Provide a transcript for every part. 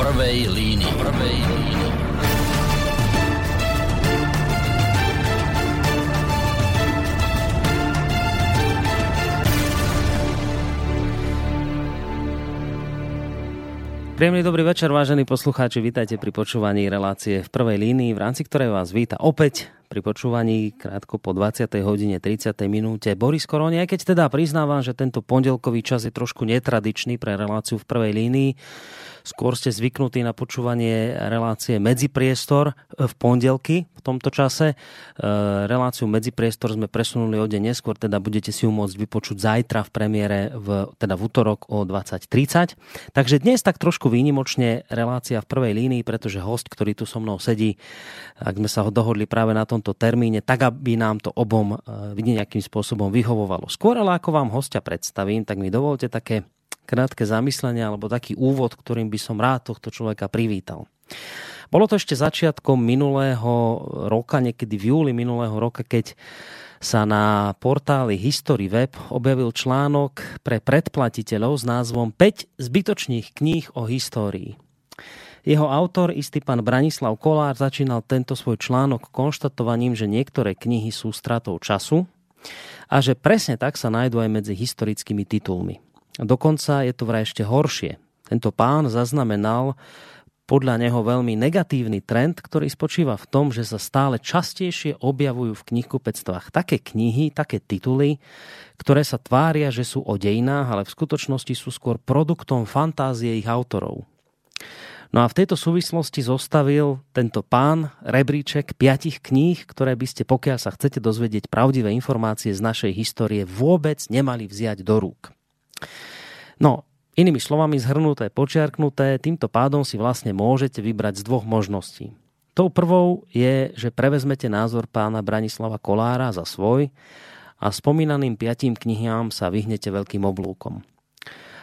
prvej línii. Prvej línii. Príjemný dobrý večer, vážení poslucháči. Vítajte pri počúvaní relácie v prvej línii, v rámci ktorej vás víta opäť pri počúvaní krátko po 20. hodine 30. minúte Boris Koroni, aj keď teda priznávam, že tento pondelkový čas je trošku netradičný pre reláciu v prvej línii. Skôr ste zvyknutí na počúvanie relácie Medzipriestor v pondelky v tomto čase. E, reláciu Medzipriestor sme presunuli o deň neskôr, teda budete si ju môcť vypočuť zajtra v premiére, v, teda v útorok o 20.30. Takže dnes tak trošku výnimočne relácia v prvej línii, pretože host, ktorý tu so mnou sedí, ak sme sa ho dohodli práve na tomto termíne, tak aby nám to obom e, nejakým spôsobom vyhovovalo. Skôr ale ako vám hostia predstavím, tak mi dovolte také krátke zamyslenie alebo taký úvod, ktorým by som rád tohto človeka privítal. Bolo to ešte začiatkom minulého roka, niekedy v júli minulého roka, keď sa na portáli History Web objavil článok pre predplatiteľov s názvom 5 zbytočných kníh o histórii. Jeho autor, istý pán Branislav Kolár, začínal tento svoj článok konštatovaním, že niektoré knihy sú stratou času a že presne tak sa nájdú aj medzi historickými titulmi. Dokonca je to vraj ešte horšie. Tento pán zaznamenal podľa neho veľmi negatívny trend, ktorý spočíva v tom, že sa stále častejšie objavujú v knihkupectvách také knihy, také tituly, ktoré sa tvária, že sú o dejinách, ale v skutočnosti sú skôr produktom fantázie ich autorov. No a v tejto súvislosti zostavil tento pán rebríček piatich kníh, ktoré by ste, pokiaľ sa chcete dozvedieť pravdivé informácie z našej histórie, vôbec nemali vziať do rúk. No, inými slovami zhrnuté, počiarknuté, týmto pádom si vlastne môžete vybrať z dvoch možností. Tou prvou je, že prevezmete názor pána Branislava Kolára za svoj a spomínaným piatým knihám sa vyhnete veľkým oblúkom.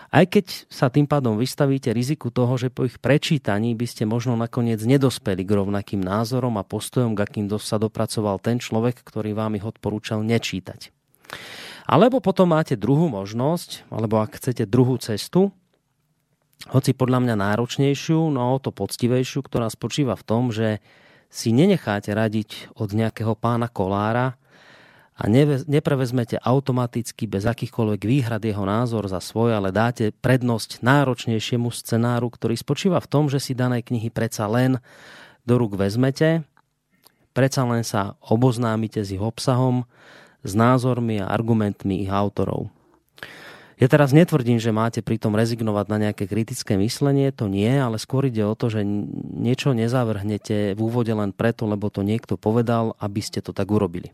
Aj keď sa tým pádom vystavíte riziku toho, že po ich prečítaní by ste možno nakoniec nedospeli k rovnakým názorom a postojom, k akým sa dopracoval ten človek, ktorý vám ich odporúčal nečítať. Alebo potom máte druhú možnosť, alebo ak chcete druhú cestu, hoci podľa mňa náročnejšiu, no o to poctivejšiu, ktorá spočíva v tom, že si nenecháte radiť od nejakého pána Kolára a neprevezmete automaticky bez akýchkoľvek výhrad jeho názor za svoj, ale dáte prednosť náročnejšiemu scenáru, ktorý spočíva v tom, že si danej knihy predsa len do rúk vezmete, predsa len sa oboznámite s ich obsahom, s názormi a argumentmi ich autorov. Ja teraz netvrdím, že máte pritom rezignovať na nejaké kritické myslenie, to nie, ale skôr ide o to, že niečo nezavrhnete v úvode len preto, lebo to niekto povedal, aby ste to tak urobili.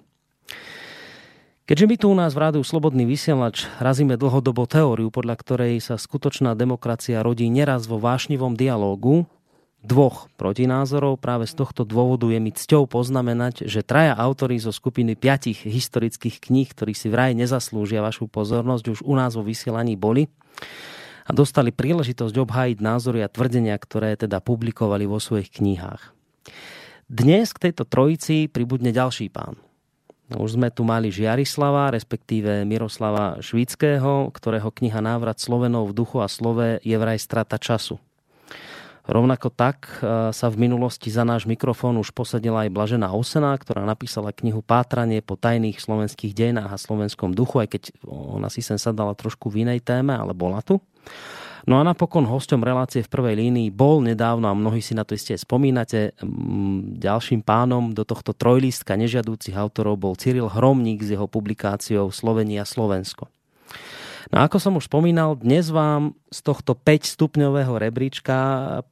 Keďže my tu u nás v rádiu Slobodný vysielač razíme dlhodobo teóriu, podľa ktorej sa skutočná demokracia rodí neraz vo vášnivom dialógu, dvoch protinázorov. Práve z tohto dôvodu je mi cťou poznamenať, že traja autory zo skupiny piatich historických kníh, ktorí si vraj nezaslúžia vašu pozornosť, už u nás vo vysielaní boli a dostali príležitosť obhájiť názory a tvrdenia, ktoré teda publikovali vo svojich knihách. Dnes k tejto trojici pribudne ďalší pán. Už sme tu mali Žiarislava, respektíve Miroslava Švíckého, ktorého kniha Návrat Slovenov v duchu a slove je vraj strata času. Rovnako tak e, sa v minulosti za náš mikrofón už posadila aj Blažená Osená, ktorá napísala knihu Pátranie po tajných slovenských dejinách a slovenskom duchu, aj keď ona si sem sadala trošku v inej téme, ale bola tu. No a napokon hosťom relácie v prvej línii bol nedávno, a mnohí si na to iste spomínate, ďalším pánom do tohto trojlistka nežiadúcich autorov bol Cyril Hromník s jeho publikáciou Slovenia Slovensko. No ako som už spomínal, dnes vám z tohto 5 stupňového rebríčka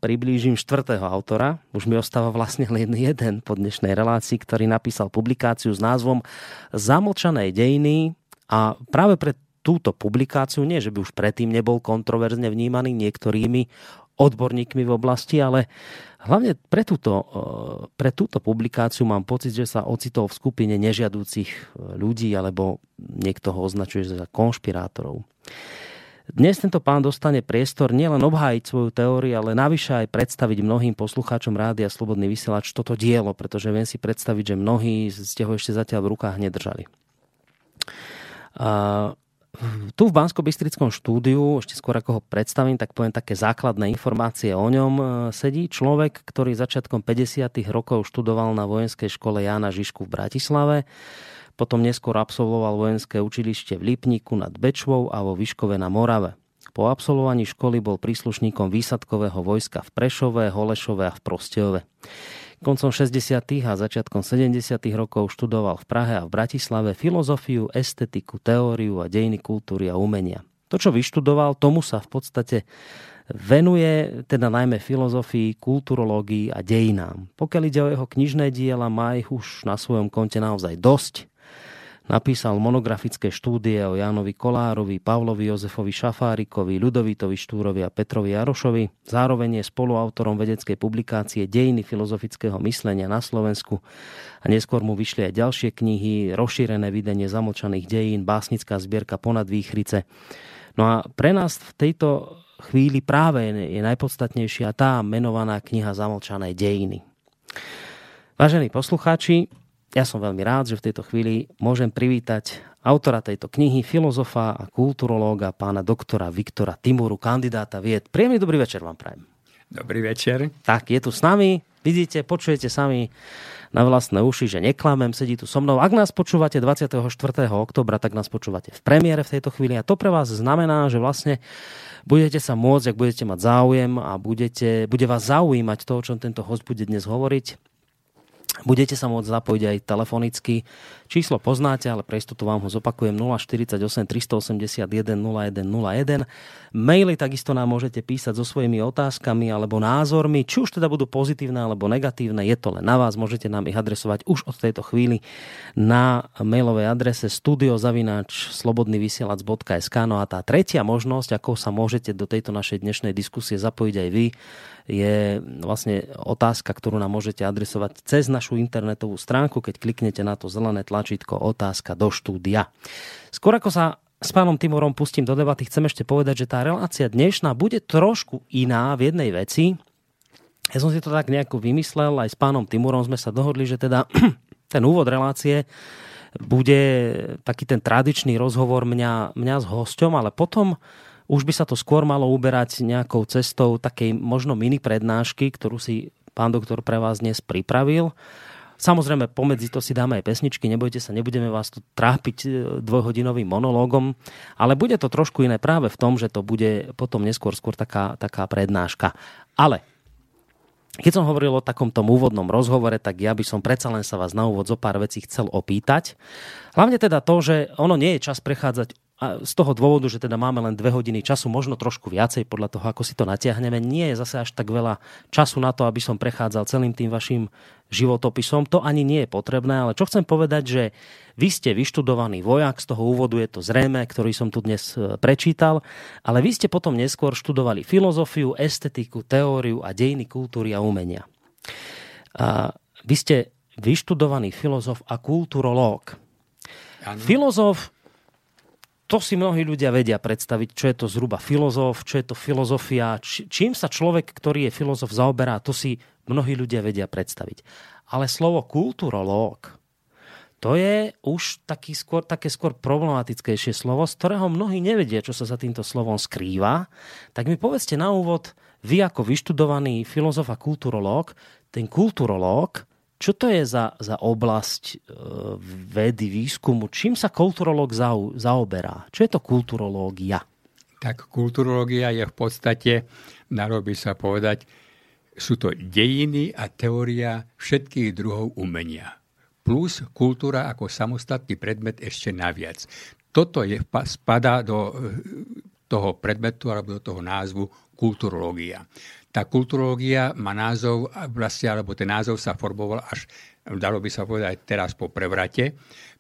priblížim štvrtého autora. Už mi ostáva vlastne len jeden po dnešnej relácii, ktorý napísal publikáciu s názvom Zamlčané dejiny a práve pre túto publikáciu, nie že by už predtým nebol kontroverzne vnímaný niektorými odborníkmi v oblasti, ale hlavne pre túto, e, pre túto publikáciu mám pocit, že sa ocitol v skupine nežiadúcich e, ľudí, alebo niekto ho označuje za konšpirátorov. Dnes tento pán dostane priestor nielen obhájiť svoju teóriu, ale navyše aj predstaviť mnohým poslucháčom rádia Slobodný vysielač toto dielo, pretože viem si predstaviť, že mnohí ste ho ešte zatiaľ v rukách nedržali. Tu v bansko štúdiu, ešte skôr ako ho predstavím, tak poviem také základné informácie o ňom. E, sedí človek, ktorý začiatkom 50. rokov študoval na vojenskej škole Jána Žižku v Bratislave. Potom neskôr absolvoval vojenské učilište v Lipniku nad Bečvou a vo Vyškove na Morave. Po absolvovaní školy bol príslušníkom výsadkového vojska v Prešove, Holešove a v Prostejove. Koncom 60. a začiatkom 70. rokov študoval v Prahe a v Bratislave filozofiu, estetiku, teóriu a dejiny kultúry a umenia. To, čo vyštudoval, tomu sa v podstate venuje teda najmä filozofii, kulturológii a dejinám. Pokiaľ ide o jeho knižné diela, má ich už na svojom konte naozaj dosť. Napísal monografické štúdie o Jánovi Kolárovi, Pavlovi Jozefovi Šafárikovi, Ľudovitovi Štúrovi a Petrovi Jarošovi. Zároveň je spoluautorom vedeckej publikácie Dejiny filozofického myslenia na Slovensku a neskôr mu vyšli aj ďalšie knihy, rozšírené videnie zamlčaných dejín, básnická zbierka Ponad výchrice. No a pre nás v tejto chvíli práve je najpodstatnejšia tá menovaná kniha Zamlčané dejiny. Vážení poslucháči, ja som veľmi rád, že v tejto chvíli môžem privítať autora tejto knihy, filozofa a kulturológa pána doktora Viktora Timuru, kandidáta vied. Príjemný dobrý večer vám prajem. Dobrý večer. Tak, je tu s nami, vidíte, počujete sami na vlastné uši, že neklamem, sedí tu so mnou. Ak nás počúvate 24. oktobra, tak nás počúvate v premiére v tejto chvíli a to pre vás znamená, že vlastne budete sa môcť, ak budete mať záujem a budete, bude vás zaujímať to, o čom tento host bude dnes hovoriť, Budete sa môcť zapojiť aj telefonicky. Číslo poznáte, ale pre istotu vám ho zopakujem 048 381 0101. Maily takisto nám môžete písať so svojimi otázkami alebo názormi, či už teda budú pozitívne alebo negatívne, je to len na vás. Môžete nám ich adresovať už od tejto chvíli na mailovej adrese studiozavináč slobodnyvysielac.sk. No a tá tretia možnosť, ako sa môžete do tejto našej dnešnej diskusie zapojiť aj vy, je vlastne otázka, ktorú nám môžete adresovať cez našu internetovú stránku, keď kliknete na to zelené tlačítko otázka do štúdia. Skôr ako sa s pánom Timorom pustím do debaty, chcem ešte povedať, že tá relácia dnešná bude trošku iná v jednej veci. Ja som si to tak nejako vymyslel, aj s pánom Timurom sme sa dohodli, že teda ten úvod relácie bude taký ten tradičný rozhovor mňa, mňa s hosťom, ale potom už by sa to skôr malo uberať nejakou cestou takej možno mini prednášky, ktorú si pán doktor pre vás dnes pripravil. Samozrejme, pomedzi to si dáme aj pesničky, nebojte sa, nebudeme vás tu trápiť e, dvojhodinovým monológom, ale bude to trošku iné práve v tom, že to bude potom neskôr skôr taká, taká prednáška. Ale keď som hovoril o takomto úvodnom rozhovore, tak ja by som predsa len sa vás na úvod zo pár vecí chcel opýtať. Hlavne teda to, že ono nie je čas prechádzať a z toho dôvodu, že teda máme len dve hodiny času, možno trošku viacej podľa toho, ako si to natiahneme, nie je zase až tak veľa času na to, aby som prechádzal celým tým vašim životopisom. To ani nie je potrebné, ale čo chcem povedať, že vy ste vyštudovaný vojak, z toho úvodu je to zrejme, ktorý som tu dnes e, prečítal, ale vy ste potom neskôr študovali filozofiu, estetiku, teóriu a dejiny kultúry a umenia. A vy ste vyštudovaný filozof a kulturológ. Filozof to si mnohí ľudia vedia predstaviť, čo je to zhruba filozof, čo je to filozofia, čím sa človek, ktorý je filozof, zaoberá, to si mnohí ľudia vedia predstaviť. Ale slovo kulturológ, to je už taký skôr, také skôr problematickejšie slovo, z ktorého mnohí nevedia, čo sa za týmto slovom skrýva. Tak mi povedzte na úvod, vy ako vyštudovaný filozof a kulturológ, ten kulturológ, čo to je za, za oblasť e, vedy, výskumu? Čím sa kulturológ zaoberá? Čo je to kulturológia? Tak kulturológia je v podstate, dalo by sa povedať, sú to dejiny a teória všetkých druhov umenia. Plus kultúra ako samostatný predmet ešte naviac. Toto je, spadá do e, toho predmetu alebo do toho názvu kulturológia. Tá kulturológia má názov, vlastne, alebo ten názov sa formoval až, dalo by sa povedať, teraz po prevrate.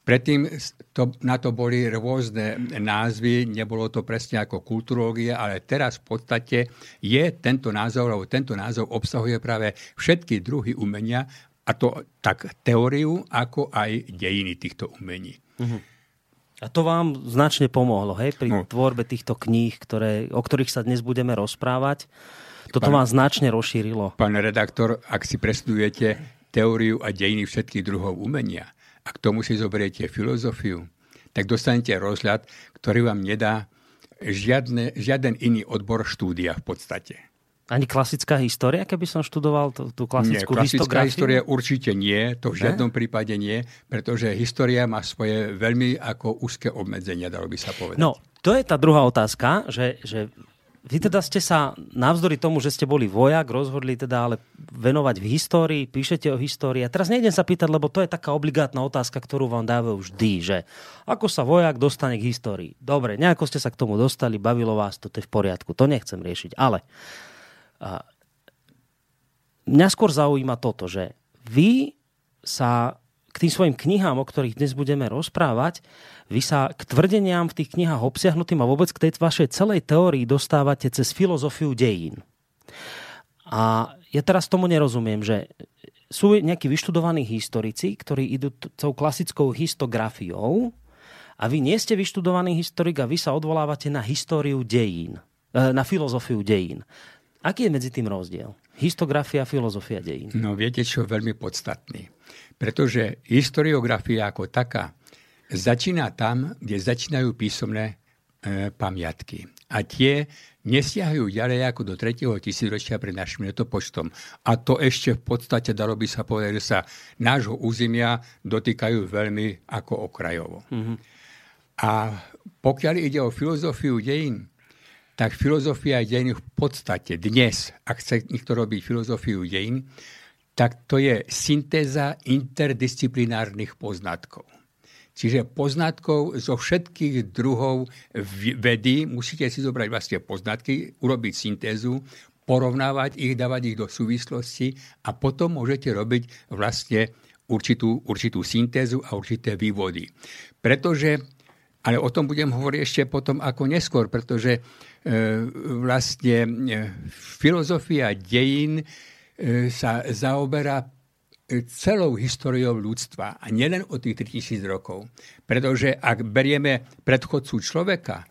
Predtým to, na to boli rôzne názvy, nebolo to presne ako kulturológia, ale teraz v podstate je tento názov, alebo tento názov obsahuje práve všetky druhy umenia, a to tak teóriu, ako aj dejiny týchto umení. Uh-huh. A to vám značne pomohlo, hej, pri no. tvorbe týchto kníh, ktoré, o ktorých sa dnes budeme rozprávať. Toto pán, vás značne rozšírilo. Pán redaktor, ak si presledujete teóriu a dejiny všetkých druhov umenia a k tomu si zoberiete filozofiu, tak dostanete rozhľad, ktorý vám nedá žiadne, žiaden iný odbor štúdia v podstate. Ani klasická história, keby som študoval tú, tú klasickú nie, klasická história určite nie, to v žiadnom ne? prípade nie, pretože história má svoje veľmi ako úzke obmedzenia, dalo by sa povedať. No, to je tá druhá otázka, že, že vy teda ste sa, navzdory tomu, že ste boli vojak, rozhodli teda ale venovať v histórii, píšete o histórii. A teraz nejdem sa pýtať, lebo to je taká obligátna otázka, ktorú vám dávajú vždy, že ako sa vojak dostane k histórii. Dobre, nejako ste sa k tomu dostali, bavilo vás, to je v poriadku, to nechcem riešiť. Ale a, mňa skôr zaujíma toto, že vy sa tým svojim knihám, o ktorých dnes budeme rozprávať, vy sa k tvrdeniam v tých knihách obsiahnutým a vôbec k tej vašej celej teórii dostávate cez filozofiu dejín. A ja teraz tomu nerozumiem, že sú nejakí vyštudovaní historici, ktorí idú tou klasickou histografiou a vy nie ste vyštudovaný historik a vy sa odvolávate na históriu dejín, e, na filozofiu dejín. Aký je medzi tým rozdiel? Histografia, filozofia dejín. No viete čo, veľmi podstatný. Pretože historiografia ako taká začína tam, kde začínajú písomné e, pamiatky. A tie nesiahajú ďalej ako do 3. tisícročia pred našim letopočtom. A to ešte v podstate, dalo by sa povedať, že sa nášho územia dotýkajú veľmi ako okrajovo. Mm-hmm. A pokiaľ ide o filozofiu dejín, tak filozofia dejín v podstate dnes, ak chce niekto robiť filozofiu dejín, tak to je syntéza interdisciplinárnych poznatkov. Čiže poznatkov zo všetkých druhov vedy musíte si zobrať vlastne poznatky, urobiť syntézu, porovnávať ich, dávať ich do súvislosti a potom môžete robiť vlastne určitú, určitú syntézu a určité vývody. Pretože, ale o tom budem hovoriť ešte potom ako neskôr, pretože e, vlastne e, filozofia dejín sa zaoberá e, celou históriou ľudstva a nielen o tých 3000 rokov. Pretože ak berieme predchodcu človeka,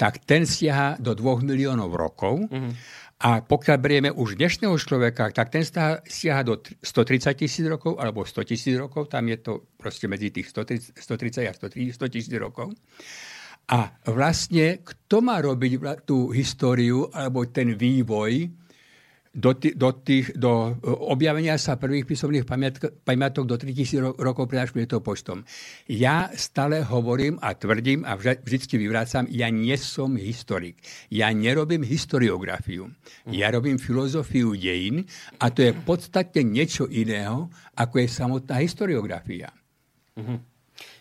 tak ten siaha do 2 miliónov rokov mm-hmm. a pokiaľ berieme už dnešného človeka, tak ten siaha do 130 tisíc rokov alebo 100 tisíc rokov, tam je to proste medzi tých 130, 130 a 100 tisíc rokov. A vlastne, kto má robiť tú históriu alebo ten vývoj, do, tých, do, tých, do objavenia sa prvých písomných pamiatok do 3000 rokov pred našim letopočtom. Ja stále hovorím a tvrdím a vždy vyvrácam, ja nie som historik. Ja nerobím historiografiu. Ja robím filozofiu dejín a to je v podstate niečo iného, ako je samotná historiografia. Mhm.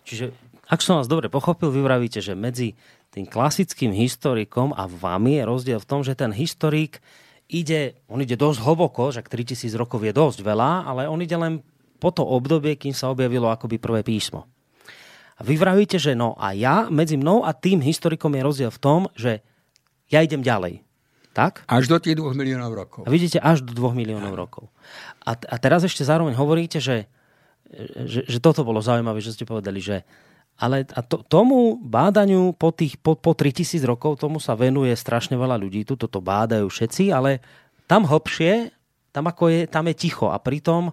Čiže, ak som vás dobre pochopil, vy vravíte, že medzi tým klasickým historikom a vami je rozdiel v tom, že ten historik ide, on ide dosť hlboko, že 3000 rokov je dosť veľa, ale on ide len po to obdobie, kým sa objavilo akoby prvé písmo. A vy vravíte, že no a ja, medzi mnou a tým historikom je rozdiel v tom, že ja idem ďalej. Tak? Až do tých 2 miliónov rokov. A vidíte, až do 2 miliónov ja. rokov. A, a teraz ešte zároveň hovoríte, že, že, že toto bolo zaujímavé, že ste povedali, že ale a to, tomu bádaniu po, tých, po, po 3000 rokov, tomu sa venuje strašne veľa ľudí. Tuto to bádajú všetci, ale tam hlbšie, tam, ako je, tam je ticho. A pritom,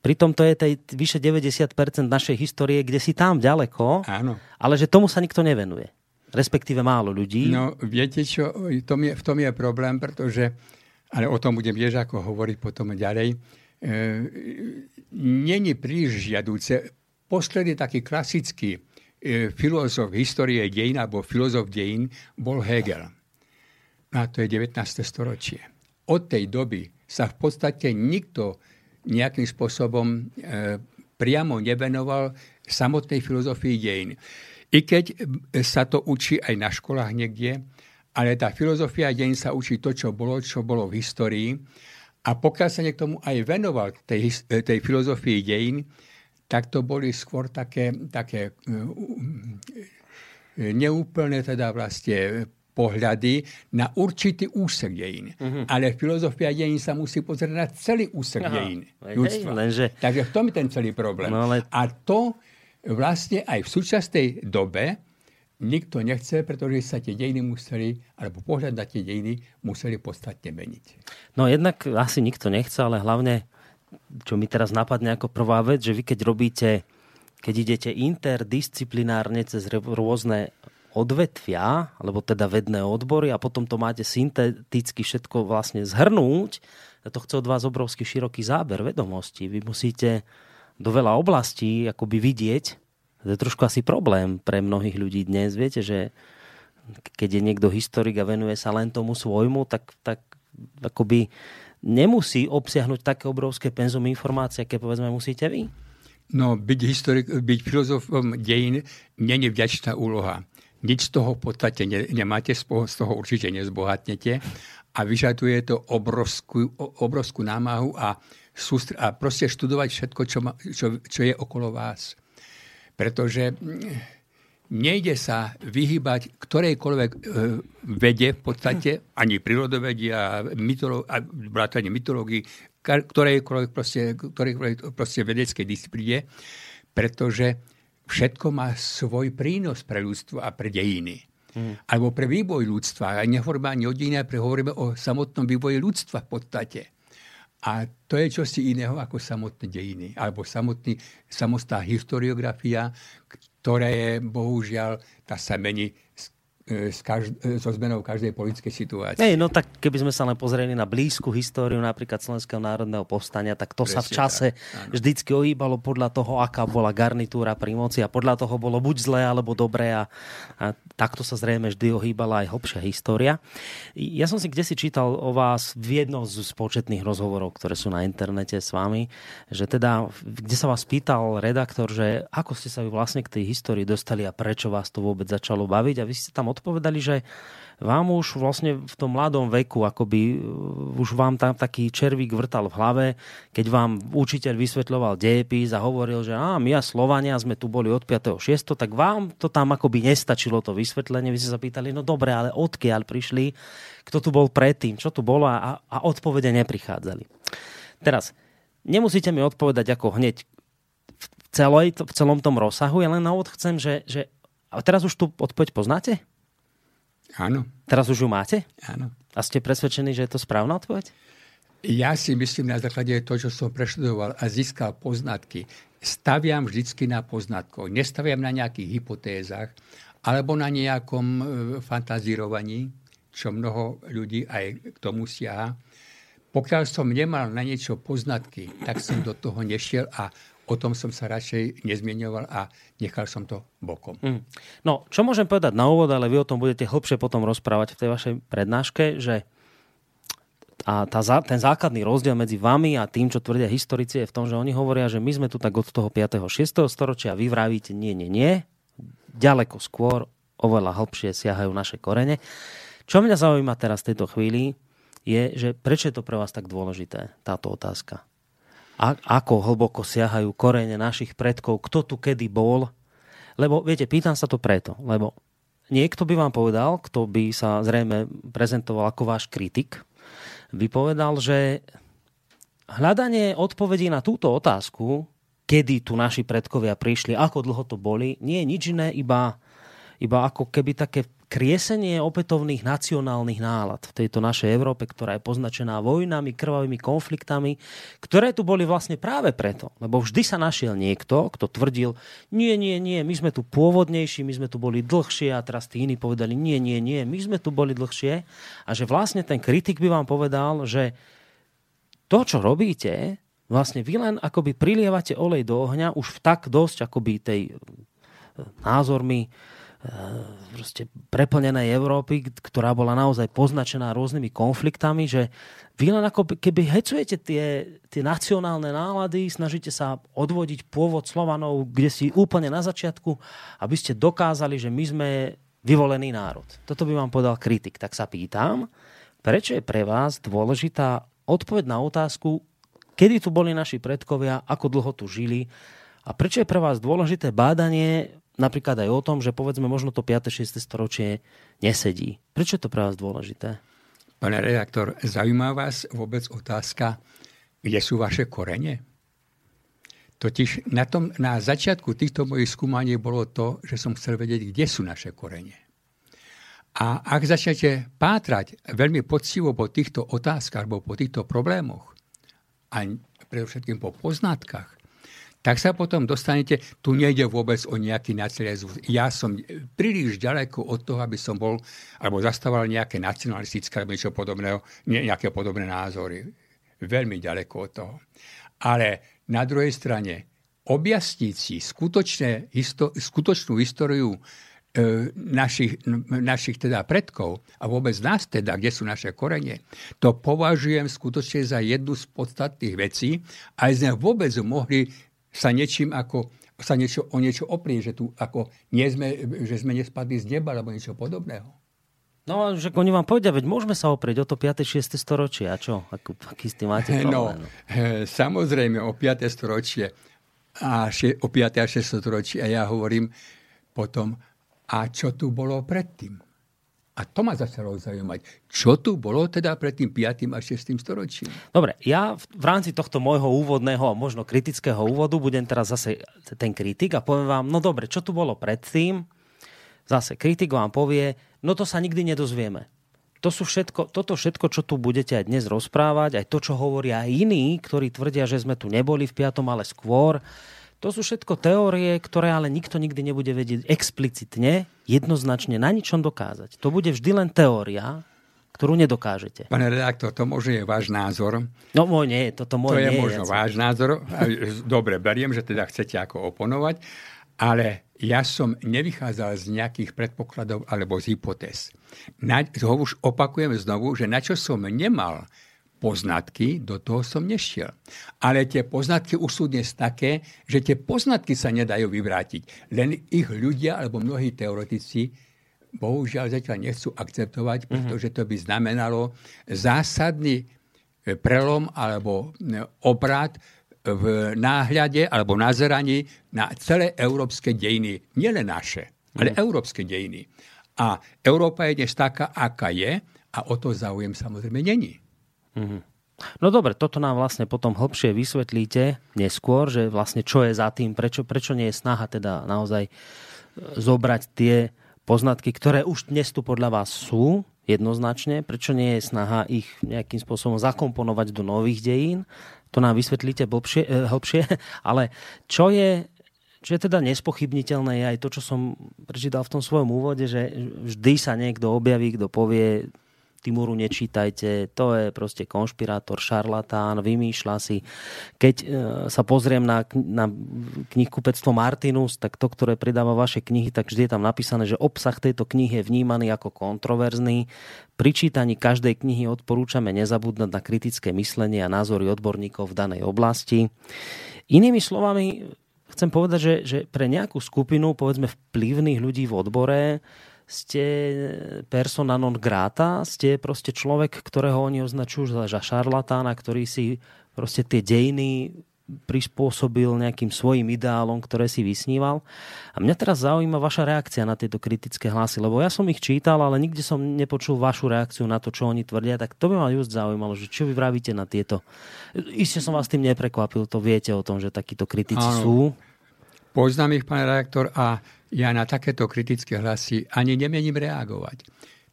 pritom to je tej vyše 90% našej histórie, kde si tam ďaleko, Áno. ale že tomu sa nikto nevenuje. Respektíve málo ľudí. No, viete čo, tom je, v tom je problém, pretože, ale o tom budem tiež ako hovoriť potom ďalej, e, není príliš žiadúce. Posledný taký klasický filozof histórie dejín alebo filozof dejín bol Hegel. No a to je 19. storočie. Od tej doby sa v podstate nikto nejakým spôsobom e, priamo nevenoval samotnej filozofii dejín. I keď sa to učí aj na školách niekde, ale tá filozofia dejín sa učí to, čo bolo, čo bolo v histórii. A pokiaľ sa niektomu aj venoval tej, tej filozofii dejín, tak to boli skôr také, také e, neúplné teda vlastne pohľady na určitý úsek dejín. Uh-huh. Ale filozofia dejín sa musí pozrieť na celý úsek Aha. dejín ľudstva. Hej, lenže... Takže v tom je ten celý problém. No, ale... A to vlastne aj v súčasnej dobe nikto nechce, pretože sa tie dejiny museli, alebo pohľad na tie dejiny museli podstatne meniť. No jednak asi nikto nechce, ale hlavne čo mi teraz napadne ako prvá vec, že vy keď robíte keď idete interdisciplinárne cez rôzne odvetvia, alebo teda vedné odbory a potom to máte synteticky všetko vlastne zhrnúť, to chce od vás obrovský široký záber vedomostí. Vy musíte do veľa oblastí akoby vidieť. To je trošku asi problém pre mnohých ľudí dnes. Viete, že keď je niekto historik a venuje sa len tomu svojmu, tak, tak akoby nemusí obsiahnuť také obrovské penzum informácie, aké povedzme musíte vy. No, byť, historik, byť filozofom dejín není vďačná úloha. Nič z toho v podstate ne, nemáte, z toho určite nezbohatnete a vyžaduje to obrovskú, obrovskú námahu a, sústr- a proste študovať všetko, čo, ma, čo, čo je okolo vás. Pretože nejde sa vyhybať ktorejkoľvek e, vede v podstate, ani prírodovedi a, mytolo- a vrátane mytológii, ktorejkoľvek proste, ktorejkoľvek proste vedeckej disciplíne, pretože všetko má svoj prínos pre ľudstvo a pre dejiny. Hmm. Alebo pre vývoj ľudstva. A nehovoríme ani o dejine, ale hovoríme o samotnom vývoji ľudstva v podstate. A to je čosi iného ako samotné dejiny, alebo samotný, samostá historiografia, ktoré bohužiaľ, tá sa mení E, každ- e, so zmenou každej politickej situácie. Ej, no tak keby sme sa len pozreli na blízku históriu napríklad Slovenského národného povstania, tak to Presne, sa v čase tak, vždycky ohýbalo podľa toho, aká bola garnitúra pri moci a podľa toho bolo buď zlé alebo dobré a, a takto sa zrejme vždy ohýbala aj hlbšia história. Ja som si kde si čítal o vás v jednom z početných rozhovorov, ktoré sú na internete s vami, že teda, kde sa vás pýtal redaktor, že ako ste sa vy vlastne k tej histórii dostali a prečo vás to vôbec začalo baviť a vy ste tam odpovedali, že vám už vlastne v tom mladom veku, akoby uh, už vám tam taký červík vrtal v hlave, keď vám učiteľ vysvetľoval dejepis a hovoril, že á, my a Slovania sme tu boli od 5. 6. tak vám to tam akoby nestačilo to vysvetlenie. Vy ste sa pýtali, no dobre, ale odkiaľ prišli, kto tu bol predtým, čo tu bolo a, a odpovede neprichádzali. Teraz, nemusíte mi odpovedať ako hneď v, celej, v celom tom rozsahu, ja len na úvod chcem, že, že a teraz už tu odpoveď poznáte? Áno. Teraz už ju máte? Áno. A ste presvedčení, že je to správna odpoveď? Ja si myslím na základe toho, čo som preštudoval a získal poznatky, staviam vždycky na poznatkoch. Nestaviam na nejakých hypotézach alebo na nejakom e, fantazírovaní, čo mnoho ľudí aj k tomu siaha. Pokiaľ som nemal na niečo poznatky, tak som do toho nešiel a o tom som sa radšej nezmienoval a nechal som to bokom. Mm. No, čo môžem povedať na úvod, ale vy o tom budete hlbšie potom rozprávať v tej vašej prednáške, že a tá, ten základný rozdiel medzi vami a tým, čo tvrdia historici, je v tom, že oni hovoria, že my sme tu tak od toho 5. 6. storočia vy vravíte nie, nie, nie. Ďaleko skôr, oveľa hlbšie siahajú naše korene. Čo mňa zaujíma teraz v tejto chvíli, je, že prečo je to pre vás tak dôležité, táto otázka a, ako hlboko siahajú korene našich predkov, kto tu kedy bol. Lebo, viete, pýtam sa to preto, lebo niekto by vám povedal, kto by sa zrejme prezentoval ako váš kritik, by povedal, že hľadanie odpovedí na túto otázku, kedy tu naši predkovia prišli, ako dlho to boli, nie je nič iné, iba, iba ako keby také kriesenie opätovných nacionálnych nálad v tejto našej Európe, ktorá je poznačená vojnami, krvavými konfliktami, ktoré tu boli vlastne práve preto. Lebo vždy sa našiel niekto, kto tvrdil, nie, nie, nie, my sme tu pôvodnejší, my sme tu boli dlhšie a teraz tí iní povedali, nie, nie, nie, my sme tu boli dlhšie. A že vlastne ten kritik by vám povedal, že to, čo robíte, vlastne vy len akoby prilievate olej do ohňa už v tak dosť akoby tej názormi Eh, proste preplnenej Európy, ktorá bola naozaj poznačená rôznymi konfliktami, že vy len ako keby hecujete tie, tie nacionálne nálady, snažíte sa odvodiť pôvod Slovanov, kde si úplne na začiatku, aby ste dokázali, že my sme vyvolený národ. Toto by vám povedal kritik. Tak sa pýtam, prečo je pre vás dôležitá odpoveď na otázku, kedy tu boli naši predkovia, ako dlho tu žili a prečo je pre vás dôležité bádanie napríklad aj o tom, že povedzme možno to 5. 6. storočie nesedí. Prečo je to pre vás dôležité? Pane redaktor, zaujíma vás vôbec otázka, kde sú vaše korene? Totiž na, tom, na začiatku týchto mojich skúmaní bolo to, že som chcel vedieť, kde sú naše korene. A ak začnete pátrať veľmi poctivo po týchto otázkach alebo po týchto problémoch, a predovšetkým po poznatkách, tak sa potom dostanete, tu nejde vôbec o nejaký nacionalizmus. Ja som príliš ďaleko od toho, aby som bol, alebo zastával nejaké nacionalistické, alebo niečo podobného, nejaké podobné názory. Veľmi ďaleko od toho. Ale na druhej strane, objasniť si skutočné, histo, skutočnú históriu e, našich, našich teda predkov a vôbec nás teda, kde sú naše korene, to považujem skutočne za jednu z podstatných vecí a sme vôbec mohli sa niečím ako sa niečo, o niečo oprieť, že tu ako nie sme, že sme nespadli z neba alebo niečo podobného. No, že oni vám povedia, veď môžeme sa oprieť o to 5. 6. storočie. A čo? Aký, aký s tým máte no, problém? No, samozrejme, o 5. storočie a še, o 5. a 6. storočie. A ja hovorím potom, a čo tu bolo predtým? A to ma začalo zaujímať. Čo tu bolo teda pred tým 5. a 6. storočím? Dobre, ja v rámci tohto môjho úvodného a možno kritického úvodu budem teraz zase ten kritik a poviem vám, no dobre, čo tu bolo predtým? Zase kritik vám povie, no to sa nikdy nedozvieme. To sú všetko, toto všetko, čo tu budete aj dnes rozprávať, aj to, čo hovoria iní, ktorí tvrdia, že sme tu neboli v 5. ale skôr, to sú všetko teórie, ktoré ale nikto nikdy nebude vedieť explicitne, jednoznačne na ničom dokázať. To bude vždy len teória, ktorú nedokážete. Pane redaktor, to možno je váš názor. No môj nie, toto môj To je nie, možno váš názor. Dobre, beriem, že teda chcete ako oponovať, ale ja som nevychádzal z nejakých predpokladov alebo z hypotéz. Na, už opakujem znovu, že na čo som nemal poznatky, do toho som nešiel. Ale tie poznatky už sú dnes také, že tie poznatky sa nedajú vyvrátiť. Len ich ľudia alebo mnohí teoretici bohužiaľ zatiaľ nechcú akceptovať, mhm. pretože to by znamenalo zásadný e, prelom alebo e, obrát v náhľade alebo nazeraní na celé európske dejiny. Nielen naše, ale mm. európske dejiny. A Európa je dnes taká, aká je a o to záujem samozrejme není. Mm-hmm. No dobre, toto nám vlastne potom hlbšie vysvetlíte neskôr, že vlastne čo je za tým, prečo, prečo nie je snaha teda naozaj e, zobrať tie poznatky, ktoré už dnes tu podľa vás sú jednoznačne, prečo nie je snaha ich nejakým spôsobom zakomponovať do nových dejín, to nám vysvetlíte blbšie, e, hlbšie, ale čo je, čo je teda nespochybniteľné je aj to, čo som prečítal v tom svojom úvode, že vždy sa niekto objaví, kto povie, Timuru nečítajte, to je proste konšpirátor, šarlatán, vymýšľa si. Keď e, sa pozriem na, na knihkupectvo Martinus, tak to, ktoré pridáva vaše knihy, tak vždy je tam napísané, že obsah tejto knihy je vnímaný ako kontroverzný. Pri čítaní každej knihy odporúčame nezabudnúť na kritické myslenie a názory odborníkov v danej oblasti. Inými slovami, chcem povedať, že, že pre nejakú skupinu, povedzme vplyvných ľudí v odbore, ste persona non grata, ste proste človek, ktorého oni označujú za šarlatána, ktorý si proste tie dejiny prispôsobil nejakým svojim ideálom, ktoré si vysníval. A mňa teraz zaujíma vaša reakcia na tieto kritické hlasy, lebo ja som ich čítal, ale nikde som nepočul vašu reakciu na to, čo oni tvrdia, tak to by ma just zaujímalo, že čo vy vravíte na tieto. Isté som vás tým neprekvapil, to viete o tom, že takíto kritici Áno. sú. Poznám ich, pán redaktor, a ja na takéto kritické hlasy ani nemením reagovať.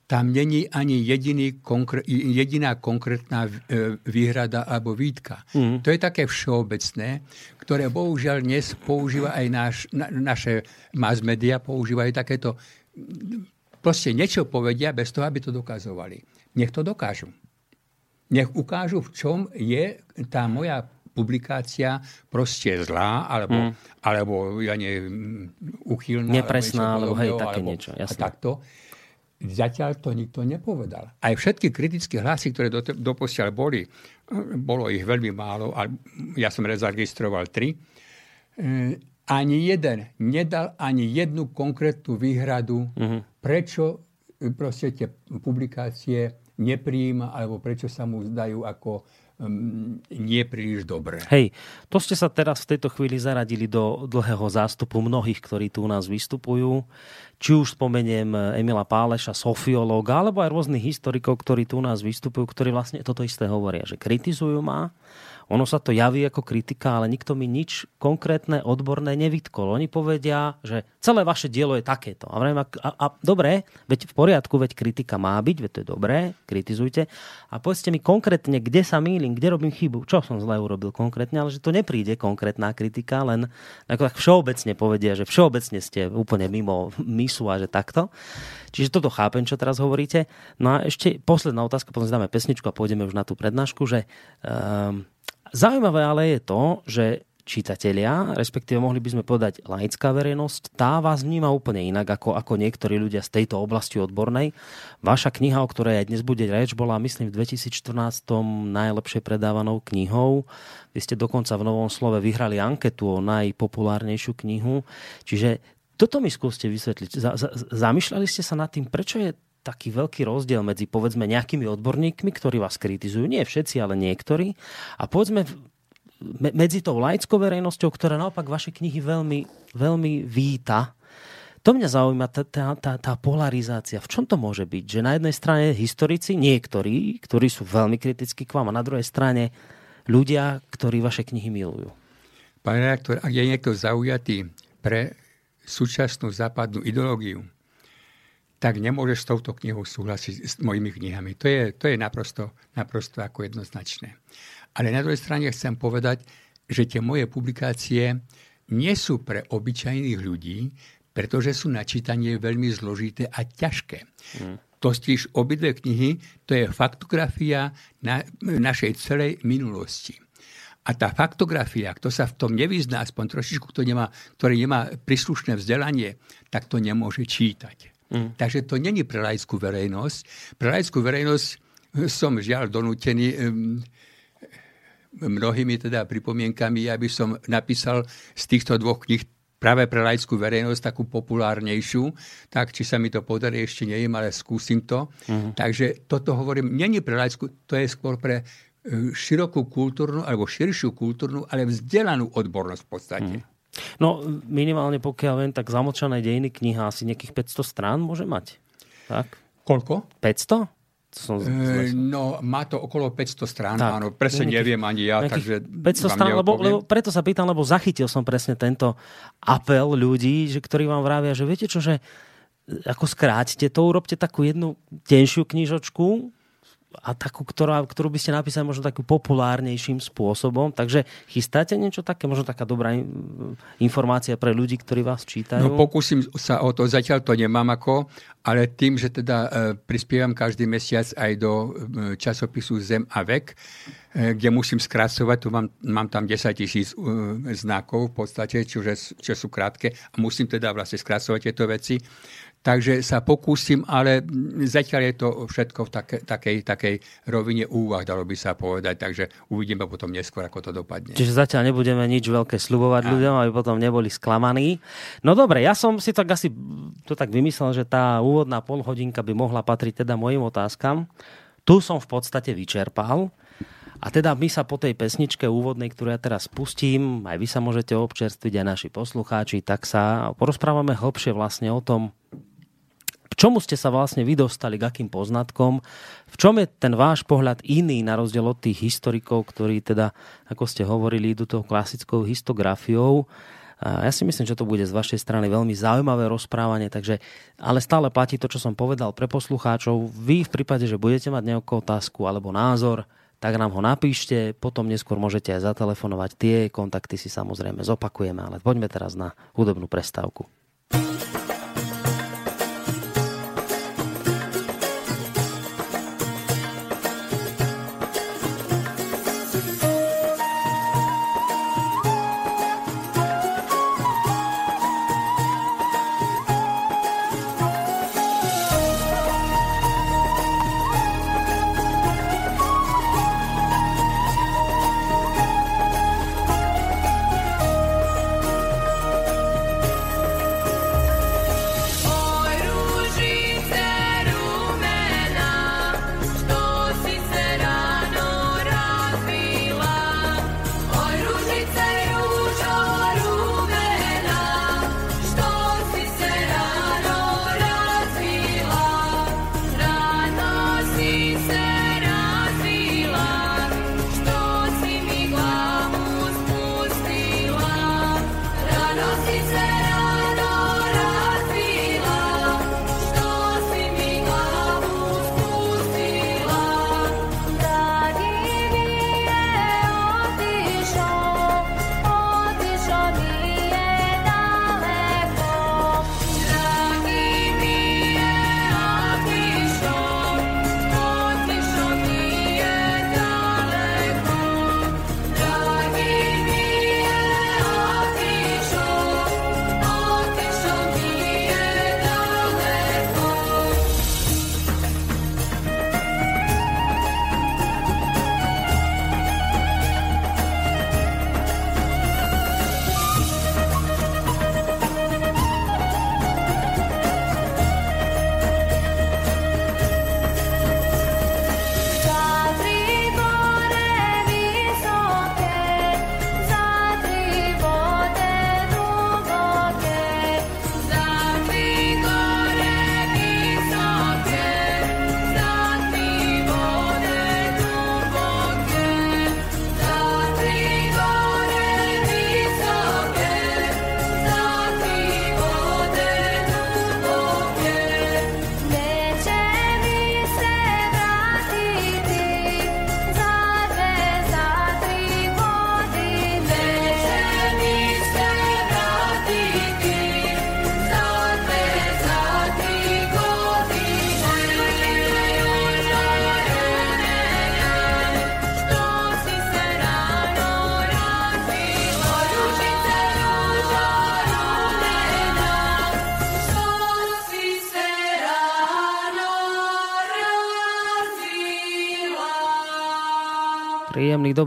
Tam není ani jediný konkr- jediná konkrétna e, výhrada alebo výtka. Mm. To je také všeobecné, ktoré bohužiaľ dnes používa aj náš, na, naše mass media, používajú takéto proste niečo povedia bez toho, aby to dokazovali. Nech to dokážu. Nech ukážu, v čom je tá moja publikácia proste zlá, alebo, mm. alebo ja nie, uchylná. Nepresná, alebo, alebo hej, také alebo, niečo. Jasné. A takto. Zatiaľ to nikto nepovedal. Aj všetky kritické hlasy, ktoré do, doposiaľ boli, bolo ich veľmi málo, a ja som rezaregistroval tri, e, ani jeden nedal ani jednu konkrétnu výhradu, mm-hmm. prečo proste tie publikácie nepríjima, alebo prečo sa mu zdajú ako nie príliš dobré. Hej, to ste sa teraz v tejto chvíli zaradili do dlhého zástupu mnohých, ktorí tu u nás vystupujú. Či už spomeniem Emila Páleša, sofiológa, alebo aj rôznych historikov, ktorí tu u nás vystupujú, ktorí vlastne toto isté hovoria, že kritizujú ma, ono sa to javí ako kritika, ale nikto mi nič konkrétne, odborné nevytkol. Oni povedia, že celé vaše dielo je takéto. A, a, a, a dobre, veď v poriadku, veď kritika má byť, veď to je dobré, kritizujte. A povedzte mi konkrétne, kde sa mýlim, kde robím chybu, čo som zle urobil konkrétne, ale že to nepríde konkrétna kritika, len ako tak všeobecne povedia, že všeobecne ste úplne mimo misu a že takto. Čiže toto chápem, čo teraz hovoríte. No a ešte posledná otázka, potom dáme pesničku a pôjdeme už na tú prednášku, že um, zaujímavé ale je to, že čitatelia, respektíve mohli by sme povedať laická verejnosť, tá vás vníma úplne inak ako, ako niektorí ľudia z tejto oblasti odbornej. Vaša kniha, o ktorej aj dnes bude reč, bola myslím v 2014 najlepšie predávanou knihou. Vy ste dokonca v Novom slove vyhrali anketu o najpopulárnejšiu knihu. Čiže toto mi skúste vysvetliť. Zamýšľali ste sa nad tým, prečo je taký veľký rozdiel medzi povedzme nejakými odborníkmi, ktorí vás kritizujú, nie všetci, ale niektorí, a povedzme medzi tou laickou verejnosťou, ktorá naopak vaše knihy veľmi, veľmi víta. To mňa zaujíma, tá, tá, tá, polarizácia. V čom to môže byť? Že na jednej strane historici, niektorí, ktorí sú veľmi kritickí k vám, a na druhej strane ľudia, ktorí vaše knihy milujú. Pán redaktor, ak je niekto zaujatý pre súčasnú západnú ideológiu, tak nemôžeš s touto knihou súhlasiť s mojimi knihami. To je, to je naprosto, naprosto ako jednoznačné. Ale na druhej strane chcem povedať, že tie moje publikácie nie sú pre obyčajných ľudí, pretože sú na čítanie veľmi zložité a ťažké. Mm. Totiž obidve knihy, to je faktografia na, našej celej minulosti. A tá faktografia, kto sa v tom nevyzná, aspoň trošičku, kto nemá, ktorý nemá príslušné vzdelanie, tak to nemôže čítať. Mm. Takže to není pre laickú verejnosť. Pre laickú verejnosť som žiaľ donútený um, mnohými teda pripomienkami, aby som napísal z týchto dvoch knih práve pre laickú verejnosť takú populárnejšiu, tak či sa mi to podarí, ešte neviem, ale skúsim to. Uh-huh. Takže toto hovorím, není pre laickú, to je skôr pre e, širokú kultúrnu, alebo širšiu kultúrnu, ale vzdelanú odbornosť v podstate. Uh-huh. No minimálne pokiaľ viem, tak zamočané dejiny kniha asi nejakých 500 strán môže mať. Tak? Koľko? 500? Som e, no, má to okolo 500 strán, tak, áno, presne nejakých, neviem ani ja, takže 500 strán, lebo, lebo, preto sa pýtam, lebo zachytil som presne tento apel ľudí, že, ktorí vám vravia, že viete čo, že ako skráťte to, urobte takú jednu tenšiu knižočku, a takú, ktorá, ktorú by ste napísali možno takým populárnejším spôsobom. Takže chystáte niečo také, možno taká dobrá informácia pre ľudí, ktorí vás čítajú? No pokúsim sa o to, zatiaľ to nemám ako, ale tým, že teda e, prispievam každý mesiac aj do e, časopisu Zem a vek, e, kde musím skracovať, tu mám, mám tam 10 tisíc znakov v podstate, čiže, čo sú krátke a musím teda vlastne skracovať tieto veci Takže sa pokúsim, ale zatiaľ je to všetko v take, takej, takej rovine úvah, dalo by sa povedať, takže uvidíme potom neskôr, ako to dopadne. Čiže zatiaľ nebudeme nič veľké slubovať a. ľuďom, aby potom neboli sklamaní. No dobre, ja som si tak asi to tak vymyslel, že tá úvodná polhodinka by mohla patriť teda mojim otázkam. Tu som v podstate vyčerpal. A teda my sa po tej pesničke úvodnej, ktorú ja teraz pustím, aj vy sa môžete občerstviť, aj naši poslucháči, tak sa porozprávame hlbšie vlastne o tom, čomu ste sa vlastne vy dostali, k akým poznatkom? V čom je ten váš pohľad iný na rozdiel od tých historikov, ktorí teda, ako ste hovorili, idú tou klasickou histografiou? Ja si myslím, že to bude z vašej strany veľmi zaujímavé rozprávanie, takže, ale stále platí to, čo som povedal pre poslucháčov. Vy v prípade, že budete mať nejakú otázku alebo názor, tak nám ho napíšte, potom neskôr môžete aj zatelefonovať. Tie kontakty si samozrejme zopakujeme, ale poďme teraz na hudobnú prestávku.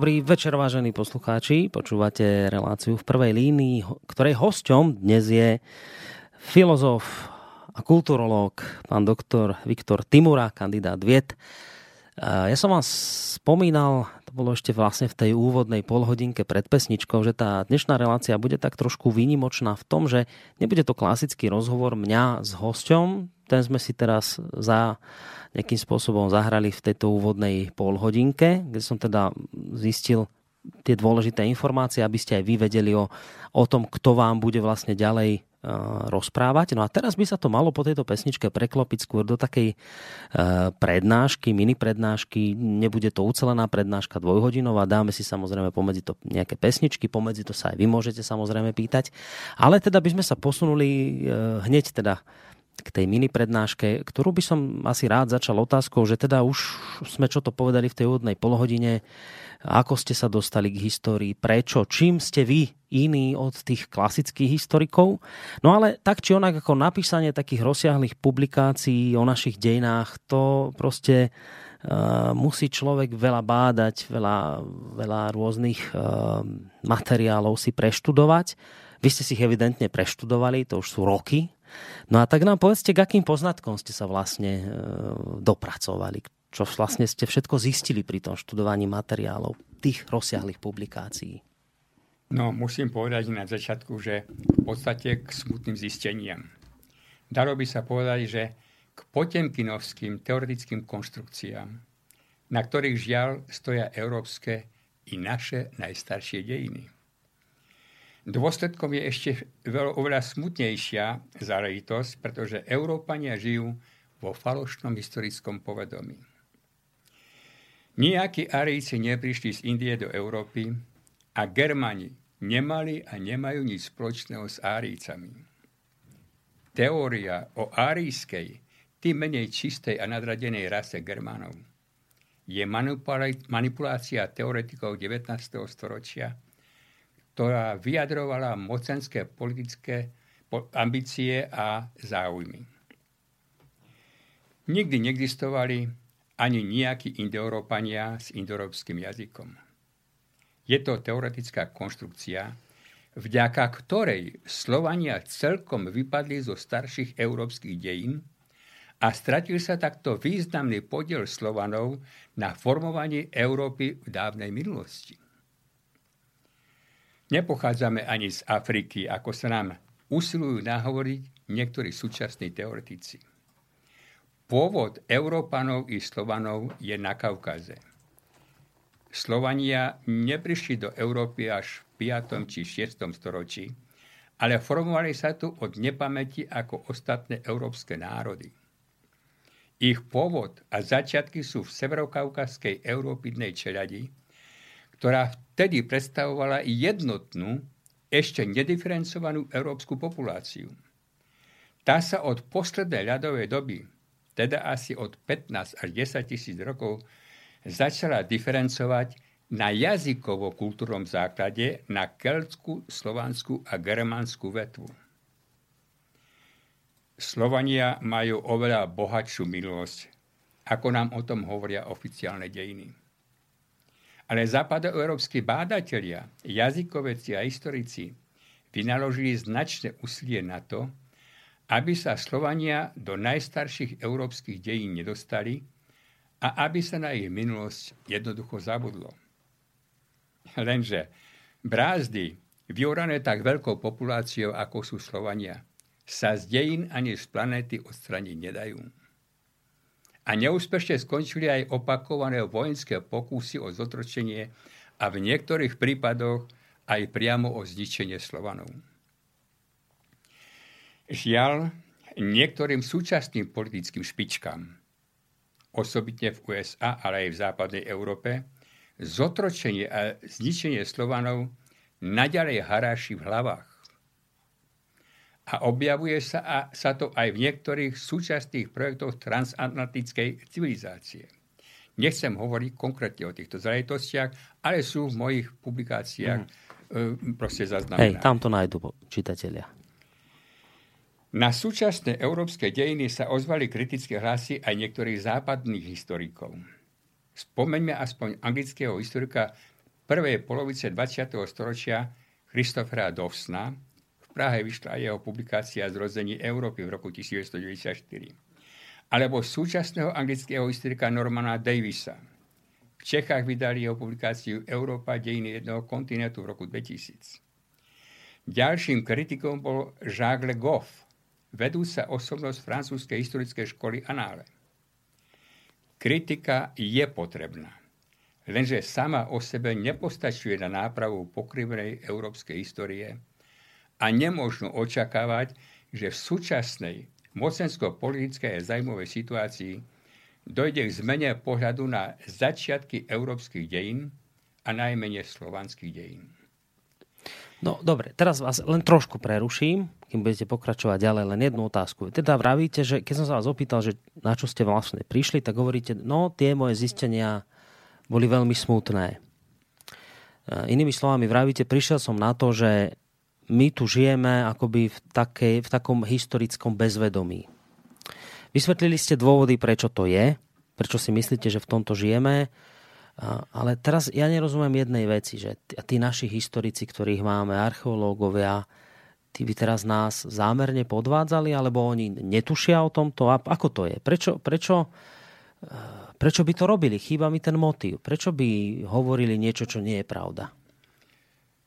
Dobrý večer, vážení poslucháči. Počúvate reláciu v prvej línii, ktorej hosťom dnes je filozof a kulturológ, pán doktor Viktor Timura, kandidát vied. Ja som vám spomínal, to bolo ešte vlastne v tej úvodnej polhodinke pred pesničkou, že tá dnešná relácia bude tak trošku výnimočná v tom, že nebude to klasický rozhovor mňa s hosťom, ten sme si teraz za nejakým spôsobom zahrali v tejto úvodnej polhodinke, kde som teda zistil tie dôležité informácie, aby ste aj vy vedeli o, o tom, kto vám bude vlastne ďalej uh, rozprávať. No a teraz by sa to malo po tejto pesničke preklopiť skôr do takej uh, prednášky, mini prednášky. Nebude to ucelená prednáška dvojhodinová, dáme si samozrejme pomedzi to nejaké pesničky, pomedzi to sa aj vy môžete samozrejme pýtať. Ale teda by sme sa posunuli uh, hneď teda k tej mini prednáške, ktorú by som asi rád začal otázkou, že teda už sme čo to povedali v tej úvodnej polhodine, ako ste sa dostali k histórii, prečo, čím ste vy iní od tých klasických historikov. No ale tak či onak ako napísanie takých rozsiahlých publikácií o našich dejinách, to proste uh, musí človek veľa bádať, veľa, veľa rôznych uh, materiálov si preštudovať. Vy ste si ich evidentne preštudovali, to už sú roky, No a tak nám povedzte, k akým poznatkom ste sa vlastne e, dopracovali? Čo vlastne ste všetko zistili pri tom študovaní materiálov, tých rozsiahlých publikácií? No, musím povedať na začiatku, že v podstate k smutným zisteniam. Dalo by sa povedať, že k potemkinovským teoretickým konštrukciám, na ktorých žiaľ stoja európske i naše najstaršie dejiny. Dôsledkom je ešte oveľa smutnejšia záležitosť, pretože Európania žijú vo falošnom historickom povedomí. Nijakí Aríci neprišli z Indie do Európy a Germani nemali a nemajú nič spoločného s Árícami. Teória o árijskej, tým menej čistej a nadradenej rase Germánov je manipulácia teoretikov 19. storočia, ktorá vyjadrovala mocenské politické ambície a záujmy. Nikdy neexistovali ani nejakí indoeurópania s indoeurópskym jazykom. Je to teoretická konštrukcia, vďaka ktorej Slovania celkom vypadli zo starších európskych dejín a stratil sa takto významný podiel Slovanov na formovaní Európy v dávnej minulosti. Nepochádzame ani z Afriky, ako sa nám usilujú nahovoriť niektorí súčasní teoretici. Pôvod Európanov i Slovanov je na Kaukaze. Slovania neprišli do Európy až v 5. či 6. storočí, ale formovali sa tu od nepamäti ako ostatné európske národy. Ich pôvod a začiatky sú v severokaukazskej Európidnej čeladi, ktorá vtedy predstavovala jednotnú, ešte nediferencovanú európsku populáciu. Tá sa od poslednej ľadovej doby, teda asi od 15 až 10 tisíc rokov, začala diferencovať na jazykovo-kultúrnom základe na keltskú, slovanskú a germánsku vetvu. Slovania majú oveľa bohatšiu minulosť, ako nám o tom hovoria oficiálne dejiny. Ale západoeurópsky bádatelia, jazykoveci a historici vynaložili značné úsilie na to, aby sa Slovania do najstarších európskych dejín nedostali a aby sa na ich minulosť jednoducho zabudlo. Lenže brázdy, vyorané tak veľkou populáciou, ako sú Slovania, sa z dejín ani z planéty odstraniť nedajú a neúspešne skončili aj opakované vojenské pokusy o zotročenie a v niektorých prípadoch aj priamo o zničenie Slovanov. Žiaľ, niektorým súčasným politickým špičkám, osobitne v USA, ale aj v západnej Európe, zotročenie a zničenie Slovanov naďalej haráši v hlavách a objavuje sa, a, sa to aj v niektorých súčasných projektoch transatlantickej civilizácie. Nechcem hovoriť konkrétne o týchto záležitostiach, ale sú v mojich publikáciách mm. proste zaznamenané. Hej, tam to nájdu čitatelia. Na súčasné európske dejiny sa ozvali kritické hlasy aj niektorých západných historikov. Spomeňme aspoň anglického historika prvej polovice 20. storočia Christophera Dovsna. Prahe vyšla jeho publikácia Zrození Európy v roku 1994. Alebo súčasného anglického historika Normana Davisa. V Čechách vydali jeho publikáciu Európa dejiny jedného kontinentu v roku 2000. Ďalším kritikom bol Jacques Le Goff, vedúca osobnosť francúzskej historickej školy Anále. Kritika je potrebná, lenže sama o sebe nepostačuje na nápravu pokrivenej európskej histórie a nemôžno očakávať, že v súčasnej mocensko-politickej a zajmovej situácii dojde k zmene pohľadu na začiatky európskych dejín a najmenej slovanských dejín. No dobre, teraz vás len trošku preruším, kým budete pokračovať ďalej, len jednu otázku. Teda vravíte, že keď som sa vás opýtal, že na čo ste vlastne prišli, tak hovoríte, no tie moje zistenia boli veľmi smutné. E, inými slovami vravíte, prišiel som na to, že my tu žijeme akoby v, takej, v takom historickom bezvedomí. Vysvetlili ste dôvody, prečo to je, prečo si myslíte, že v tomto žijeme ale teraz ja nerozumiem jednej veci, že tí naši historici, ktorých máme, archeológovia, tí by teraz nás zámerne podvádzali, alebo oni netušia o tomto? A ako to je? Prečo, prečo, e, prečo by to robili? Chýba mi ten motív. Prečo by hovorili niečo, čo nie je pravda?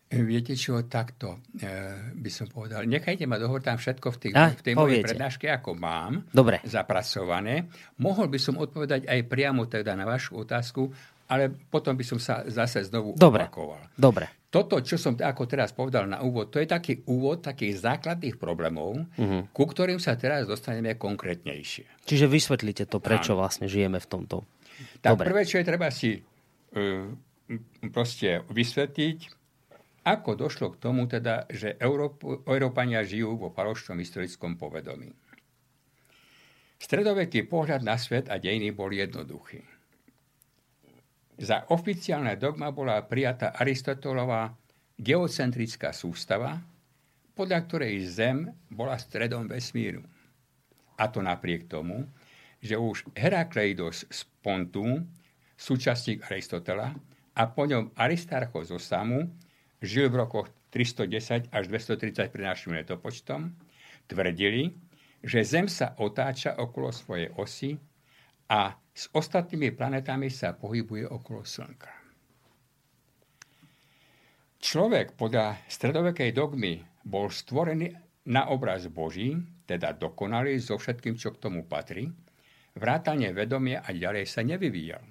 Viete čo, takto e, by som povedal. Nechajte ma dohovor tam všetko v, tých, A, v tej mojej prednáške, ako mám Dobre. zapracované. Mohol by som odpovedať aj priamo teda na vašu otázku, ale potom by som sa zase znovu Dobre. opakoval. Dobre. Toto, čo som ako teraz povedal na úvod, to je taký úvod takých základných problémov, uh-huh. ku ktorým sa teraz dostaneme konkrétnejšie. Čiže vysvetlite to, prečo Áno. vlastne žijeme v tomto. Tak Dobre. prvé, čo je treba si uh, proste vysvetliť, ako došlo k tomu teda, že Európ- Európania žijú vo falošnom historickom povedomí. Stredoveký pohľad na svet a dejiny bol jednoduchý za oficiálne dogma bola prijatá Aristotelová geocentrická sústava, podľa ktorej Zem bola stredom vesmíru. A to napriek tomu, že už Herakleidos z Pontu, súčasník Aristotela, a po ňom Aristarchos zo Samu, žil v rokoch 310 až 230 pred našim letopočtom, tvrdili, že Zem sa otáča okolo svojej osy a s ostatnými planetami sa pohybuje okolo Slnka. Človek podľa stredovekej dogmy bol stvorený na obraz Boží, teda dokonalý so všetkým, čo k tomu patrí, vrátanie vedomia a ďalej sa nevyvíjal.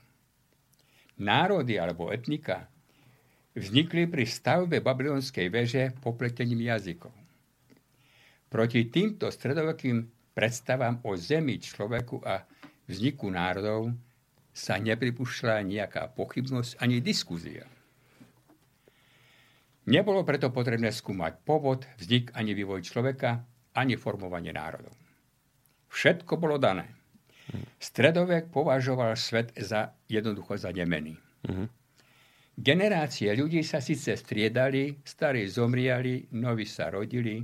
Národy alebo etnika vznikli pri stavbe babylonskej veže popletením jazykov. Proti týmto stredovekým predstavám o zemi, človeku a vzniku národov sa nepripúšťala nejaká pochybnosť ani diskúzia. Nebolo preto potrebné skúmať pôvod, vznik ani vývoj človeka, ani formovanie národov. Všetko bolo dané. Stredovek považoval svet za jednoducho za nemený. Uh-huh. Generácie ľudí sa síce striedali, starí zomriali, noví sa rodili,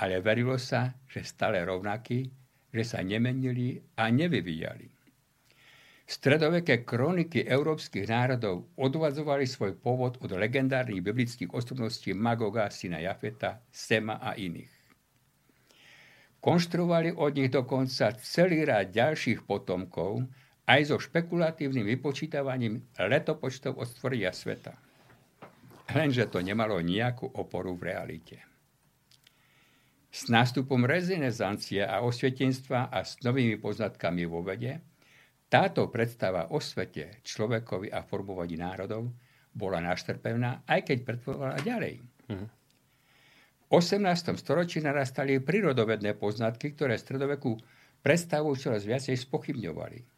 ale verilo sa, že stále rovnakí že sa nemenili a nevyvíjali. Stredoveké kroniky európskych národov odvadzovali svoj pôvod od legendárnych biblických osobností Magoga, syna Jafeta, Sema a iných. Konštruovali od nich dokonca celý rád ďalších potomkov, aj so špekulatívnym vypočítavaním letopočtov od stvorenia sveta. Lenže to nemalo nejakú oporu v realite. S nástupom rezinesancie a osvietenstva a s novými poznatkami vo vede, táto predstava o svete, človekovi a formovaní národov bola naštrpevná, aj keď predpovedala ďalej. Mm. V 18. storočí narastali prírodovedné poznatky, ktoré stredoveku predstavu čoraz viacej spochybňovali.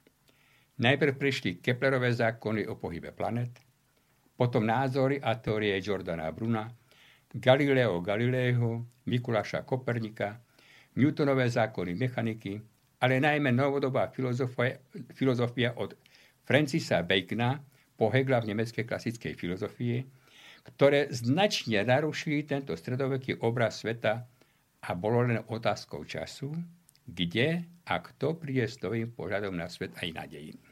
Najprv prišli Keplerové zákony o pohybe planet, potom názory a teórie Jordana Bruna, Galileo Galileiho, Mikuláša Kopernika, Newtonové zákony mechaniky, ale najmä novodobá filozofia, od Francisa Bacona po Hegla v nemeckej klasickej filozofii, ktoré značne narušili tento stredoveký obraz sveta a bolo len otázkou času, kde a kto príde s novým pohľadom na svet aj na dejiny.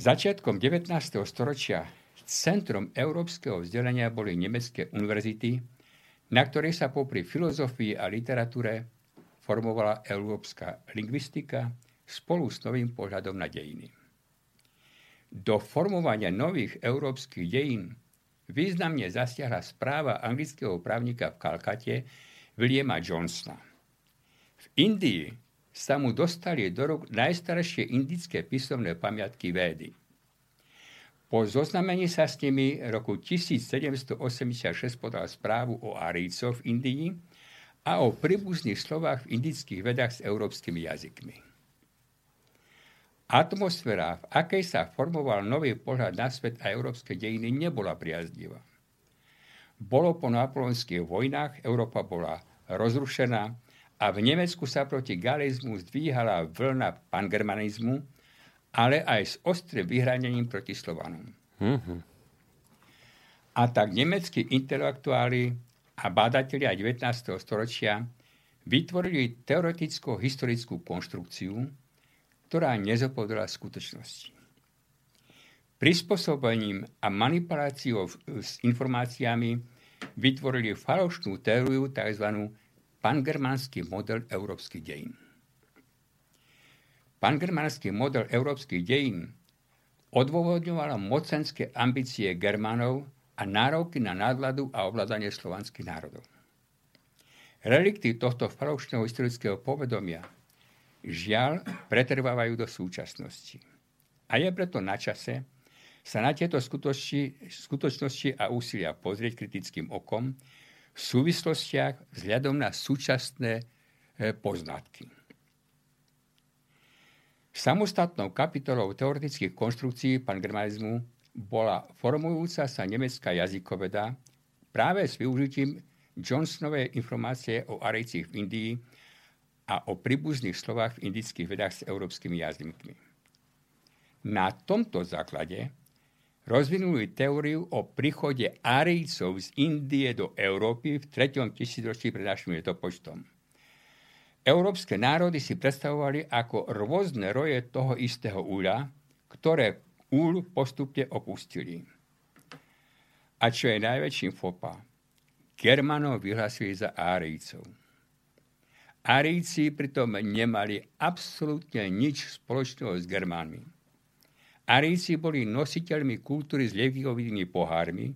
Začiatkom 19. storočia centrom európskeho vzdelania boli nemecké univerzity, na ktorých sa popri filozofii a literatúre formovala európska lingvistika spolu s novým pohľadom na dejiny. Do formovania nových európskych dejín významne zasiahla správa anglického právnika v Kalkate Williama Johnsona. V Indii sa mu dostali do rúk najstaršie indické písomné pamiatky Védy. Po zoznamení sa s nimi roku 1786 podal správu o Arícoch v Indii a o príbuzných slovách v indických vedách s európskymi jazykmi. Atmosféra, v akej sa formoval nový pohľad na svet a európske dejiny, nebola priaznivá. Bolo po napoleonských vojnách, Európa bola rozrušená, a v Nemecku sa proti galizmu zdvíhala vlna pangermanizmu, ale aj s ostrým vyhranením proti Slovanom. Mm-hmm. A tak nemeckí intelektuáli a badatelia 19. storočia vytvorili teoreticko-historickú konštrukciu, ktorá nezopodala skutočnosti. Prispôsobením a manipuláciou s informáciami vytvorili falošnú teóriu tzv pangermanský model európskych dejín. Pangermanský model európskych dejín odôvodňovala mocenské ambície Germánov a nároky na nadladu a ovládanie slovanských národov. Relikty tohto falošného historického povedomia žiaľ pretrvávajú do súčasnosti. A je preto na čase sa na tieto skutočnosti a úsilia pozrieť kritickým okom v súvislostiach vzhľadom na súčasné e, poznatky. Samostatnou kapitolou teoretických konštrukcií pangermanizmu bola formujúca sa nemecká jazykoveda práve s využitím Johnsonovej informácie o Arejcích v Indii a o príbuzných slovách v indických vedách s európskymi jazykmi. Na tomto základe rozvinuli teóriu o príchode Arijcov z Indie do Európy v 3. tisícročí pred našim letopočtom. Európske národy si predstavovali ako rôzne roje toho istého úľa, ktoré úľ postupne opustili. A čo je najväčším fopa, Germanov vyhlasili za Árijcov. Árijci pritom nemali absolútne nič spoločného s Germánmi. Aríci boli nositeľmi kultúry s legiovými pohármi,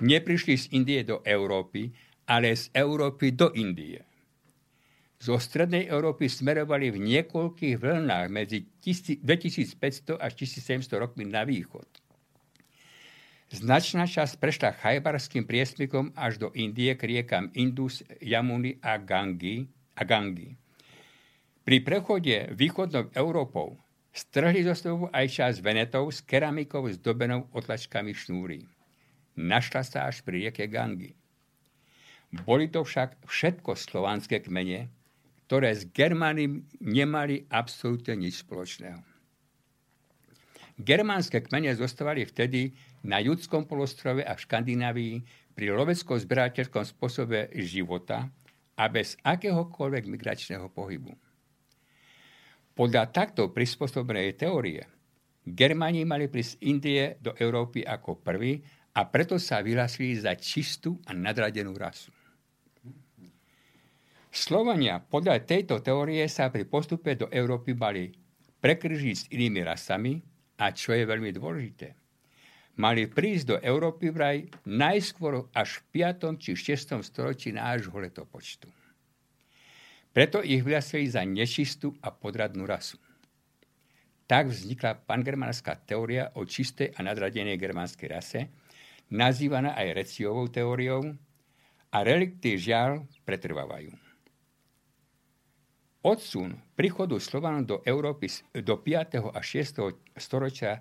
neprišli z Indie do Európy, ale z Európy do Indie. Zo strednej Európy smerovali v niekoľkých vlnách medzi 2500 až 1700 rokmi na východ. Značná časť prešla chajbarským priesmikom až do Indie k riekam Indus, Jamuni a Gangi. A Gangi. Pri prechode východnou Európou Strhli zo stovu aj čas venetov s keramikou zdobenou otlačkami šnúry. Našla sa až pri rieke Gangi. Boli to však všetko slovanské kmene, ktoré s Germány nemali absolútne nič spoločného. Germánske kmene zostávali vtedy na judskom polostrove a v Škandinávii pri lovecko-zberateľskom spôsobe života a bez akéhokoľvek migračného pohybu. Podľa takto prispôsobenej teórie Germáni mali prísť Indie do Európy ako prvý a preto sa vyhlasili za čistú a nadradenú rasu. Slovania podľa tejto teórie sa pri postupe do Európy mali prekryžiť s inými rasami a čo je veľmi dôležité, mali prísť do Európy vraj najskôr až v 5. či 6. storočí nášho letopočtu. Preto ich vyhlasili za nečistú a podradnú rasu. Tak vznikla pangermánska teória o čistej a nadradenej germánskej rase, nazývaná aj Reciovou teóriou, a relikty žiaľ pretrvávajú. Odsun príchodu Slovanov do Európy do 5. a 6. storočia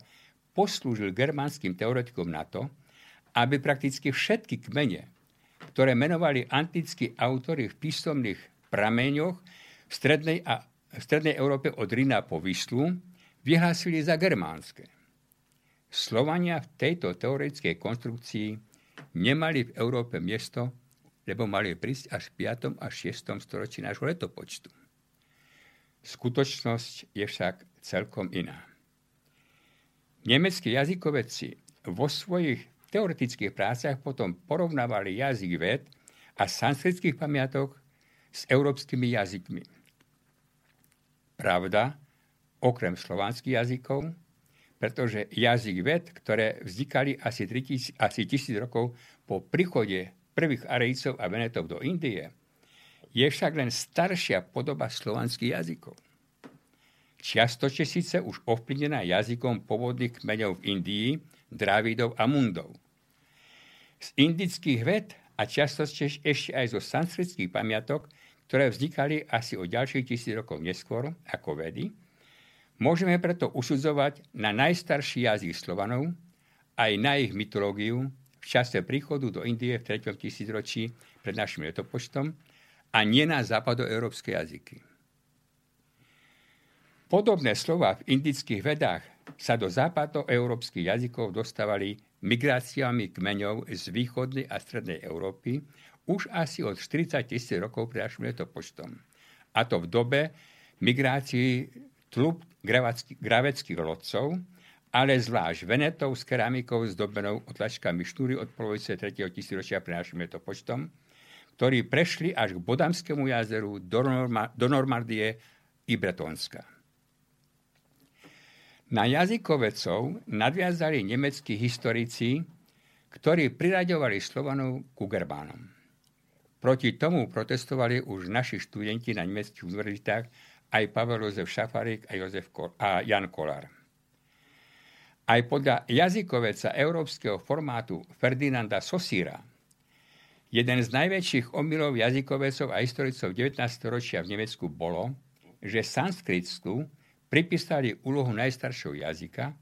poslúžil germánskym teoretikom na to, aby prakticky všetky kmene, ktoré menovali antickí autory v písomných prameňoch v strednej, a, v strednej Európe od Rina po Vyslu vyhlásili za germánske. Slovania v tejto teoretickej konstrukcii nemali v Európe miesto, lebo mali prísť až v 5. a 6. storočí nášho letopočtu. Skutočnosť je však celkom iná. Nemeckí jazykovedci vo svojich teoretických prácach potom porovnávali jazyk ved a sanskritských pamiatok s európskymi jazykmi. Pravda, okrem slovanských jazykov, pretože jazyk ved, ktoré vznikali asi, 3000, asi tisíc rokov po príchode prvých Arejcov a Venetov do Indie, je však len staršia podoba slovanských jazykov. Čiastočne síce už ovplyvnená jazykom pôvodných kmeňov v Indii, Dravidov a Mundov. Z indických ved a čiastočne ešte aj zo sanskritských pamiatok, ktoré vznikali asi o ďalších tisíc rokov neskôr ako vedy, môžeme preto usudzovať na najstarší jazyk Slovanov, aj na ich mytológiu v čase príchodu do Indie v 3. tisícročí pred našim letopočtom a nie na západoeurópske jazyky. Podobné slova v indických vedách sa do západoeurópskych jazykov dostávali migráciami kmeňov z východnej a strednej Európy už asi od 40 tisíc rokov pred našim letopočtom. A to v dobe migrácií tlub graveckých lodcov, ale zvlášť Venetov s keramikou zdobenou otlačkami šnúry od polovice 3. tisíročia pre našim letopočtom, ktorí prešli až k Bodamskému jazeru do, Norma, do Normandie i Bretonska. Na jazykovecov nadviazali nemeckí historici, ktorí priraďovali Slovanov ku Gerbánom. Proti tomu protestovali už naši študenti na nemeckých univerzitách aj Pavel Jozef Šafarik a, Jozef Kol- a Jan Kolár. Aj podľa jazykoveca európskeho formátu Ferdinanda Sosíra, jeden z najväčších omylov jazykovecov a historicov 19. ročia v Nemecku bolo, že sanskritskú pripísali úlohu najstaršieho jazyka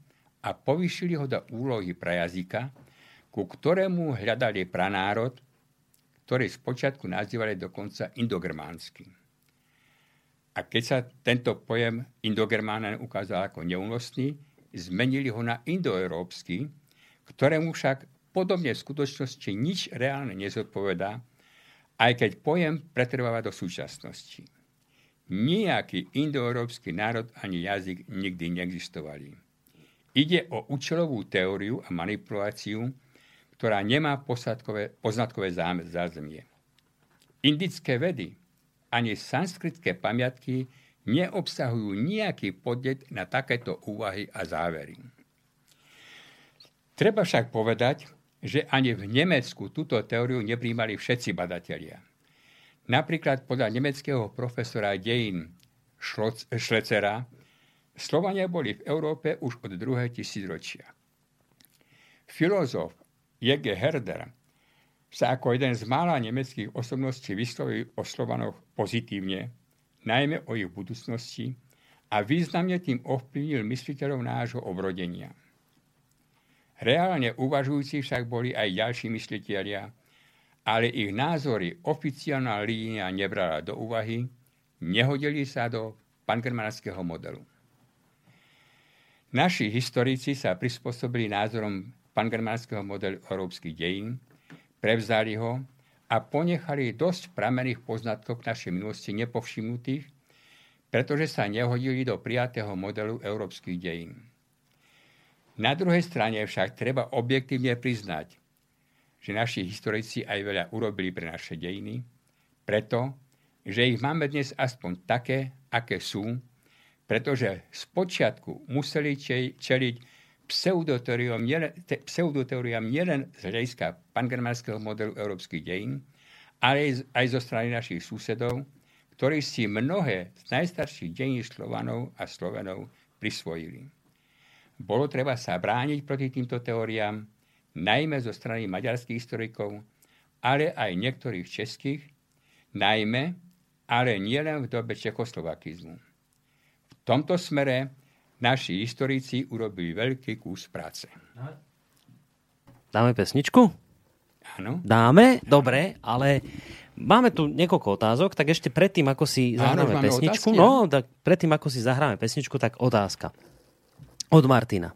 a povýšili ho do úlohy prajazyka, ku ktorému hľadali pranárod, ktorý spočiatku nazývali dokonca indogermánsky. A keď sa tento pojem indogermánen ukázal ako neúnosný, zmenili ho na indoeurópsky, ktorému však podobne v skutočnosti nič reálne nezodpovedá, aj keď pojem pretrváva do súčasnosti. Nijaký indoeurópsky národ ani jazyk nikdy neexistovali. Ide o účelovú teóriu a manipuláciu, ktorá nemá poznatkové zázemie. Indické vedy ani sanskritské pamiatky neobsahujú nejaký podnet na takéto úvahy a závery. Treba však povedať, že ani v Nemecku túto teóriu nepríjmali všetci badatelia. Napríklad podľa nemeckého profesora dejín Schlecera Slovania boli v Európe už od druhé tisícročia. Filozof J.G. Herder sa ako jeden z mála nemeckých osobností vyslovil o Slovanoch pozitívne, najmä o ich budúcnosti a významne tým ovplyvnil mysliteľov nášho obrodenia. Reálne uvažujúci však boli aj ďalší mysliteľia, ale ich názory oficiálna línia nebrala do úvahy, nehodili sa do pangermanského modelu. Naši historici sa prispôsobili názorom pangermanského modelu európskych dejín, prevzali ho a ponechali dosť pramených poznatkov našej minulosti nepovšimnutých, pretože sa nehodili do prijatého modelu európskych dejín. Na druhej strane však treba objektívne priznať, že naši historici aj veľa urobili pre naše dejiny, preto, že ich máme dnes aspoň také, aké sú, pretože spočiatku museli čeliť pseudoteóriám nielen, nielen z hľadiska pangermánskeho modelu európskych dejín, ale aj zo strany našich susedov, ktorí si mnohé z najstarších dejín Slovanov a Slovenov prisvojili. Bolo treba sa brániť proti týmto teóriám, najmä zo strany maďarských historikov, ale aj niektorých českých, najmä, ale nielen v dobe čekoslovakizmu. V tomto smere naši historici urobili veľký kus práce. Dáme pesničku? Áno. Dáme? Dobre, ale máme tu niekoľko otázok, tak ešte predtým, ako si zahráme Áno, pesničku, no, tak predtým, ako si zahráme pesničku, tak otázka od Martina.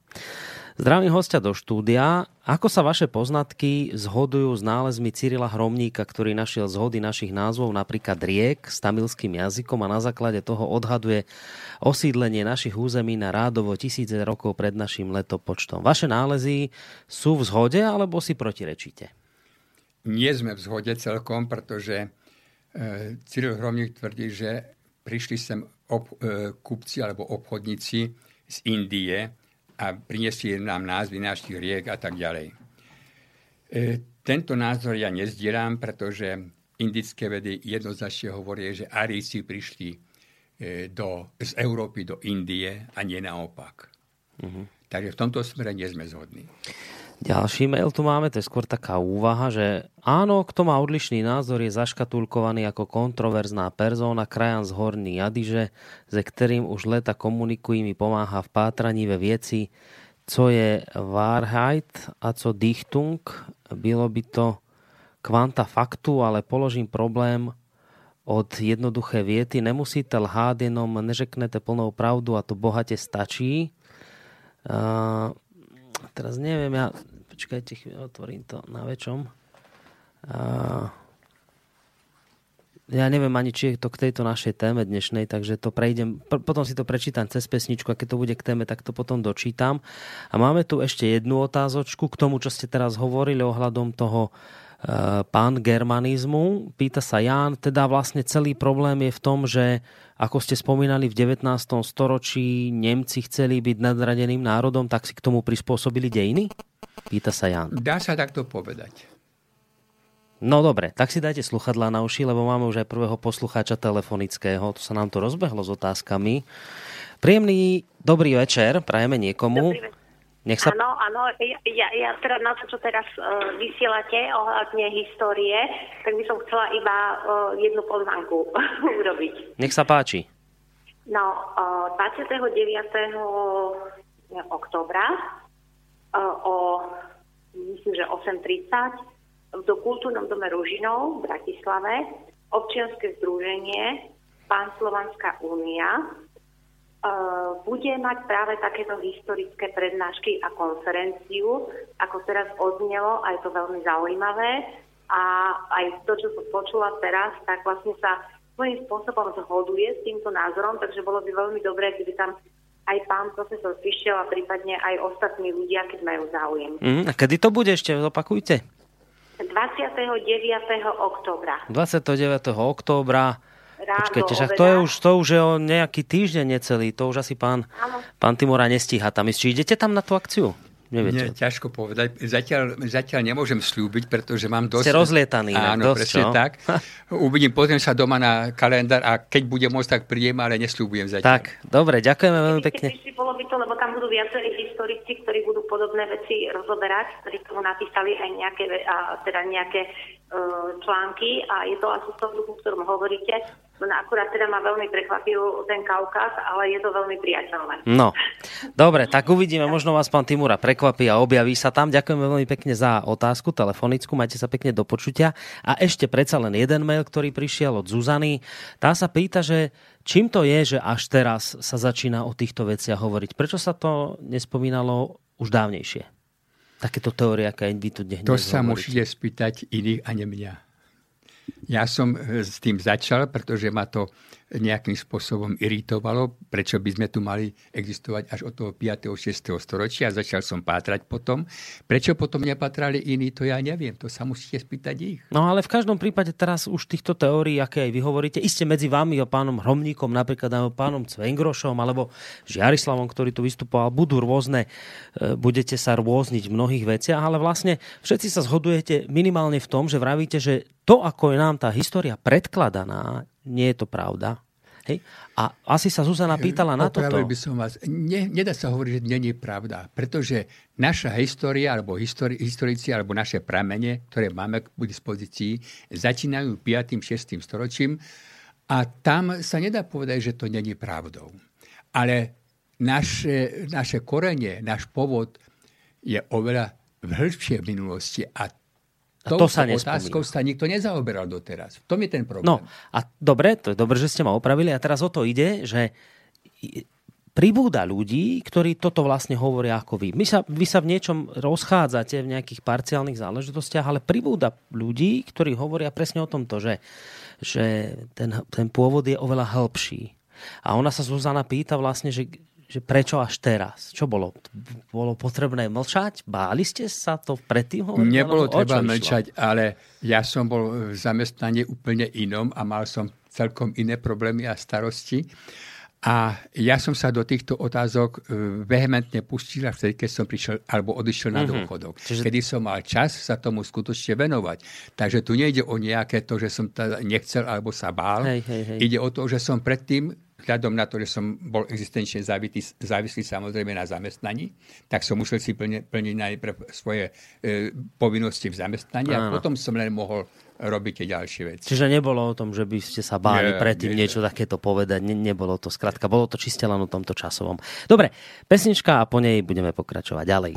Zdravím hostia do štúdia. Ako sa vaše poznatky zhodujú s nálezmi Cyrila Hromníka, ktorý našiel zhody našich názvov, napríklad riek s tamilským jazykom a na základe toho odhaduje osídlenie našich území na rádovo tisíce rokov pred našim letopočtom. Vaše nálezy sú v zhode alebo si protirečíte? Nie sme v zhode celkom, pretože e, Cyril Hromník tvrdí, že prišli sem ob, e, kupci alebo obchodníci z Indie, a priniesli nám názvy našich riek a tak ďalej. E, tento názor ja nezdielam, pretože indické vedy jednoznačne hovoria, že Aríci prišli e, do, z Európy do Indie a nie naopak. Uh-huh. Takže v tomto smere nie sme zhodní. Ďalší mail tu máme, to je skôr taká úvaha, že áno, kto má odlišný názor, je zaškatulkovaný ako kontroverzná perzóna, krajan z Horný Jadyže, ze ktorým už leta komunikují, mi pomáha v pátraní ve vieci, co je Wahrheit a co Dichtung. Bylo by to kvanta faktu, ale položím problém od jednoduché viety. Nemusíte lhát, jenom neřeknete plnou pravdu a to bohate stačí. Uh, teraz neviem, ja Počkajte, otvorím to na väčšom. ja neviem ani, či je to k tejto našej téme dnešnej, takže to prejdem, potom si to prečítam cez pesničku a keď to bude k téme, tak to potom dočítam. A máme tu ešte jednu otázočku k tomu, čo ste teraz hovorili ohľadom toho e, pán germanizmu. Pýta sa Ján, teda vlastne celý problém je v tom, že ako ste spomínali, v 19. storočí Nemci chceli byť nadradeným národom, tak si k tomu prispôsobili dejiny? Pýta sa Jan. Dá sa takto povedať. No dobre, tak si dajte sluchadlá na uši, lebo máme už aj prvého poslucháča telefonického. To sa nám to rozbehlo s otázkami. Príjemný dobrý večer, prajeme niekomu. Dobrý večer. Nech sa... Áno, áno, ja, ja teda na to, čo teraz uh, vysielate ohľadne histórie, tak by som chcela iba uh, jednu pozvánku urobiť. Nech sa páči. No, uh, 29. oktobra o, myslím, že 8.30 do Kultúrnom dome Ružinov v Bratislave občianske združenie Pán Slovanská únia bude mať práve takéto historické prednášky a konferenciu, ako teraz odznelo, a je to veľmi zaujímavé. A aj to, čo som počula teraz, tak vlastne sa svojím spôsobom zhoduje s týmto názorom, takže bolo by veľmi dobré, keby tam aj pán profesor Fišel a prípadne aj ostatní ľudia, keď majú záujem. Mm, a kedy to bude ešte? Opakujte. 29. októbra. 29. októbra. Počkajte, však to je už, to už je o nejaký týždeň necelý, to už asi pán, pán Timora nestíha tam. Či idete tam na tú akciu? Neviete. Nie, ťažko povedať. Zatiaľ, zatiaľ nemôžem slúbiť, pretože mám dosť... Ste rozlietaný. Áno, dosť, presne čo? tak. Uvidím, pozriem sa doma na kalendár a keď bude môcť, tak príjem, ale neslúbujem zatiaľ. Tak, dobre, ďakujeme veľmi pekne. Prišli, bolo by to, lebo tam budú viacerí historici, ktorí budú podobné veci rozoberať, ktorí tomu napísali aj nejaké, a, teda nejaké články a je to asi v tom duchu, ktorom hovoríte. No akurát teda ma veľmi prekvapil ten Kaukaz, ale je to veľmi priateľné. No, dobre, tak uvidíme. Možno vás pán Timura prekvapí a objaví sa tam. Ďakujem veľmi pekne za otázku telefonickú. Majte sa pekne do počutia. A ešte predsa len jeden mail, ktorý prišiel od Zuzany. Tá sa pýta, že čím to je, že až teraz sa začína o týchto veciach hovoriť. Prečo sa to nespomínalo už dávnejšie? Takéto teórie, aká vy tu dnes To sa musíte spýtať iných a ne mňa. Ja som e, s tým začal, pretože ma to nejakým spôsobom iritovalo, prečo by sme tu mali existovať až od toho 5. 6. storočia. Začal som pátrať potom. Prečo potom nepatrali iní, to ja neviem. To sa musíte spýtať ich. No ale v každom prípade teraz už týchto teórií, aké aj vy hovoríte, iste medzi vami a pánom Hromníkom, napríklad aj pánom Cvengrošom alebo Žiarislavom, ktorý tu vystupoval, budú rôzne, e, budete sa rôzniť v mnohých veciach, ale vlastne všetci sa zhodujete minimálne v tom, že vravíte, že to, ako je nám tá história predkladaná, nie je to pravda. Hej? A asi sa Zuzana pýtala na toto. by som vás. Ne, nedá sa hovoriť, že nie je pravda. Pretože naša história, alebo histori, historici, alebo naše pramene, ktoré máme k dispozícii, začínajú 5. 6. storočím a tam sa nedá povedať, že to není pravdou. Ale naše, naše korenie, náš pôvod je oveľa v hĺbšej minulosti a a to sa otázkou sa nikto nezaoberal doteraz. V tom je ten problém. No a dobre, to je dobre, že ste ma opravili. A teraz o to ide, že pribúda ľudí, ktorí toto vlastne hovoria ako vy. My sa, vy sa v niečom rozchádzate v nejakých parciálnych záležitostiach, ale pribúda ľudí, ktorí hovoria presne o tomto, že, že ten, ten pôvod je oveľa hĺbší. A ona sa Zuzana pýta vlastne, že, že prečo až teraz? Čo bolo? Bolo potrebné mlčať? Báli ste sa to predtým hovoriť? Nebolo treba mlčať, ale ja som bol v zamestnaní úplne inom a mal som celkom iné problémy a starosti. A ja som sa do týchto otázok e, vehementne pustil vtedy, keď som prišiel alebo odišiel na mm-hmm. dôchodok. Čiže... Kedy som mal čas sa tomu skutočne venovať. Takže tu nejde o nejaké to, že som teda nechcel alebo sa bál. Hej, hej, hej. Ide o to, že som predtým vzhľadom na to, že som bol existenčne závislý, závislý samozrejme na zamestnaní, tak som musel si plne, plniť najprv svoje e, povinnosti v zamestnaní Áno. a potom som len mohol robiť tie ďalšie veci. Čiže nebolo o tom, že by ste sa báli nie, predtým nie, niečo nie. takéto povedať. Ne, nebolo to. Skrátka, bolo to čiste len o tomto časovom. Dobre, pesnička a po nej budeme pokračovať ďalej.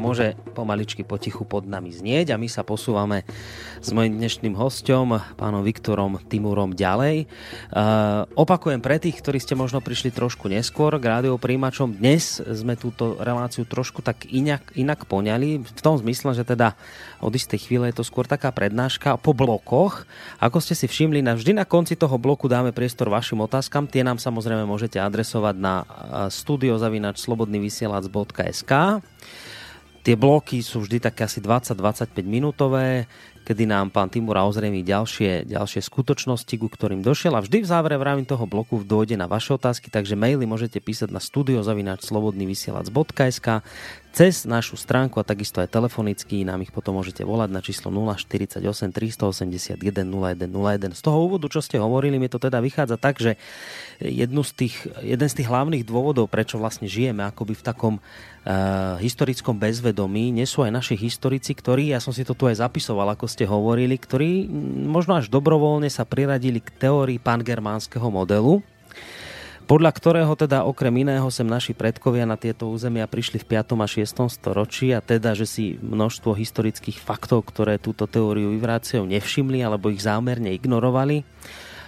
Môže pomaličky potichu pod nami znieť a my sa posúvame s mojim dnešným hostom, pánom Viktorom Timurom ďalej. Uh, opakujem pre tých, ktorí ste možno prišli trošku neskôr k rádiopríjimačom. Dnes sme túto reláciu trošku tak inak, inak poňali, v tom zmysle, že teda od istej chvíle je to skôr taká prednáška po blokoch. Ako ste si všimli, na vždy na konci toho bloku dáme priestor vašim otázkam. Tie nám samozrejme môžete adresovať na studiozavinač slobodnyvysielac.sk Tie bloky sú vždy také asi 20-25 minútové. kedy nám pán Timur ozrejmí ďalšie, ďalšie skutočnosti, ku ktorým došiel. A vždy v závere vravím toho bloku dôjde na vaše otázky, takže maily môžete písať na studiozavináčslobodnyvysielac.sk cez našu stránku a takisto aj telefonicky nám ich potom môžete volať na číslo 048 381 0101. Z toho úvodu, čo ste hovorili, mi to teda vychádza tak, že jednu z tých, jeden z tých hlavných dôvodov, prečo vlastne žijeme akoby v takom uh, historickom bezvedomí, nie sú aj naši historici, ktorí, ja som si to tu aj zapisoval, ako ste hovorili, ktorí možno až dobrovoľne sa priradili k teórii pangermánskeho modelu, podľa ktorého teda okrem iného sem naši predkovia na tieto územia prišli v 5. a 6. storočí a teda, že si množstvo historických faktov, ktoré túto teóriu vyvrácajú, nevšimli alebo ich zámerne ignorovali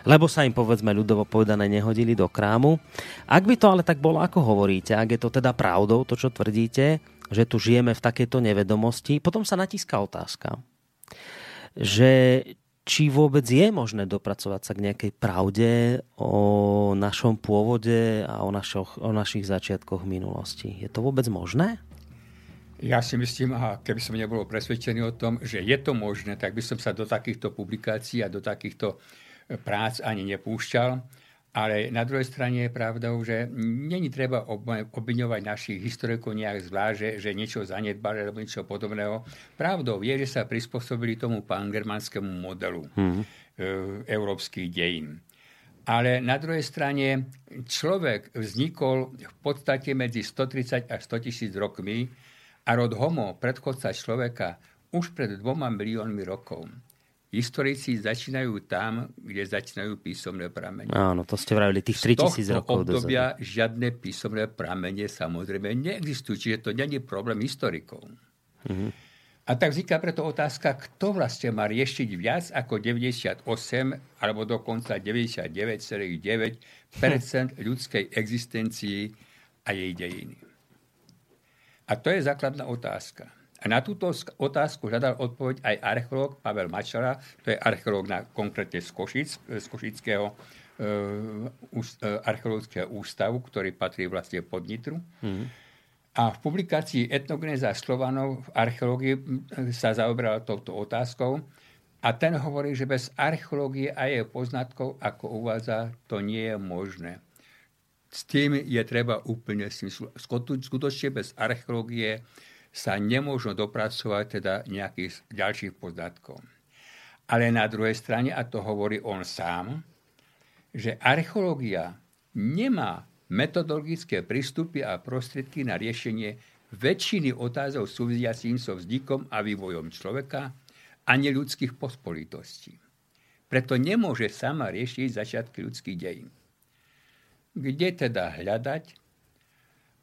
lebo sa im povedzme ľudovo povedané nehodili do krámu. Ak by to ale tak bolo, ako hovoríte, ak je to teda pravdou, to čo tvrdíte, že tu žijeme v takejto nevedomosti, potom sa natíska otázka, že či vôbec je možné dopracovať sa k nejakej pravde o našom pôvode a o, našoch, o našich začiatkoch minulosti. Je to vôbec možné? Ja si myslím, a keby som nebol presvedčený o tom, že je to možné, tak by som sa do takýchto publikácií a do takýchto prác ani nepúšťal. Ale na druhej strane je pravdou, že není treba obviňovať našich historikov nejak zvlášť, že, že niečo zanedbali alebo niečo podobného. Pravdou je, že sa prispôsobili tomu pangermanskému modelu mm. e, európskych dejín. Ale na druhej strane človek vznikol v podstate medzi 130 až 100 tisíc rokmi a rod homo, predchodca človeka, už pred dvoma miliónmi rokov. Historici začínajú tam, kde začínajú písomné pramene. Áno, to ste vravili, tých 3000 rokov obdobia dozadu. žiadne písomné pramene samozrejme neexistujú, čiže to je problém historikov. Mm-hmm. A tak vzniká preto otázka, kto vlastne má riešiť viac ako 98 alebo dokonca 99,9% ľudskej existencii a jej dejiny. A to je základná otázka. A na túto otázku hľadal odpoveď aj archeológ Pavel Mačara, to je archeológ na, konkrétne z, Košic, z Košického uh, archeologického ústavu, ktorý patrí vlastne pod Nitru. Mm. A v publikácii Etnogéneza Slovanov v archeológii sa zaoberal touto otázkou a ten hovorí, že bez archeológie a jej poznatkov, ako uvádza, to nie je možné. S tým je treba úplne skutočne bez archeológie sa nemôžu dopracovať teda nejakých ďalších poznatkov. Ale na druhej strane, a to hovorí on sám, že archeológia nemá metodologické prístupy a prostriedky na riešenie väčšiny otázov súvisiacím so vznikom a vývojom človeka a ľudských pospolitostí. Preto nemôže sama riešiť začiatky ľudských dejín. Kde teda hľadať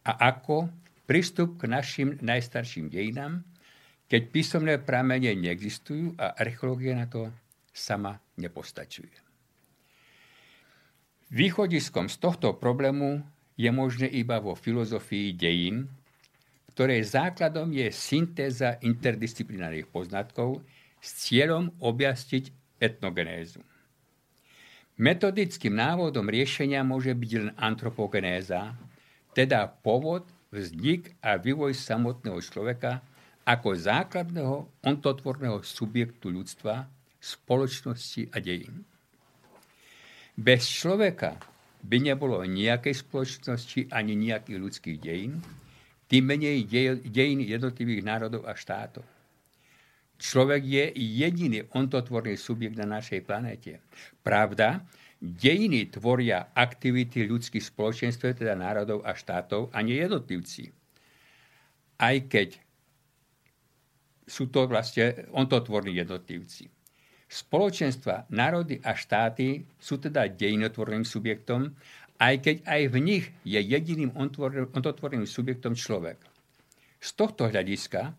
a ako prístup k našim najstarším dejinám, keď písomné pramene neexistujú a archeológia na to sama nepostačuje. Východiskom z tohto problému je možné iba vo filozofii dejín, ktorej základom je syntéza interdisciplinárnych poznatkov s cieľom objasniť etnogenézu. Metodickým návodom riešenia môže byť len antropogenéza, teda pôvod vznik a vývoj samotného človeka ako základného ontotvorného subjektu ľudstva, spoločnosti a dejín. Bez človeka by nebolo nejakej spoločnosti ani nejakých ľudských dejín, tým menej dejín jednotlivých národov a štátov. Človek je jediný ontotvorný subjekt na našej planéte. Pravda, Dejiny tvoria aktivity ľudských spoločenstv, teda národov a štátov, a nie jednotlivci. Aj keď sú to vlastne ontotvorní jednotlivci. Spoločenstva, národy a štáty sú teda dejinotvorným subjektom, aj keď aj v nich je jediným ontotvorným subjektom človek. Z tohto hľadiska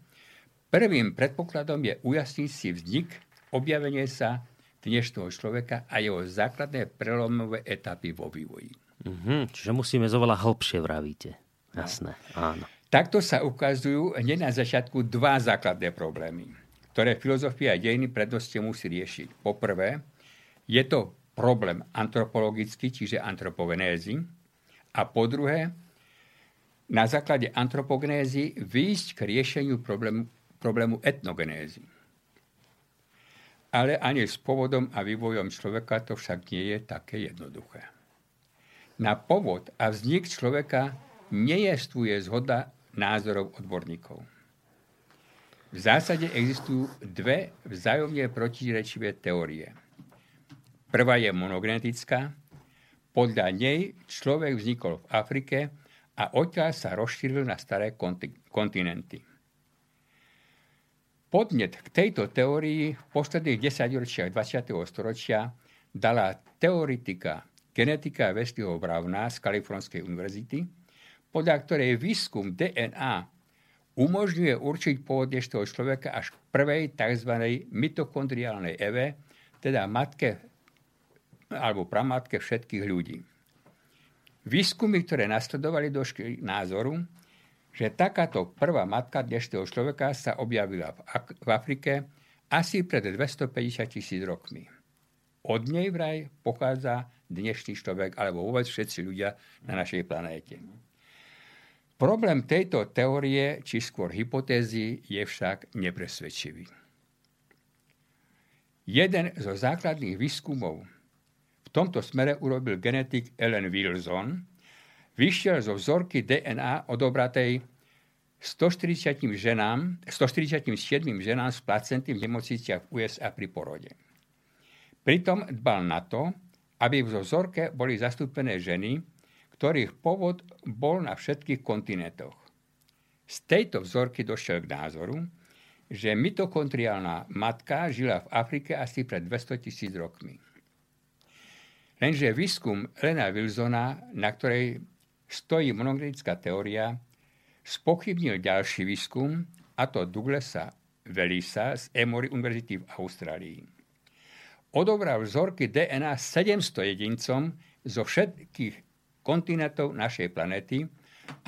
prvým predpokladom je ujasniť si vznik, objavenie sa, dnešného človeka a jeho základné prelomové etapy vo vývoji. Mm-hmm, čiže musíme zoveľa hlbšie vravíte. Jasné, no. áno. Takto sa ukazujú hneď na začiatku dva základné problémy, ktoré filozofia dejiny prednosti musí riešiť. Poprvé, je to problém antropologický, čiže antropogenézy. A po druhé, na základe antropogenézy výjsť k riešeniu problému, problému etnogenézy. Ale ani s pôvodom a vývojom človeka to však nie je také jednoduché. Na pôvod a vznik človeka nejestuje zhoda názorov odborníkov. V zásade existujú dve vzájomne protirečivé teórie. Prvá je monogenetická. Podľa nej človek vznikol v Afrike a odtiaľ sa rozšíril na staré kontinenty. Podnet k tejto teórii v posledných desaťročiach 20. storočia dala teoretika genetika Wesleyho Browna z Kalifornskej univerzity, podľa ktorej výskum DNA umožňuje určiť pôvod toho človeka až k prvej tzv. mitokondriálnej eve, teda matke alebo pramatke všetkých ľudí. Výskumy, ktoré nasledovali, došli názoru, že takáto prvá matka dnešného človeka sa objavila v Afrike asi pred 250 tisíc rokmi. Od nej vraj pochádza dnešný človek, alebo vôbec všetci ľudia na našej planéte. Problém tejto teórie, či skôr hypotézy, je však nepresvedčivý. Jeden zo základných výskumov v tomto smere urobil genetik Ellen Wilson, vyšiel zo vzorky DNA odobratej 140 ženám, 147 ženám z placenty v nemocniciach v USA pri porode. Pritom dbal na to, aby v vzorke boli zastúpené ženy, ktorých pôvod bol na všetkých kontinentoch. Z tejto vzorky došiel k názoru, že mitokondriálna matka žila v Afrike asi pred 200 tisíc rokmi. Lenže výskum Lena Wilsona, na ktorej stojí monogenetická teória, spochybnil ďalší výskum, a to Douglasa Velisa z Emory univerzity v Austrálii. Odobral vzorky DNA 700 jedincom zo všetkých kontinentov našej planety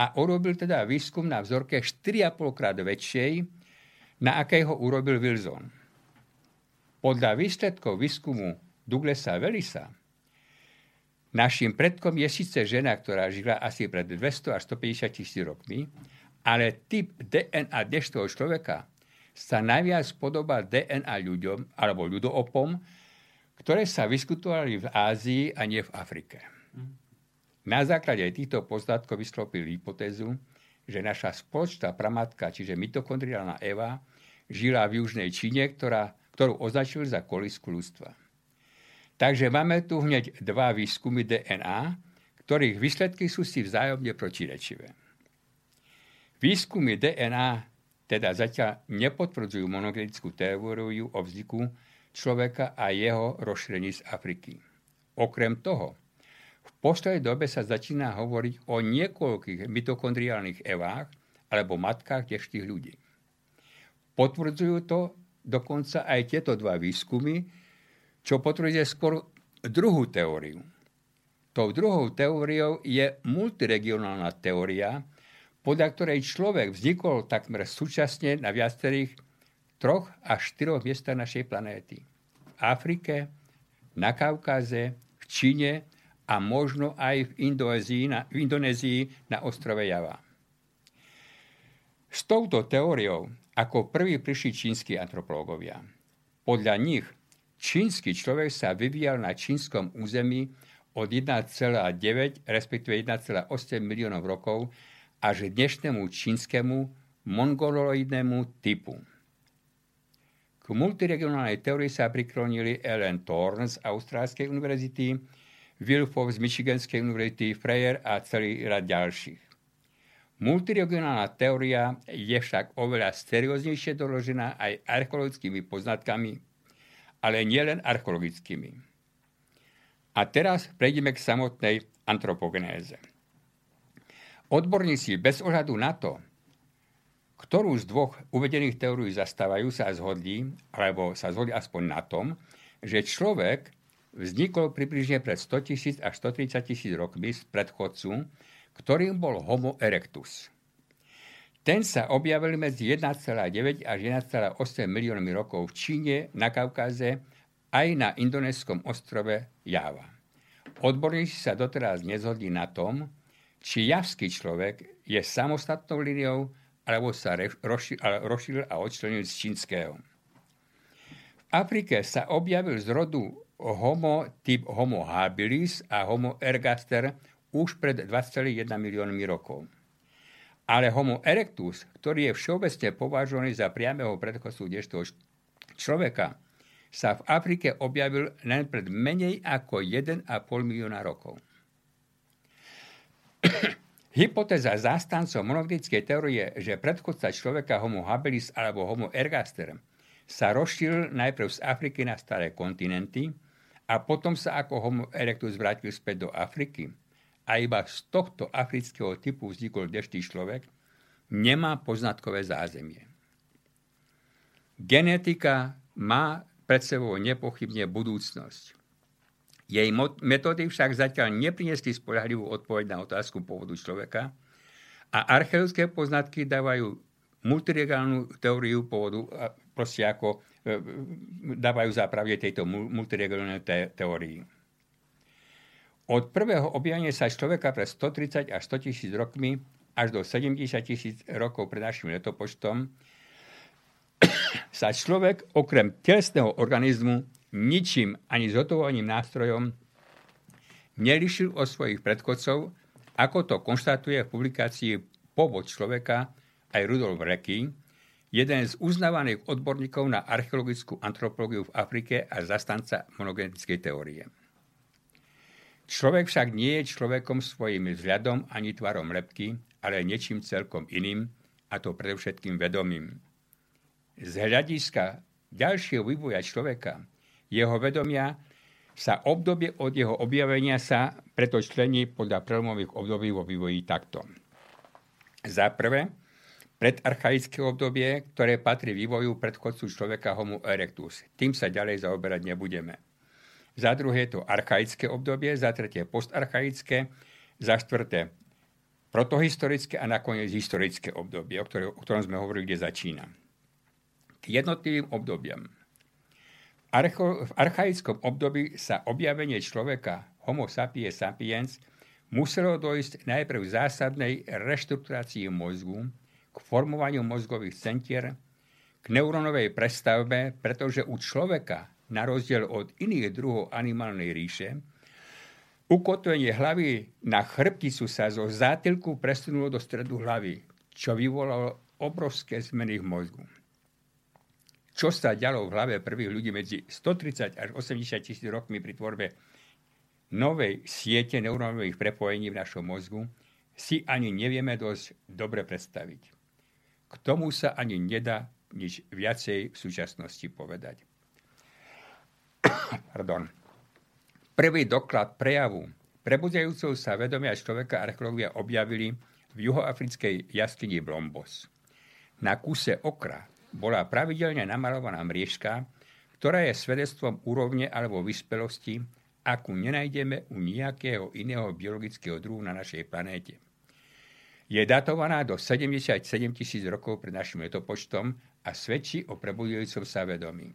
a urobil teda výskum na vzorke 4,5 krát väčšej, na akého urobil Wilson. Podľa výsledkov výskumu Douglasa Velisa Našim predkom je síce žena, ktorá žila asi pred 200 až 150 tisíc rokmi, ale typ DNA dnešného človeka sa najviac podobá DNA ľuďom alebo ľudoopom, ktoré sa vyskutovali v Ázii a nie v Afrike. Na základe týchto poznatkov vysklopil hypotézu, že naša spoločná pramatka, čiže mitokondriálna Eva, žila v južnej Číne, ktorá, ktorú označili za kolisku ľudstva. Takže máme tu hneď dva výskumy DNA, ktorých výsledky sú si vzájomne protirečivé. Výskumy DNA teda zatiaľ nepotvrdzujú monogenickú teóriu o vzniku človeka a jeho rozšírení z Afriky. Okrem toho, v poslednej dobe sa začína hovoriť o niekoľkých mitokondriálnych evách alebo matkách dnešných ľudí. Potvrdzujú to dokonca aj tieto dva výskumy, čo potvrdzuje skôr druhú teóriu. Tou druhou teóriou je multiregionálna teória, podľa ktorej človek vznikol takmer súčasne na viacerých troch až štyroch miestach našej planéty. V Afrike, na Kaukaze, v Číne a možno aj v Indonézii na, v Indonézii na ostrove Java. S touto teóriou ako prvý prišli čínsky antropológovia. Podľa nich Čínsky človek sa vyvíjal na čínskom území od 1,9 respektíve 1,8 miliónov rokov až dnešnému čínskemu mongoloidnému typu. K multiregionálnej teórii sa priklonili Ellen Thorne z Austrálskej univerzity, Wilfov z Michiganskej univerzity, Freyer a celý rad ďalších. Multiregionálna teória je však oveľa serióznejšie doložená aj archeologickými poznatkami ale nielen archeologickými. A teraz prejdeme k samotnej antropogenéze. Odborníci bez ohľadu na to, ktorú z dvoch uvedených teórií zastávajú, sa zhodli, alebo sa zhodli aspoň na tom, že človek vznikol približne pred 100 tisíc až 130 tisíc rokmi z predchodcu, ktorým bol Homo erectus. Ten sa objavil medzi 1,9 až 1,8 miliónmi rokov v Číne, na Kaukaze aj na indonéskom ostrove Java. Odborníci sa doteraz nezhodli na tom, či javský človek je samostatnou líniou alebo sa rozšíril a odčlenil z čínskeho. V Afrike sa objavil z rodu Homo typ Homo habilis a Homo ergaster už pred 2,1 miliónmi rokov. Ale Homo erectus, ktorý je všeobecne považovaný za priameho predchodcu dnešného človeka, sa v Afrike objavil len pred menej ako 1,5 milióna rokov. Hypotéza zástancov monogenickej teórie, že predchodca človeka Homo habilis alebo Homo ergaster sa rozšíril najprv z Afriky na staré kontinenty a potom sa ako Homo erectus vrátil späť do Afriky a iba z tohto afrického typu vznikol dnešný človek, nemá poznatkové zázemie. Genetika má pred sebou nepochybne budúcnosť. Jej metódy však zatiaľ nepriniesli spolahlivú odpoveď na otázku pôvodu človeka a archeologické poznatky dávajú multiregálnu teóriu pôvodu, proste ako e, dávajú zápravie tejto multiregálnej teórii. Od prvého objavenia sa človeka pre 130 až 100 tisíc rokmi až do 70 tisíc rokov pred našim letopočtom sa človek okrem telesného organizmu ničím ani zotovaním nástrojom nelišil od svojich predchodcov, ako to konštatuje v publikácii Povod človeka aj Rudolf Reky, jeden z uznávaných odborníkov na archeologickú antropológiu v Afrike a zastanca monogenetickej teórie. Človek však nie je človekom svojim vzhľadom ani tvarom lepky, ale niečím celkom iným, a to predovšetkým vedomým. Z hľadiska ďalšieho vývoja človeka jeho vedomia sa obdobie od jeho objavenia sa preto člení podľa prelomových období vo vývoji takto. Za prvé, predarchaické obdobie, ktoré patrí vývoju predchodcu človeka Homo erectus. Tým sa ďalej zaoberať nebudeme. Za druhé je to archaické obdobie, za tretie postarchaické, za štvrté protohistorické a nakoniec historické obdobie, o, ktoré, o ktorom sme hovorili, kde začína. K jednotlivým obdobiam archo, v archaickom období sa objavenie človeka Homo sapiens sapiens muselo dojsť najprv v zásadnej reštrukturácii mozgu, k formovaniu mozgových centier, k neurónovej prestavbe, pretože u človeka, na rozdiel od iných druhov animálnej ríše, ukotvenie hlavy na chrbticu sa zo zátilku presunulo do stredu hlavy, čo vyvolalo obrovské zmeny v mozgu čo sa ďalo v hlave prvých ľudí medzi 130 až 80 tisíc rokmi pri tvorbe novej siete neurónových prepojení v našom mozgu, si ani nevieme dosť dobre predstaviť. K tomu sa ani nedá nič viacej v súčasnosti povedať. Pardon. Prvý doklad prejavu prebudzajúceho sa vedomia človeka archeológia objavili v juhoafrickej jaskyni Blombos. Na kuse okra bola pravidelne namalovaná mriežka, ktorá je svedectvom úrovne alebo vyspelosti, akú nenájdeme u nejakého iného biologického druhu na našej planéte. Je datovaná do 77 tisíc rokov pred našim letopočtom a svedčí o prebudujúcom sa vedomí.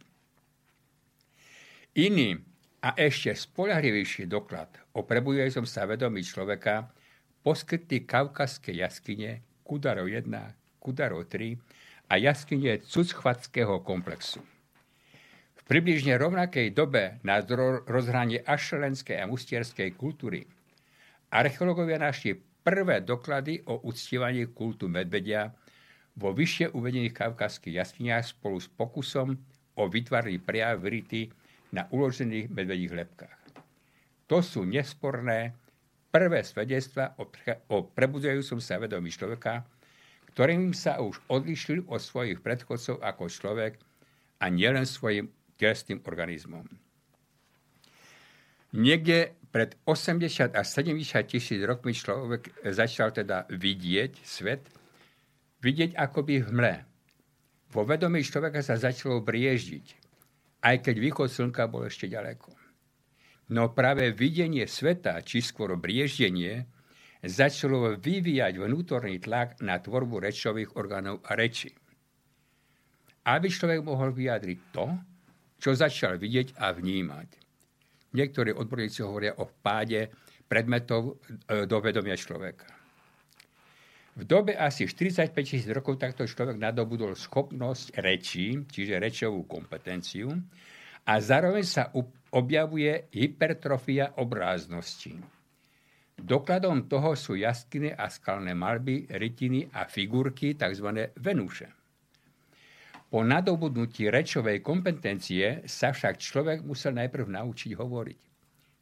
Iný a ešte spolahlivejší doklad o prebudujúcom sa vedomí človeka poskytli kaukazské jaskyne Kudaro 1, Kudaro 3 a jaskyne Cuchvatského komplexu. V približne rovnakej dobe na rozhranie ašelenskej a mustierskej kultúry archeológovia našli prvé doklady o uctievaní kultu medvedia vo vyššie uvedených kavkazských jaskyniach spolu s pokusom o vytvarný prejav vyrity na uložených medvedích lepkách. To sú nesporné prvé svedectva o, pre, o prebudzajúcom sa vedomí človeka, ktorým sa už odlišil od svojich predchodcov ako človek a nielen svojim telesným organizmom. Niekde pred 80 až 70 tisíc rokmi človek začal teda vidieť svet, vidieť akoby v mle. Vo vedomí človeka sa začalo brieždiť, aj keď východ slnka bol ešte ďaleko. No práve videnie sveta, či skôr brieždenie, začalo vyvíjať vnútorný tlak na tvorbu rečových orgánov a reči. Aby človek mohol vyjadriť to, čo začal vidieť a vnímať. Niektorí odborníci hovoria o páde predmetov e, do vedomia človeka. V dobe asi 45 tisíc rokov takto človek nadobudol schopnosť rečí, čiže rečovú kompetenciu, a zároveň sa objavuje hypertrofia obráznosti. Dokladom toho sú jaskyne a skalné malby, rytiny a figurky, tzv. Venúše. Po nadobudnutí rečovej kompetencie sa však človek musel najprv naučiť hovoriť.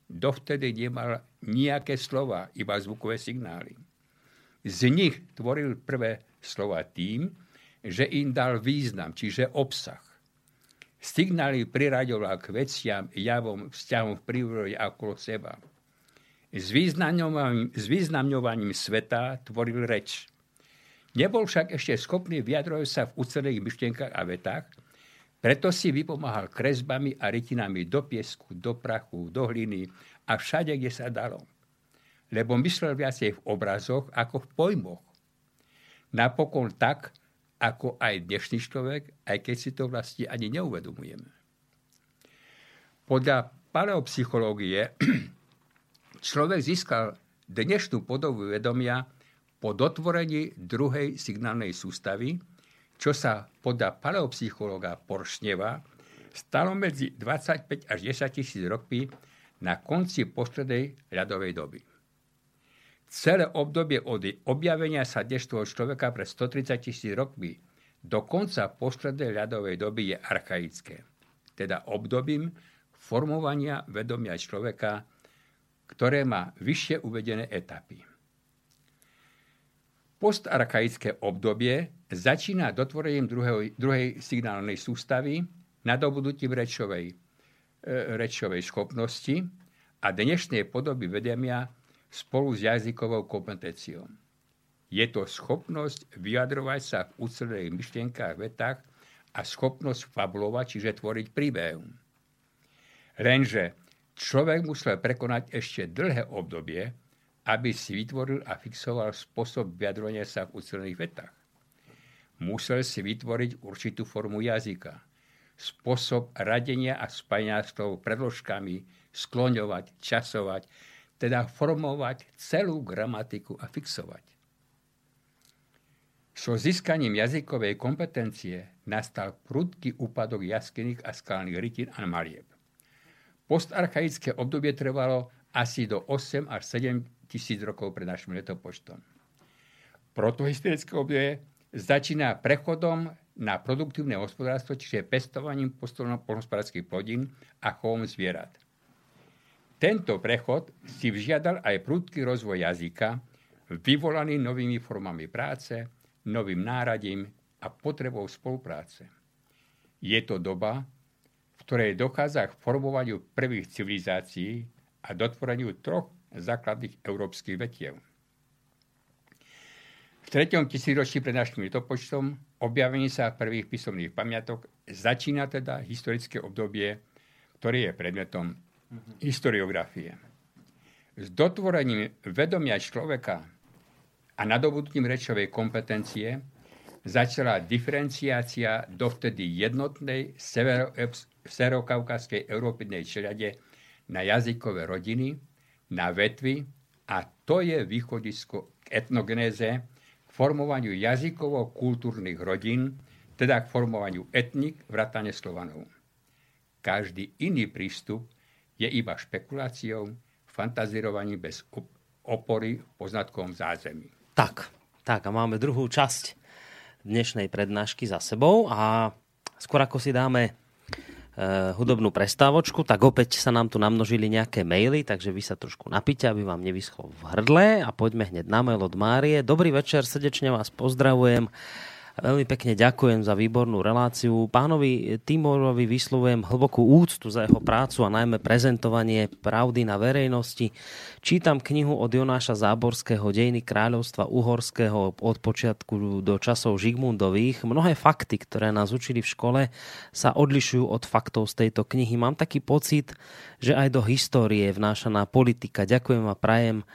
Dovtedy nemal nejaké slova, iba zvukové signály. Z nich tvoril prvé slova tým, že im dal význam, čiže obsah. Signály priraďoval k veciam, javom, vzťahom v prírode okolo seba. S významňovaním, s významňovaním sveta tvoril reč. Nebol však ešte schopný vyjadrovať sa v ucelených myšlienkach a vetách, preto si vypomáhal kresbami a rytinami do piesku, do prachu, do hliny a všade, kde sa dalo lebo myslel viacej v obrazoch ako v pojmoch. Napokon tak, ako aj dnešný človek, aj keď si to vlastne ani neuvedomujeme. Podľa paleopsychológie človek získal dnešnú podobu vedomia po dotvorení druhej signálnej sústavy, čo sa podľa paleopsychológa Poršneva stalo medzi 25 až 10 tisíc rokmi na konci poslednej ľadovej doby. Celé obdobie od objavenia sa dnešného človeka pred 130 tisíc rokmi do konca poslednej ľadovej doby je archaické. Teda obdobím formovania vedomia človeka, ktoré má vyššie uvedené etapy. Postarchaické obdobie začína dotvorením druhej, druhej signálnej sústavy, nadobudnutím rečovej, e, rečovej schopnosti a dnešnej podoby vedomia spolu s jazykovou kompetenciou. Je to schopnosť vyjadrovať sa v ucelených myšlienkách, vetách a schopnosť fabulovať, čiže tvoriť príbeh. Lenže človek musel prekonať ešte dlhé obdobie, aby si vytvoril a fixoval spôsob vyjadrovania sa v ucelených vetách. Musel si vytvoriť určitú formu jazyka, spôsob radenia a spajania slov predložkami, skloňovať, časovať, teda formovať celú gramatiku a fixovať. So získaním jazykovej kompetencie nastal prudký úpadok jaskyných a skalných rytín a malieb. Postarchaické obdobie trvalo asi do 8 až 7 tisíc rokov pred našim letopočtom. Protohistorické obdobie začína prechodom na produktívne hospodárstvo, čiže pestovaním polnospodárských plodín a chovom zvierat. Tento prechod si vžiadal aj prudký rozvoj jazyka, vyvolaný novými formami práce, novým náradím a potrebou spolupráce. Je to doba, v ktorej dochádza k formovaniu prvých civilizácií a dotvoreniu troch základných európskych vetiev. V treťom tisíročí pred našim letopočtom objavení sa prvých písomných pamiatok začína teda historické obdobie, ktoré je predmetom historiografie. S dotvorením vedomia človeka a nadobudnutím rečovej kompetencie začala diferenciácia dovtedy jednotnej severokaukazskej európidnej čeliade na jazykové rodiny, na vetvy a to je východisko k etnogenéze, k formovaniu jazykovo-kultúrnych rodín, teda k formovaniu etnik vrátane Slovanov. Každý iný prístup je iba špekuláciou, fantazírovaním bez opory poznatkom zázemí. Tak, tak a máme druhú časť dnešnej prednášky za sebou a skôr ako si dáme e, hudobnú prestávočku, tak opäť sa nám tu namnožili nejaké maily, takže vy sa trošku napíte, aby vám nevyschlo v hrdle a poďme hneď na mail od Márie. Dobrý večer, srdečne vás pozdravujem. Veľmi pekne ďakujem za výbornú reláciu. Pánovi Timorovi vyslovujem hlbokú úctu za jeho prácu a najmä prezentovanie pravdy na verejnosti. Čítam knihu od Jonáša Záborského Dejiny kráľovstva uhorského od počiatku do časov Žigmundových. Mnohé fakty, ktoré nás učili v škole, sa odlišujú od faktov z tejto knihy. Mám taký pocit, že aj do histórie vnášaná politika. Ďakujem a prajem eh,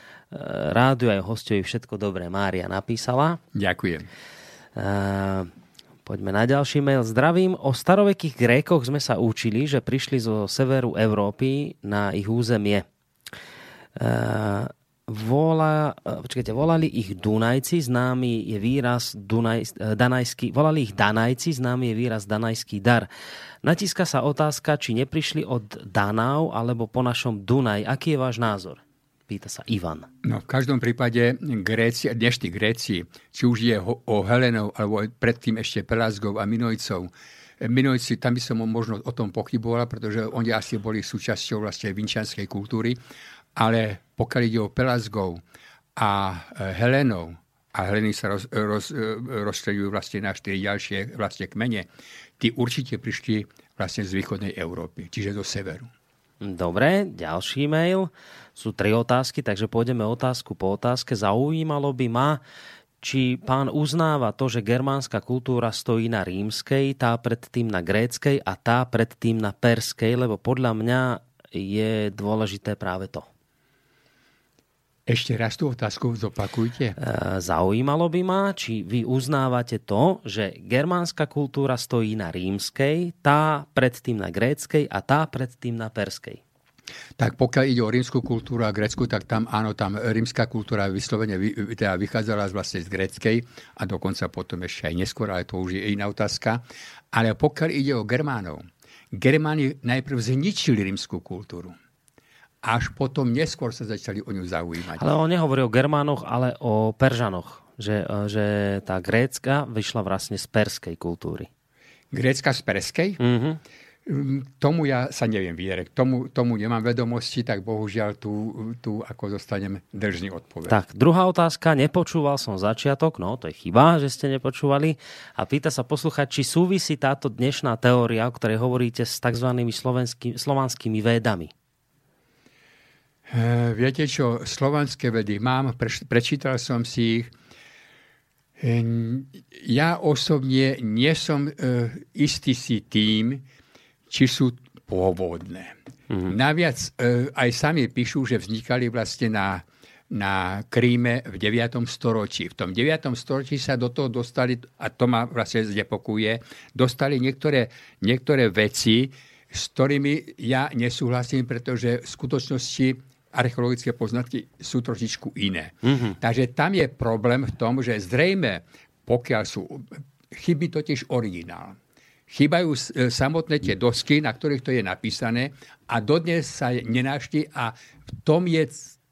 rádu aj hostovi všetko dobré. Mária napísala. Ďakujem. Poďme na ďalší mail. Zdravím. O starovekých Grékoch sme sa učili, že prišli zo severu Európy na ich územie. Volá, volala, e, počkajte, volali ich Dunajci, známy je výraz Dunaj, e, Danajský, volali ich Danajci, známy je výraz Danajský dar. Natíska sa otázka, či neprišli od Danau alebo po našom Dunaj. Aký je váš názor? Pýta sa Ivan. No, v každom prípade Gréci, dnešní Gréci, či už je o Helenov, alebo predtým ešte Pelazgov a Minojcov, Minojci, tam by som možno o tom pochyboval, pretože oni asi boli súčasťou vlastne vinčanskej kultúry, ale pokiaľ ide o Pelazgov a e, Helenov, a Heleny sa roz, roz, e, rozstredujú vlastne na štyri ďalšie vlastne kmene, tí určite prišli vlastne z východnej Európy, čiže do severu. Dobre, ďalší mail. Sú tri otázky, takže pôjdeme otázku po otázke. Zaujímalo by ma, či pán uznáva to, že germánska kultúra stojí na rímskej, tá predtým na gréckej a tá predtým na perskej, lebo podľa mňa je dôležité práve to. Ešte raz tú otázku zopakujte. E, zaujímalo by ma, či vy uznávate to, že germánska kultúra stojí na rímskej, tá predtým na gréckej a tá predtým na perskej. Tak pokiaľ ide o rímsku kultúru a grécku, tak tam áno, tam rímska kultúra vyslovene teda vychádzala vlastne z gréckej a dokonca potom ešte aj neskôr, ale to už je iná otázka. Ale pokiaľ ide o Germánov, Germáni najprv zničili rímsku kultúru. Až potom neskôr sa začali o ňu zaujímať. Ale on nehovorí o Germánoch, ale o Peržanoch. Že, že tá grécka vyšla vlastne z perskej kultúry. Grécka z perskej? Mm-hmm. Hm, tomu ja sa neviem vyjadriť. Tomu, tomu nemám vedomosti, tak bohužiaľ tu, tu ako dostanem držný odpoveď. Tak, druhá otázka. Nepočúval som začiatok, no to je chyba, že ste nepočúvali. A pýta sa poslúchať, či súvisí táto dnešná teória, o ktorej hovoríte, s tzv. slovanskými védami. E, viete čo, slovanské vedy mám, prečítal som si ich. E, ja osobne nie som e, istý si tým, či sú pôvodné. Mm-hmm. Naviac e, aj sami píšu, že vznikali vlastne na, na Kríme v 9. storočí. V tom 9. storočí sa do toho dostali, a to ma vlastne znepokuje, dostali niektoré, niektoré veci, s ktorými ja nesúhlasím, pretože v skutočnosti archeologické poznatky sú trošičku iné. Mm-hmm. Takže tam je problém v tom, že zrejme, pokiaľ sú, chybí totiž originál. Chýbajú e, samotné tie dosky, na ktorých to je napísané a dodnes sa nenášli a v tom je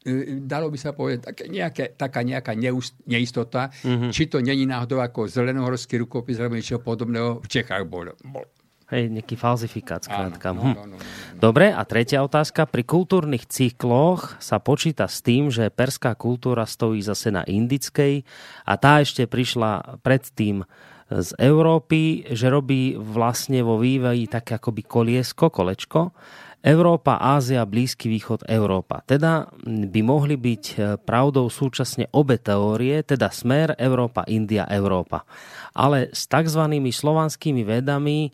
e, dalo by sa povedať, také nejaké, taká nejaká neust, neistota, mm-hmm. či to není náhodou ako zelenohorský rukopis alebo niečo podobného v Čechách bol. bol. Hej, nejaký falzifikát. Áno, no, no, no, no. Dobre, a tretia otázka. Pri kultúrnych cykloch sa počíta s tým, že perská kultúra stojí zase na indickej a tá ešte prišla predtým z Európy, že robí vlastne vo vývoji také akoby koliesko, kolečko. Európa, Ázia, Blízky východ, Európa. Teda by mohli byť e, pravdou súčasne obe teórie, teda smer Európa, India, Európa. Ale s tzv. slovanskými vedami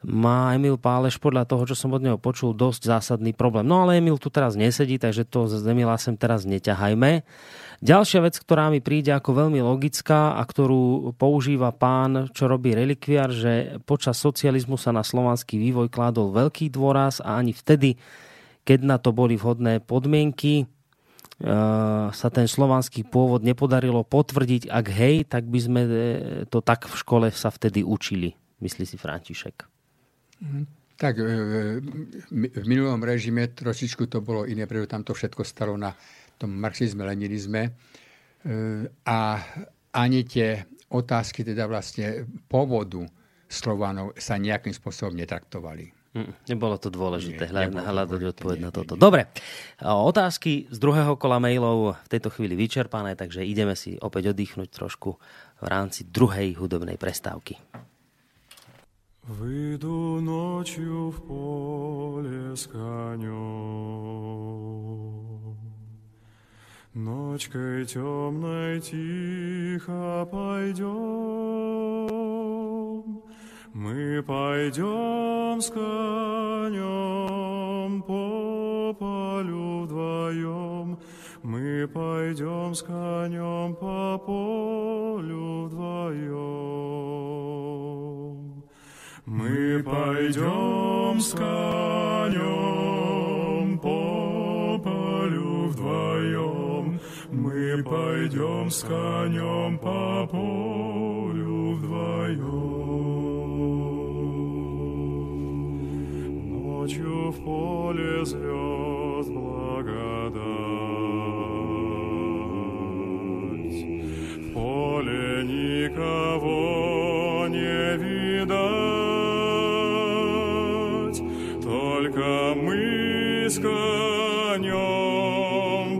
má Emil Páleš podľa toho, čo som od neho počul, dosť zásadný problém. No ale Emil tu teraz nesedí, takže to z Emila sem teraz neťahajme. Ďalšia vec, ktorá mi príde ako veľmi logická a ktorú používa pán, čo robí relikviár, že počas socializmu sa na slovanský vývoj kládol veľký dôraz a ani vtedy, keď na to boli vhodné podmienky, e, sa ten slovanský pôvod nepodarilo potvrdiť. Ak hej, tak by sme e, to tak v škole sa vtedy učili, myslí si František. Tak e, v minulom režime trošičku to bolo iné, pretože tam to všetko stalo na tom marxizme, leninizme. E, a ani tie otázky teda vlastne pôvodu Slovanov sa nejakým spôsobom netraktovali. Mm, nebolo to dôležité hľadať odpoveď na toto. Dobre, otázky z druhého kola mailov v tejto chvíli vyčerpané, takže ideme si opäť oddychnúť trošku v rámci druhej hudobnej prestávky. Выйду ночью в поле с конем. Ночкой темной тихо пойдем, Мы пойдем с конем по полю вдвоем, Мы пойдем с конем по полю вдвоем. Мы пойдем с конем по полю вдвоем, мы пойдем с конем по полю вдвоем. Ночью в поле звезд благодать, в поле никого не видать, конем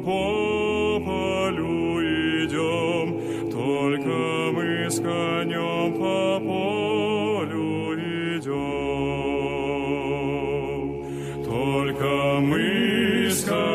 по полю идем, только мы с конем по полю идем, только мы с конем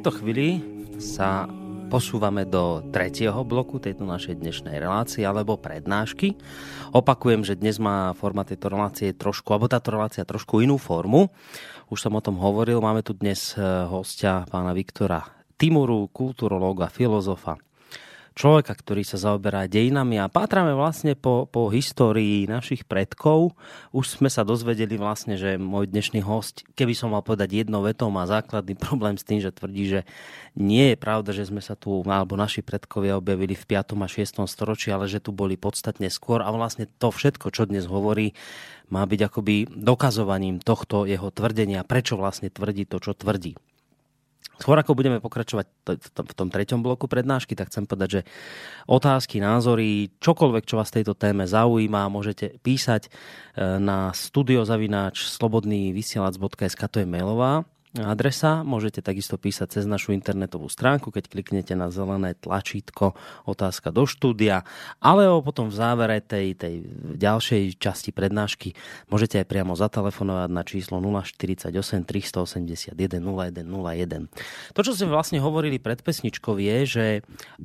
tejto chvíli sa posúvame do tretieho bloku tejto našej dnešnej relácie alebo prednášky. Opakujem, že dnes má forma tejto relácie trošku, alebo táto relácia trošku inú formu. Už som o tom hovoril, máme tu dnes eh, hostia pána Viktora Timuru, kulturológa, filozofa, človeka, ktorý sa zaoberá dejinami a pátrame vlastne po, po histórii našich predkov. Už sme sa dozvedeli vlastne, že môj dnešný host, keby som mal povedať jednou vetou, má základný problém s tým, že tvrdí, že nie je pravda, že sme sa tu, alebo naši predkovia objavili v 5. a 6. storočí, ale že tu boli podstatne skôr a vlastne to všetko, čo dnes hovorí, má byť akoby dokazovaním tohto jeho tvrdenia, prečo vlastne tvrdí to, čo tvrdí. Skôr ako budeme pokračovať v tom treťom bloku prednášky, tak chcem povedať, že otázky, názory, čokoľvek, čo vás tejto téme zaujíma, môžete písať e, na studiozavináč slobodný vysielac.sk, to je mailová adresa. Môžete takisto písať cez našu internetovú stránku, keď kliknete na zelené tlačítko otázka do štúdia, ale potom v závere tej, tej ďalšej časti prednášky môžete aj priamo zatelefonovať na číslo 048 381 0101. To, čo sme vlastne hovorili pred pesničkou je, že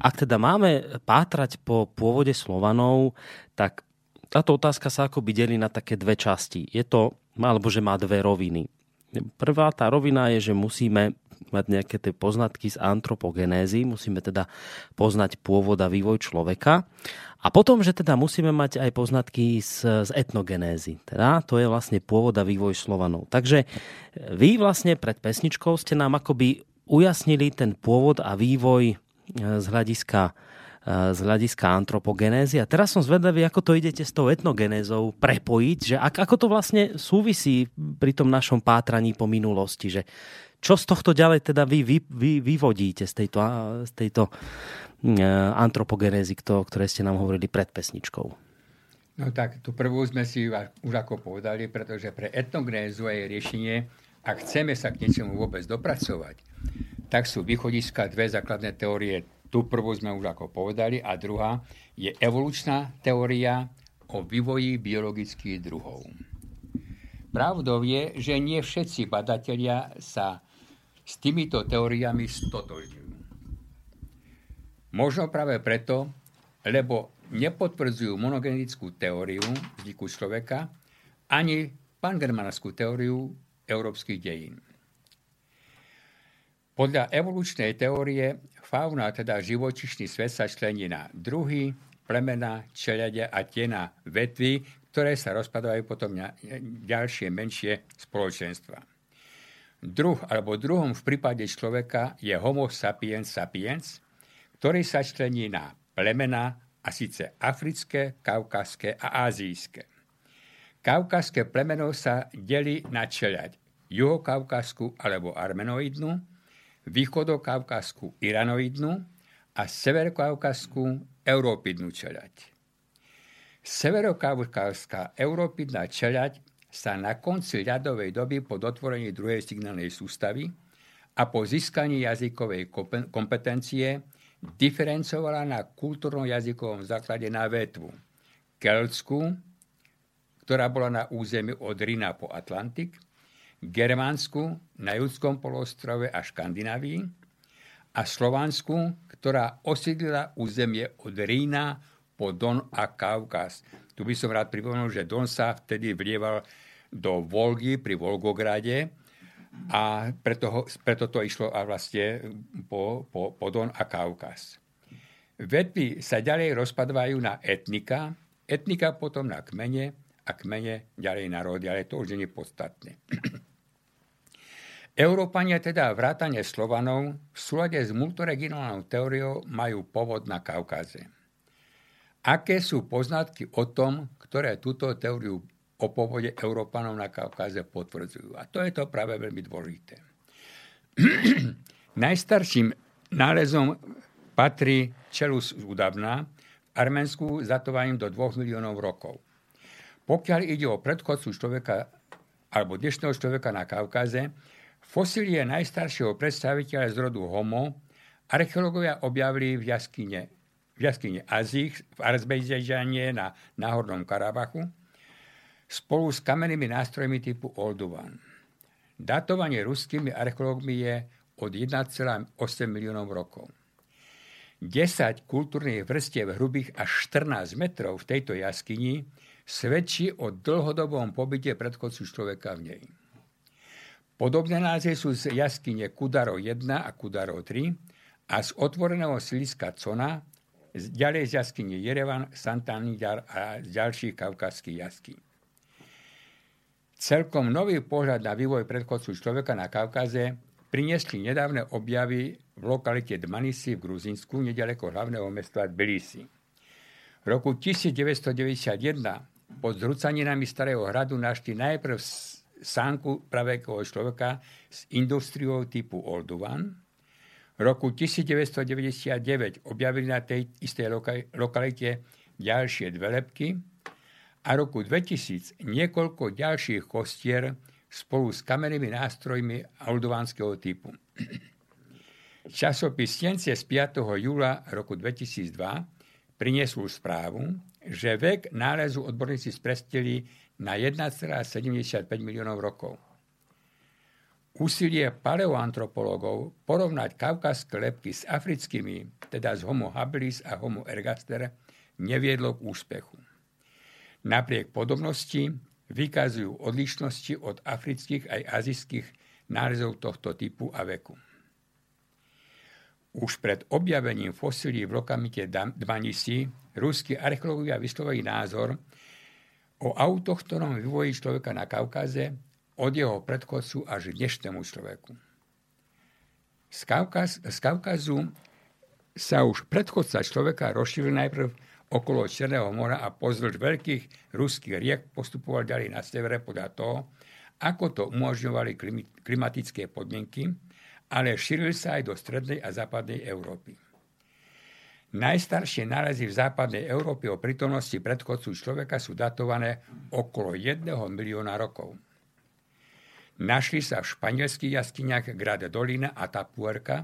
ak teda máme pátrať po pôvode Slovanov, tak táto otázka sa akoby delí na také dve časti. Je to, alebo že má dve roviny. Prvá tá rovina je, že musíme mať nejaké tie poznatky z antropogenézy, musíme teda poznať pôvod a vývoj človeka. A potom, že teda musíme mať aj poznatky z, z etnogenézy. Teda to je vlastne pôvod a vývoj Slovanov. Takže vy vlastne pred pesničkou ste nám akoby ujasnili ten pôvod a vývoj e, z hľadiska z hľadiska antropogenézy. A teraz som zvedavý, ako to idete s tou etnogenézou prepojiť, že ako to vlastne súvisí pri tom našom pátraní po minulosti, že čo z tohto ďalej teda vy, vy, vy vyvodíte z tejto, z tejto antropogenézy, o ktorej ste nám hovorili pred pesničkou? No tak, tú prvú sme si už ako povedali, pretože pre etnogenézu je riešenie, ak chceme sa k niečomu vôbec dopracovať, tak sú východiska dve základné teórie tu prvú sme už ako povedali a druhá je evolučná teória o vývoji biologických druhov. Pravdou je, že nie všetci badatelia sa s týmito teóriami stotožňujú. Možno práve preto, lebo nepotvrdzujú monogenickú teóriu vzniku človeka ani pangermanskú teóriu európskych dejín. Podľa evolučnej teórie fauna, teda živočišný svet, sa člení na druhy, plemena, čelede a tie na vetvy, ktoré sa rozpadajú potom na ďalšie menšie spoločenstva. Druh alebo druhom v prípade človeka je Homo sapiens sapiens, ktorý sa člení na plemena a síce africké, kaukaské a azijské. Kaukaské plemeno sa delí na čeľať juhokaukasku alebo armenoidnú, východokaukazskú iranoidnú a severokaukazskú európidnú čeľať. Severokaukazská európidná čeľať sa na konci ľadovej doby po dotvorení druhej signálnej sústavy a po získaní jazykovej kompetencie diferencovala na kultúrno-jazykovom základe na vetvu keltskú, ktorá bola na území od Rína po Atlantik, Germánsku na Judskom polostrove a Škandinávii a Slovansku, ktorá osídlila územie od Rína po Don a Kaukaz. Tu by som rád pripomenul, že Don sa vtedy vlieval do Volgy pri Volgograde a preto, preto to išlo a vlastne po, po, po Don a Kaukaz. Vetvy sa ďalej rozpadovajú na etnika, etnika potom na kmene a kmene ďalej na rody, ale to už nie je podstatné. Európania teda vrátane Slovanov v súlade s multiregionálnou teóriou majú povod na Kaukáze. Aké sú poznatky o tom, ktoré túto teóriu o pôvode Európanov na Kaukáze potvrdzujú? A to je to práve veľmi dôležité. Najstarším nálezom patrí Čelus údavná v Arménsku zatovaním do 2 miliónov rokov. Pokiaľ ide o predchodcu človeka alebo dnešného človeka na Kaukáze, Fosílie najstaršieho predstaviteľa z rodu Homo archeológovia objavili v jaskyne, v jaskyne Azích v Arzbejžane na Náhornom Karabachu spolu s kamennými nástrojmi typu Olduvan. Datovanie ruskými archeológmi je od 1,8 miliónov rokov. 10 kultúrnych vrstiev hrubých až 14 metrov v tejto jaskyni svedčí o dlhodobom pobyte predchodcu človeka v nej. Podobné názvy sú z jaskyne Kudaro 1 a Kudaro 3 a z otvoreného siliska Cona, ďalej z jaskyne Jerevan, Santanidar a z ďalších kavkazských jaský. Celkom nový pohľad na vývoj predchodcu človeka na Kaukaze priniesli nedávne objavy v lokalite Dmanisi v Gruzínsku, nedaleko hlavného mesta Tbilisi. V roku 1991 pod zrúcaninami Starého hradu našli najprv sánku pravekého človeka s industriou typu Olduvan. V roku 1999 objavili na tej istej lokalite ďalšie dve lepky a roku 2000 niekoľko ďalších kostier spolu s kamennými nástrojmi olduvánskeho typu. Časopis Cience z 5. júla roku 2002 priniesol správu, že vek nálezu odborníci sprestili na 1,75 miliónov rokov. Úsilie paleoantropologov porovnať kaukazské lepky s africkými, teda z Homo habilis a Homo ergaster, neviedlo k úspechu. Napriek podobnosti vykazujú odlišnosti od afrických aj azijských nálezov tohto typu a veku. Už pred objavením fosílií v lokamite Dmanisi ruskí archeológovia vyslovili názor, o autochtonom vývoji človeka na Kaukaze od jeho predchodcu až k dnešnému človeku. Z, Kaukaz, z Kaukazu sa už predchodca človeka rozšíril najprv okolo Černého mora a pozdĺž veľkých ruských riek postupoval ďalej na severe podľa toho, ako to umožňovali klimatické podmienky, ale šíril sa aj do strednej a západnej Európy. Najstaršie nálezy v západnej Európe o prítomnosti predchodcu človeka sú datované okolo 1 milióna rokov. Našli sa v španielských jaskyniach Grad Dolina a Tapuerka.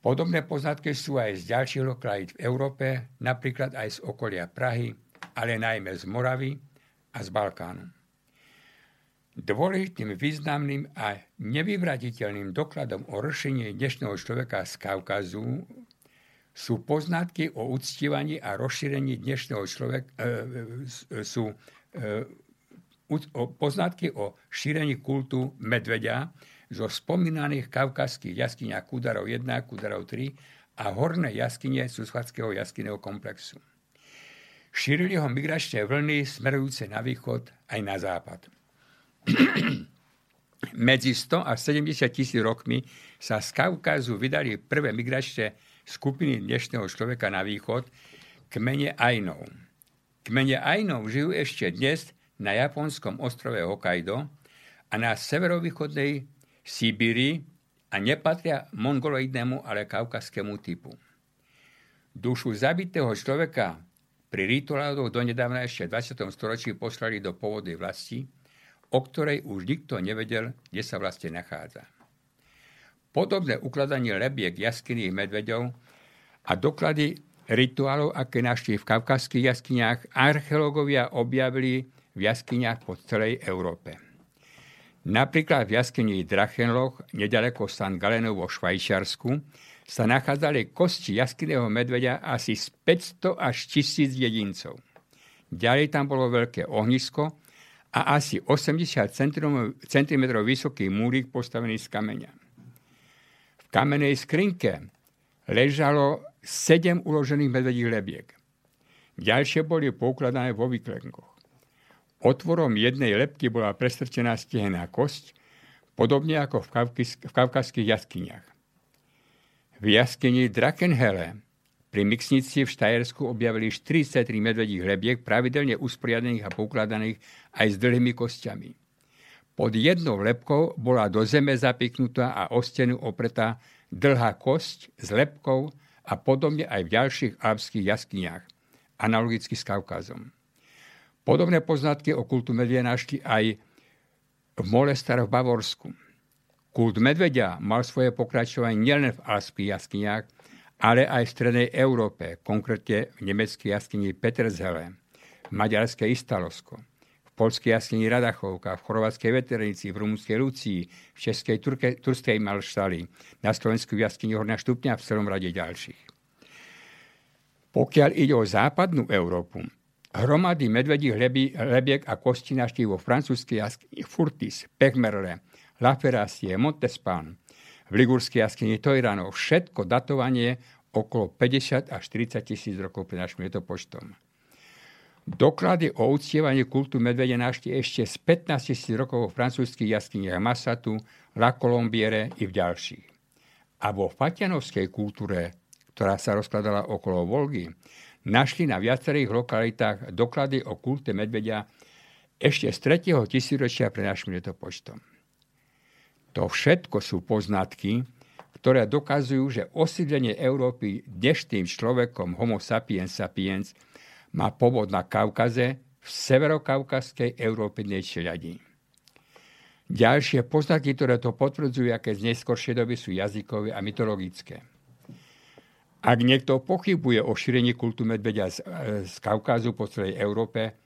Podobné poznatky sú aj z ďalších lokalít v Európe, napríklad aj z okolia Prahy, ale najmä z Moravy a z Balkánu. Dôležitým, významným a nevyvratiteľným dokladom o rešení dnešného človeka z Kaukazu sú poznatky o uctívaní a rozšírení dnešného človeka, e, e, sú e, poznatky o šírení kultu medveďa zo spomínaných kavkazských jaskyniach Kudarov 1, Kudarov 3 a horné jaskyne Susvadského jaskyného komplexu. Šírili ho migračné vlny smerujúce na východ aj na západ. Medzi 100 a 70 tisíc rokmi sa z Kaukazu vydali prvé migračné skupiny dnešného človeka na východ, kmene Ainov. Kmene Ainov žijú ešte dnes na japonskom ostrove Hokkaido a na severovýchodnej Sibíri a nepatria mongoloidnému, ale kaukaskému typu. Dušu zabitého človeka pri rituáloch donedávna ešte v 20. storočí poslali do pôvodnej vlasti, o ktorej už nikto nevedel, kde sa vlastne nachádza. Podobné ukladanie lebiek jaskyných medveďov a doklady rituálov, aké našli v kavkazských jaskyniach, archeológovia objavili v jaskyniach po celej Európe. Napríklad v jaskyni Drachenloch, nedaleko San Galeno vo Švajčiarsku, sa nachádzali kosti jaskyného medveďa asi z 500 až 1000 jedincov. Ďalej tam bolo veľké ohnisko a asi 80 cm vysoký múrik postavený z kameňa kamenej skrinke ležalo sedem uložených medvedích lebiek. Ďalšie boli poukladané vo vyklenkoch. Otvorom jednej lepky bola prestrčená stihená kosť, podobne ako v, v kavkazských jaskyniach. V jaskyni Drakenhele pri Mixnici v Štajersku objavili 43 medvedích lebiek pravidelne usporiadaných a poukladaných aj s dlhými kostiami. Pod jednou lepkou bola do zeme zapiknutá a o stenu opretá dlhá kosť s lepkou a podobne aj v ďalších alpských jaskyniach, analogicky s Kaukazom. Podobné poznatky o kultu medvedia našli aj v Molestar v Bavorsku. Kult medvedia mal svoje pokračovanie nielen v alpských jaskyniach, ale aj v strednej Európe, konkrétne v nemeckej jaskyni Peterzele, v maďarskej Istalosko, polskej jaskyni Radachovka, v chorvátskej Veterenici, v rumunskej Lucii, v českej Turke, Turskej Malštali, na Slovensku v jaskyni Horná Štupňa a v celom rade ďalších. Pokiaľ ide o západnú Európu, hromady medvedích lebiek a kostí našli vo francúzskej jaskyni Furtis, Pechmerle, La Ferrasie, Montespan, v ligurskej jaskyni Tojrano, všetko datovanie okolo 50 až 40 tisíc rokov pred našim letopočtom. Doklady o uctievaní kultu medvede našli ešte z 15 tisíc rokov vo francúzských jaskyniach Masatu, La Colombiere i v ďalších. A vo fatianovskej kultúre, ktorá sa rozkladala okolo Volgy, našli na viacerých lokalitách doklady o kulte medvedia ešte z 3. tisíročia pred našim letopočtom. To všetko sú poznatky, ktoré dokazujú, že osídlenie Európy dnešným človekom Homo sapiens sapiens má povod na Kaukaze v severokaukazskej Európnej čeľadi. Ďalšie poznatky, ktoré to potvrdzujú, aké z neskôršej doby sú jazykové a mytologické. Ak niekto pochybuje o šírení kultu medvedia z, z Kaukázu po celej Európe,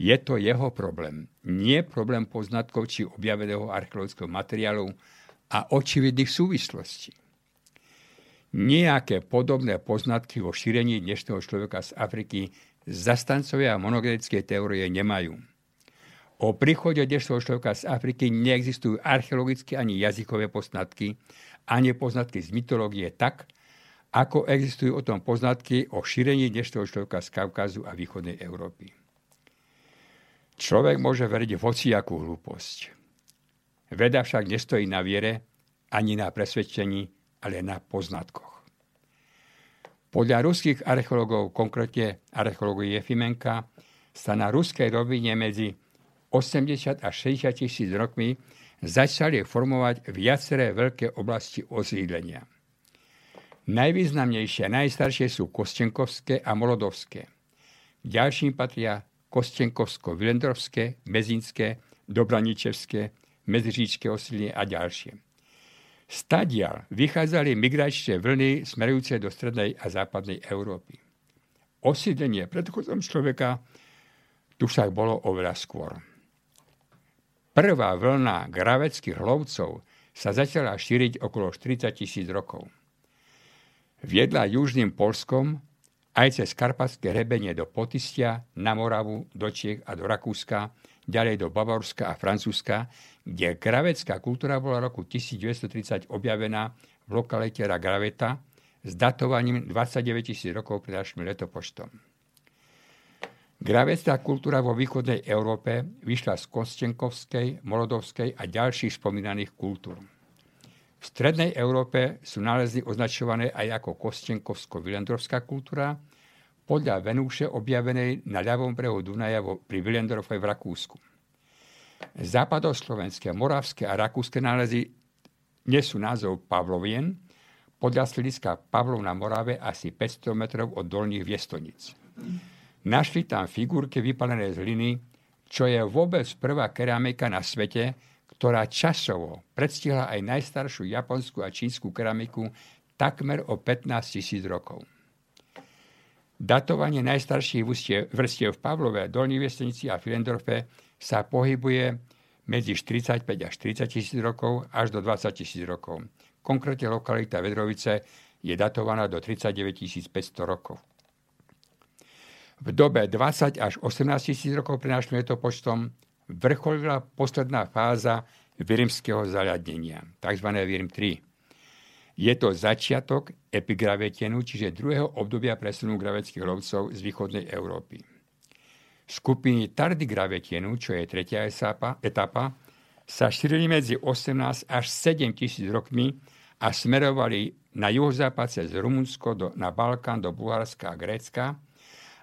je to jeho problém. Nie problém poznatkov či objaveného archeologického materiálu a očividných súvislostí. Nejaké podobné poznatky o šírení dnešného človeka z Afriky zastancovia monogenickej teórie nemajú. O príchode dnešného človeka z Afriky neexistujú archeologické ani jazykové poznatky, ani poznatky z mytológie tak, ako existujú o tom poznatky o šírení dnešného človeka z Kaukazu a východnej Európy. Človek môže veriť v hociakú hlúposť. Veda však nestojí na viere ani na presvedčení, ale na poznatkoch. Podľa ruských archeológov, konkrétne archeológu Jefimenka, sa na ruskej rovine medzi 80 až 60 tisíc rokmi začali formovať viaceré veľké oblasti osídlenia. Najvýznamnejšie a najstaršie sú Kostenkovské a Molodovské. Ďalším patria Kostenkovsko-Vilendrovské, Mezinské, Dobraničevské, Medziříčské osídlenie a ďalšie. Stadial vychádzali migračné vlny smerujúce do strednej a západnej Európy. Osídlenie predchodom človeka tu však bolo oveľa skôr. Prvá vlna graveckých hlovcov sa začala šíriť okolo 40 tisíc rokov. Viedla južným Polskom aj cez Karpatské hrebenie do Potistia, na Moravu, do Čiech a do Rakúska, ďalej do Bavorska a Francúzska, kde gravecká kultúra bola roku 1930 objavená v lokalite Graveta s datovaním 29 tisíc rokov pred našim letopočtom. Gravecká kultúra vo východnej Európe vyšla z Kostenkovskej, Molodovskej a ďalších spomínaných kultúr. V strednej Európe sú nálezy označované aj ako Kostenkovsko-Vilendrovská kultúra, podľa Venúše objavenej na ľavom brehu Dunaja pri Vilendorfe v Rakúsku. Západoslovenské, moravské a rakúske nálezy nesú názov Pavlovien, podľa slediska Pavlov na Morave asi 500 metrov od dolných Viestonic. Našli tam figurky vypalené z hliny, čo je vôbec prvá keramika na svete, ktorá časovo predstihla aj najstaršiu japonskú a čínsku keramiku takmer o 15 tisíc rokov. Datovanie najstarších vrstiev v Pavlove, Dolní Viestenici a Filendorfe sa pohybuje medzi 45 až 30 tisíc rokov až do 20 tisíc rokov. Konkrétne lokalita Vedrovice je datovaná do 39 500 rokov v dobe 20 až 18 tisíc rokov pre našim letopočtom vrcholila posledná fáza Virimského zaľadnenia, tzv. Virim 3. Je to začiatok epigravetienu, čiže druhého obdobia presunu graveckých lovcov z východnej Európy. Skupiny tardigravetienu, čo je tretia etapa, sa šírili medzi 18 až 7 tisíc rokmi a smerovali na juhozápad cez Rumunsko, do, na Balkán, do Bulharska a Grécka,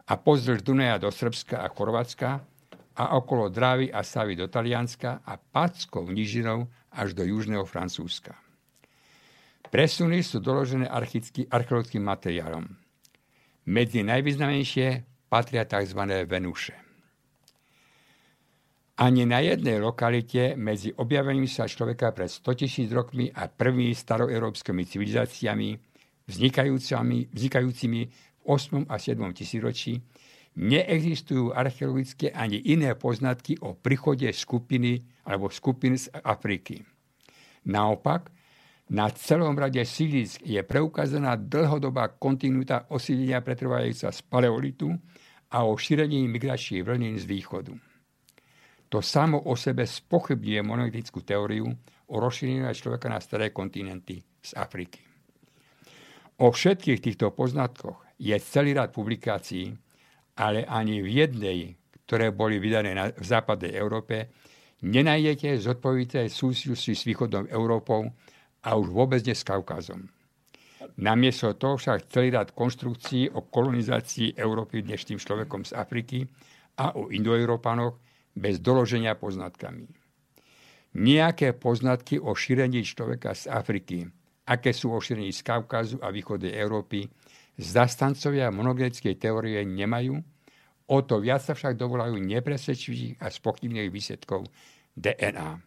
a pozdĺž Dunaja do Srbska a Chorvátska a okolo Drávy a Savy do Talianska a Pádskou nížinou až do južného Francúzska. Presuny sú doložené archeologickým materiálom. Medzi najvýznamnejšie patria tzv. Venuše. Ani na jednej lokalite medzi objavením sa človeka pred 100 tisíc rokmi a prvými staroeurópskymi civilizáciami vznikajúcimi, vznikajúcimi 8. a 7. tisíročí neexistujú archeologické ani iné poznatky o príchode skupiny alebo skupin z Afriky. Naopak, na celom rade sídlisk je preukázaná dlhodobá kontinuita osídlenia pretrvajúca z paleolitu a o šírení migračných vlnín z východu. To samo o sebe spochybňuje monolitickú teóriu o rozšírení človeka na staré kontinenty z Afriky. O všetkých týchto poznatkoch je celý rad publikácií, ale ani v jednej, ktoré boli vydané na, v západnej Európe, nenájdete zodpovedité súvislosti s východnou Európou a už vôbec nie s Kaukazom. Namiesto toho však celý rad konštrukcií o kolonizácii Európy dnešným človekom z Afriky a o Indoeurópanoch bez doloženia poznatkami. Nejaké poznatky o šírení človeka z Afriky, aké sú o šírení z Kaukazu a východnej Európy, zastancovia monogenetickej teórie nemajú, o to viac sa však dovolajú nepresvedčivých a spochybných výsledkov DNA.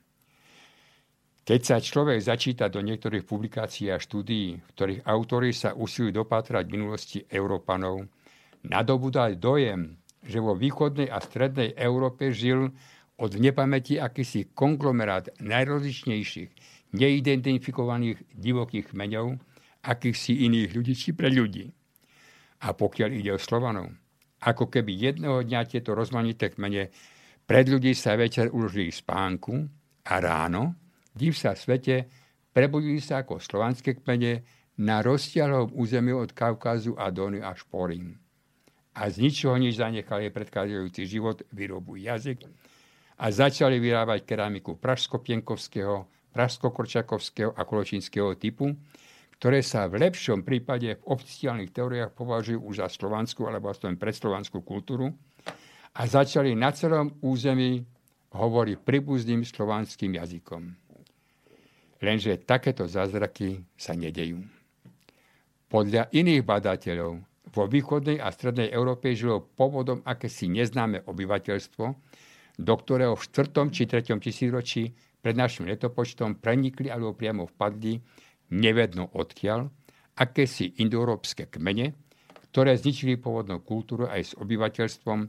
Keď sa človek začíta do niektorých publikácií a štúdií, v ktorých autori sa usilujú dopatrať minulosti Európanov, nadobúda dojem, že vo východnej a strednej Európe žil od nepamäti akýsi konglomerát najrozličnejších, neidentifikovaných divokých kmeňov, akýchsi iných ľudí či pre ľudí. A pokiaľ ide o Slovanov, ako keby jedného dňa tieto rozmanité kmene pred ľudí sa večer uložili spánku a ráno div sa svete, prebudili sa ako slovanské kmene na rozsiahlom území od Kaukazu a Dony až Porín. A z ničoho nič zanechali predchádzajúci život výrobu jazyk a začali vyrábať keramiku pražskopienkovského, pražskokorčakovského a koločínskeho typu, ktoré sa v lepšom prípade v oficiálnych teóriách považujú už za slovanskú alebo aspoň predslovanskú kultúru a začali na celom území hovoriť príbuzným slovanským jazykom. Lenže takéto zázraky sa nedejú. Podľa iných badateľov vo východnej a strednej Európe žilo pôvodom akési neznáme obyvateľstvo, do ktorého v 4. či 3. tisíročí pred našim letopočtom prenikli alebo priamo vpadli nevedno odkiaľ, akési indoeurópske kmene, ktoré zničili pôvodnú kultúru aj s obyvateľstvom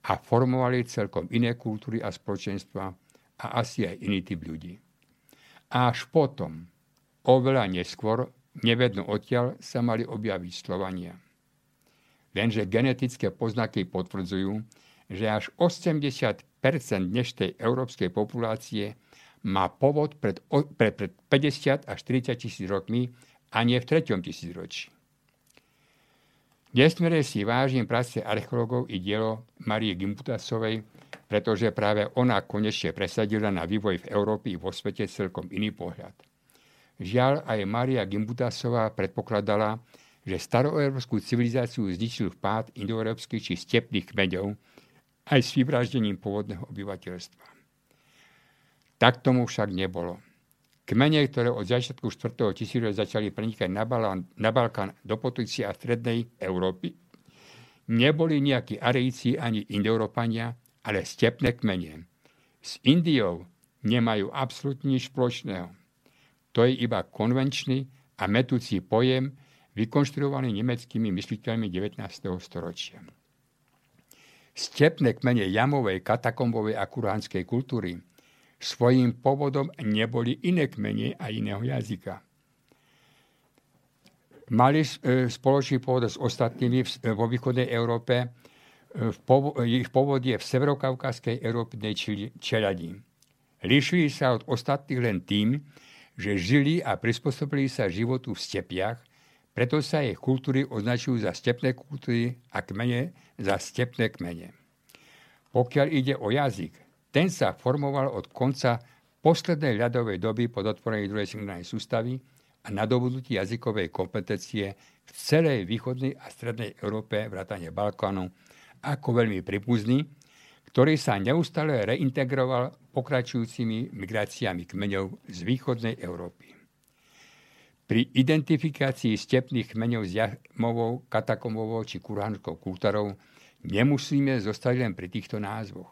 a formovali celkom iné kultúry a spoločenstva a asi aj iný typ ľudí. Až potom, oveľa neskôr, nevedno odtiaľ sa mali objaviť Slovania. Lenže genetické poznaky potvrdzujú, že až 80% dnešnej európskej populácie má povod pred, pred, pred 50 až 40 tisíc rokmi a nie v 3. tisícročí. Nesmierne si vážim práce archeológov i dielo Marie Gimbutasovej, pretože práve ona konečne presadila na vývoj v Európe i vo svete celkom iný pohľad. Žiaľ, aj Maria Gimbutasová predpokladala, že staroeurópsku civilizáciu zničil vpád indoeurópskych či stepných kmeňov aj s vyvraždením pôvodného obyvateľstva. Tak tomu však nebolo. Kmene, ktoré od začiatku 4. tisícročia začali prenikať na, Balán, na Balkán do Potúcie a strednej Európy, neboli nejakí Arejci ani Indoeurópania, ale stepné kmene. S Indiou nemajú absolútne nič spoločného. To je iba konvenčný a metúci pojem, vykonštruovaný nemeckými mysliteľmi 19. storočia. Stepné kmene jamovej, katakombovej a kuránskej kultúry svojím pôvodom neboli iné kmene a iného jazyka. Mali e, spoločný pôvod s ostatnými vo východnej Európe, ich pôvod je v severokaukazskej Európnej čeladí. Líšili sa od ostatných len tým, že žili a prispôsobili sa životu v stepiach, preto sa ich kultúry označujú za stepné kultúry a kmene za stepné kmene. Pokiaľ ide o jazyk, ten sa formoval od konca poslednej ľadovej doby pod otvorením druhej signálnej sústavy a nadobudnutí jazykovej kompetencie v celej východnej a strednej Európe, vrátane Balkánu, ako veľmi pripúzny, ktorý sa neustále reintegroval pokračujúcimi migráciami kmeňov z východnej Európy. Pri identifikácii stepných kmeňov s jamovou, katakomovou či kuránskou kultúrou nemusíme zostať len pri týchto názvoch.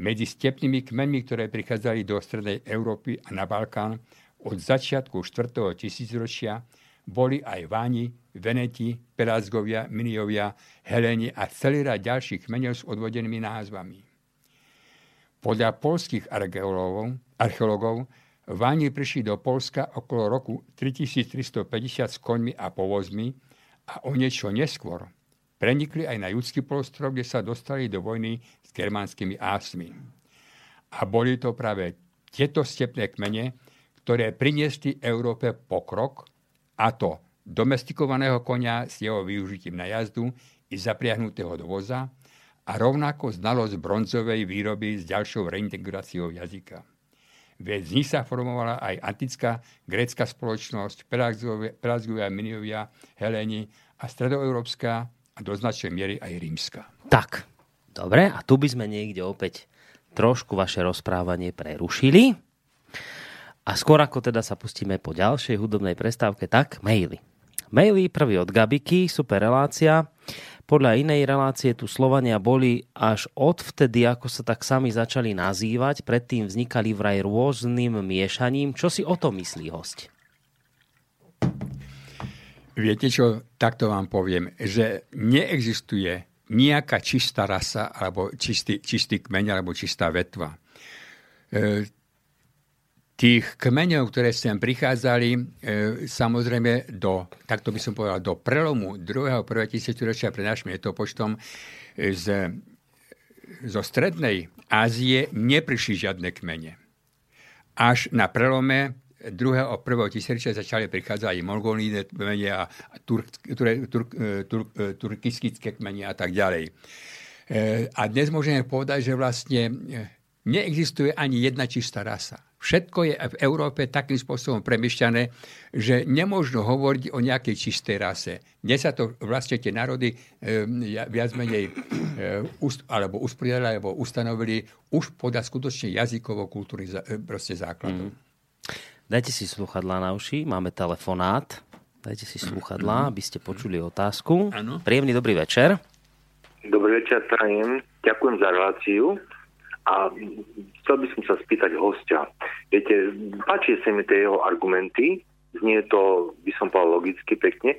Medzi stepnými kmeňmi, ktoré prichádzali do strednej Európy a na Balkán od začiatku 4. tisícročia, boli aj Váni, Veneti, Pelázgovia, Miniovia, Heleni a celý rad ďalších kmeňov s odvodenými názvami. Podľa polských archeológov, archeológov Váni prišli do Polska okolo roku 3350 s koňmi a povozmi a o niečo neskôr prenikli aj na Judský polostrov, kde sa dostali do vojny s germánskymi ásmi. A boli to práve tieto stepné kmene, ktoré priniesli Európe pokrok a to domestikovaného konia s jeho využitím na jazdu i zapriahnutého do voza a rovnako znalosť bronzovej výroby s ďalšou reintegráciou jazyka. Veď z nich sa formovala aj antická grécka spoločnosť, Pelazgovia, Miniovia, Heleni a stredoeurópska a do značnej miery aj rímska. Tak, dobre, a tu by sme niekde opäť trošku vaše rozprávanie prerušili. A skôr ako teda sa pustíme po ďalšej hudobnej prestávke, tak maily. Maily prvý od Gabiky, super relácia. Podľa inej relácie tu Slovania boli až odvtedy, ako sa tak sami začali nazývať. Predtým vznikali vraj rôznym miešaním. Čo si o to myslí host? Viete čo, takto vám poviem, že neexistuje nejaká čistá rasa, alebo čistý, čistý kmeň, alebo čistá vetva. E, tých kmeňov, ktoré sem prichádzali, e, samozrejme do, takto by som povedal, do prelomu druhého prvého tisícročia pred našim letopočtom e, z, zo strednej Ázie neprišli žiadne kmene. Až na prelome druhého prvého tisícročia začali prichádzať aj mongolíne kmene a tur, tur, tur, tur, turkistické kmene a tak ďalej. E, a dnes môžeme povedať, že vlastne e, neexistuje ani jedna čistá rasa. Všetko je v Európe takým spôsobom premyšľané, že nemôžno hovoriť o nejakej čistej rase. Dnes sa to vlastne tie národy e, viac menej alebo usporiadali, alebo ustanovili už podľa skutočne jazykovo kultúry proste základov. Mm. Dajte si sluchadlá na uši, máme telefonát. Dajte si sluchadlá, aby ste počuli otázku. Ano. Príjemný dobrý večer. Dobrý večer, prajem. Ďakujem za reláciu. A chcel by som sa spýtať hostia. Viete, páči sa mi tie jeho argumenty, znie to, by som povedal, logicky pekne,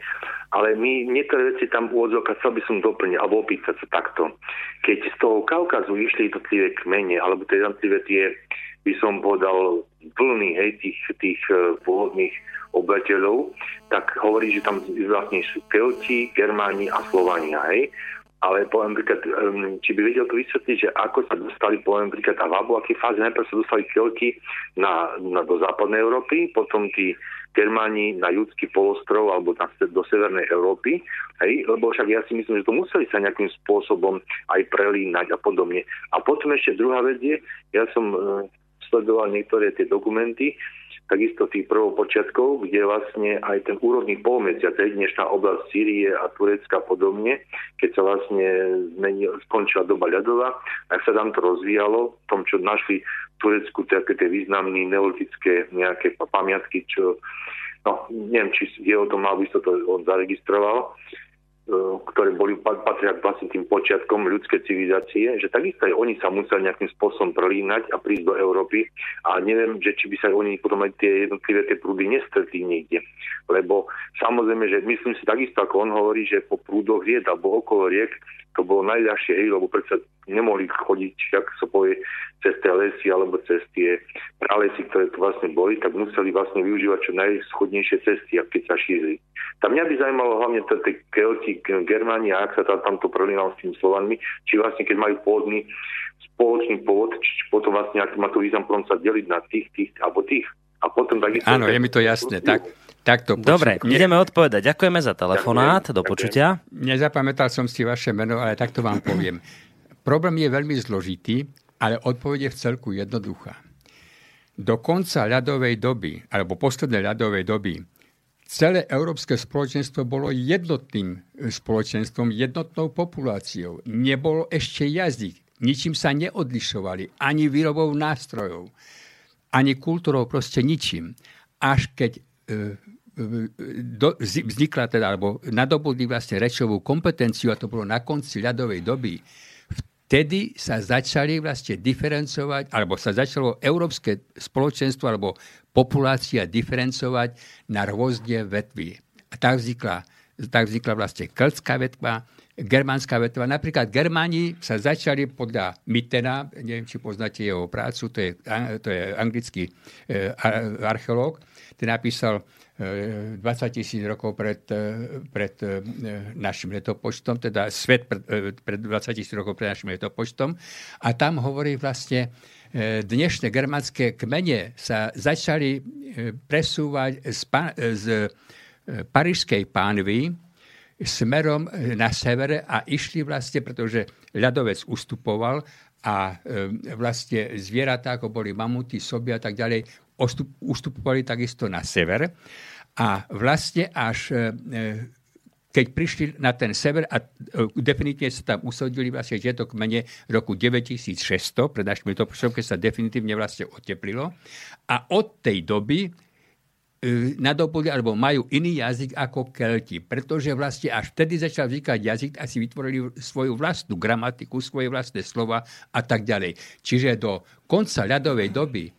ale my niektoré veci tam úvodzovka chcel by som doplniť, alebo opýtať sa takto. Keď z toho Kaukazu išli jednotlivé kmene, alebo tie jednotlivé tie by som povedal, vlny hej, tých, tých uh, pôvodných obyvateľov, tak hovorí, že tam vlastne sú Kelti, Germáni a Slovania. Hej. Ale poviem príklad, um, či by vedel to vysvetliť, že ako sa dostali, poviem príklad, a v akej fáze najprv sa dostali Kelti na, na, do západnej Európy, potom tí Germáni na Judský polostrov alebo na, do Severnej Európy, hej, lebo však ja si myslím, že to museli sa nejakým spôsobom aj prelínať a podobne. A potom ešte druhá vec je, ja som uh, sledoval niektoré tie dokumenty, takisto tých prvopočiatkov, kde vlastne aj ten úrodný polmesiac, aj dnešná oblasť Sýrie a Turecka podobne, keď sa vlastne zmenil, skončila doba ľadová, ak sa tam to rozvíjalo, v tom, čo našli v Turecku také tie významné neolitické nejaké pamiatky, čo no, neviem, či je o tom mal by to on zaregistroval, ktoré boli patria vlastne tým počiatkom ľudskej civilizácie, že takisto aj oni sa museli nejakým spôsobom prelínať a prísť do Európy a neviem, že či by sa oni potom aj tie jednotlivé tie prúdy nestretli niekde. Lebo samozrejme, že myslím si takisto, ako on hovorí, že po prúdoch riek alebo okolo riek to bolo najľahšie, hej, lebo predsa nemohli chodiť, ak sa povie, cez tie lesy alebo cez tie pralesy, ktoré tu vlastne boli, tak museli vlastne využívať čo najschodnejšie cesty, keď sa šírili. Tam mňa by zaujímalo hlavne tie Kelti, Germáni ak sa tam, tamto prelínalo s tými Slovanmi, či vlastne keď majú pôvodný spoločný pôvod, či potom vlastne, ak má to význam potom sa deliť na tých, tých alebo tých. A potom takisto... Áno, je mi to jasné. Tak, Takto, Dobre, ne... ideme odpovedať. Ďakujeme za telefonát. Ďakujem, do počutia. Nezapamätal som si vaše meno, ale takto vám poviem. Problém je veľmi zložitý, ale odpoveď je v celku jednoduchá. Do konca ľadovej doby, alebo poslednej ľadovej doby, celé európske spoločenstvo bolo jednotným spoločenstvom, jednotnou populáciou. Nebolo ešte jazyk, ničím sa neodlišovali, ani výrobou nástrojov, ani kultúrou, proste ničím. Až keď e, do, vznikla teda, alebo nadobudli vlastne rečovú kompetenciu, a to bolo na konci ľadovej doby, vtedy sa začali vlastne diferencovať, alebo sa začalo európske spoločenstvo alebo populácia diferencovať na rôzne vetvy. A tak vznikla, tak vznikla vlastne keltská vetva, germánska vetva. Napríklad Germáni sa začali podľa Mittena, neviem, či poznáte jeho prácu, to je, to je anglický e, archeológ, ten napísal 20 tisíc rokov pred, pred e, našim letopočtom, teda svet pred, e, pred 20 tisíc rokov pred našim letopočtom. A tam hovorí vlastne, e, dnešné germánske kmene sa začali presúvať z, z Parížskej pánvy smerom na severe a išli vlastne, pretože ľadovec ustupoval a vlastne zvieratá, ako boli mamuty, soby a tak ďalej, ustupovali takisto na sever. A vlastne až e, keď prišli na ten sever a e, definitívne sa tam usadili vlastne kmene roku 9600, pred našimi letopočtom, keď sa definitívne vlastne oteplilo. A od tej doby e, nadobudli alebo majú iný jazyk ako Kelti, pretože vlastne až vtedy začal vznikať jazyk a si vytvorili svoju vlastnú gramatiku, svoje vlastné slova a tak ďalej. Čiže do konca ľadovej doby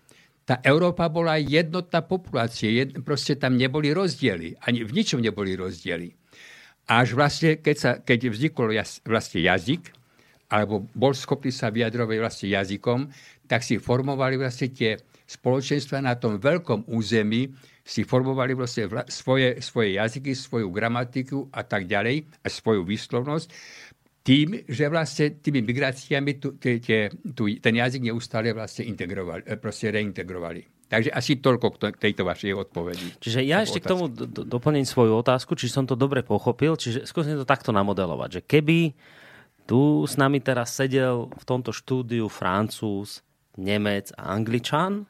tá Európa bola jednotná populácia, jed, proste tam neboli rozdiely, ani v ničom neboli rozdiely. Až vlastne, keď, sa, keď vznikol jas, vlastne jazyk, alebo bol schopný sa vyjadrovať vlastne jazykom, tak si formovali vlastne tie spoločenstva na tom veľkom území, si formovali vlastne vla, svoje, svoje jazyky, svoju gramatiku a tak ďalej, a svoju výslovnosť, tým, že vlastne tými migráciami tu, tie, tie, tu, ten jazyk neustále vlastne integrovali, proste reintegrovali. Takže asi toľko k tejto vašej odpovedi. Čiže ja ešte otázky. k tomu doplním svoju otázku, či som to dobre pochopil. Čiže skúsim to takto namodelovať, že keby tu s nami teraz sedel v tomto štúdiu Francúz, Nemec a Angličan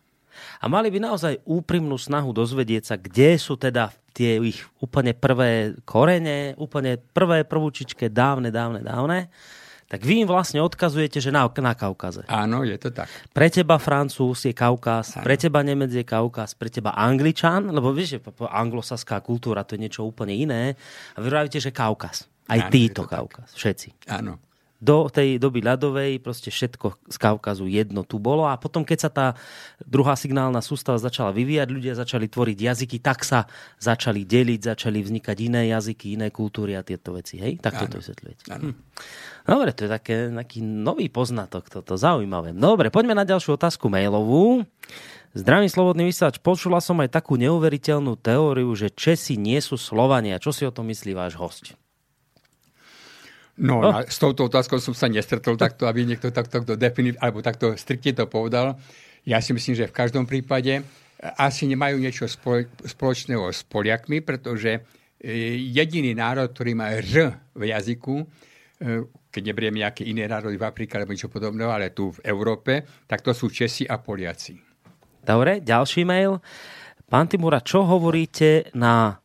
a mali by naozaj úprimnú snahu dozvedieť sa, kde sú teda tie ich úplne prvé korene, úplne prvé prvúčičke, dávne, dávne, dávne tak vy im vlastne odkazujete, že na, na Kaukaze. Áno, je to tak. Pre teba Francúz je Kaukaz, Áno. pre teba Nemec je Kaukaz, pre teba Angličan, lebo vieš, že anglosaská kultúra to je niečo úplne iné. A vy hovoríte, že Kaukaz. Aj Áno, týto Kaukaz. Všetci. Áno do tej doby ľadovej proste všetko z Kaukazu jedno tu bolo a potom, keď sa tá druhá signálna sústava začala vyvíjať, ľudia začali tvoriť jazyky, tak sa začali deliť, začali vznikať iné jazyky, iné kultúry a tieto veci. Hej? Tak to vysvetľujete. Hm. Dobre, to je také, taký nový poznatok, toto zaujímavé. Dobre, poďme na ďalšiu otázku mailovú. Zdravý slobodný vysielač, počula som aj takú neuveriteľnú teóriu, že Česi nie sú Slovania. Čo si o tom myslí váš host? No, oh. na, s touto otázkou som sa nestretol takto, aby niekto takto, takto definit, alebo takto striktne to povedal. Ja si myslím, že v každom prípade e, asi nemajú niečo spoločného s Poliakmi, pretože e, jediný národ, ktorý má R v jazyku, e, keď neberieme nejaké iné národy v Afrike alebo niečo podobného, ale tu v Európe, tak to sú Česi a Poliaci. Dobre, ďalší mail. Pán Timura, čo hovoríte na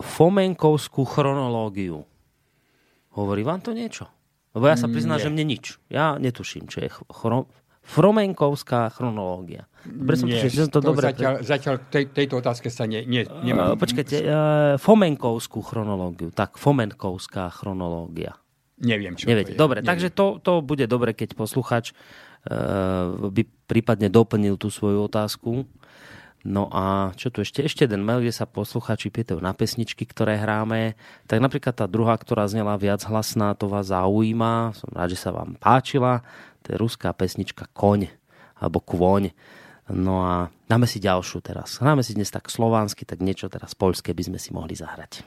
fomenkovskú chronológiu? Hovorí vám to niečo? Lebo ja sa priznám, že mne nič. Ja netuším, čo je chro... Fromenkovská chronológia. Dobre som Nie, tušil, to, to dobre... Zatiaľ, zatiaľ tej, tejto otázke sa ne, ne, nemám. Uh, počkajte, uh, Fomenkovskú chronológiu. Tak, Fomenkovská chronológia. Neviem, čo Neviete. to je. Dobre, Neviem. takže to, to bude dobre, keď posluchač uh, by prípadne doplnil tú svoju otázku. No a čo tu ešte? Ešte jeden mail, kde sa poslucháči pýtajú na pesničky, ktoré hráme. Tak napríklad tá druhá, ktorá znela viac hlasná, to vás zaujíma. Som rád, že sa vám páčila. To je ruská pesnička Koň alebo Kvoň. No a dáme si ďalšiu teraz. Hráme si dnes tak slovansky, tak niečo teraz poľské by sme si mohli zahrať.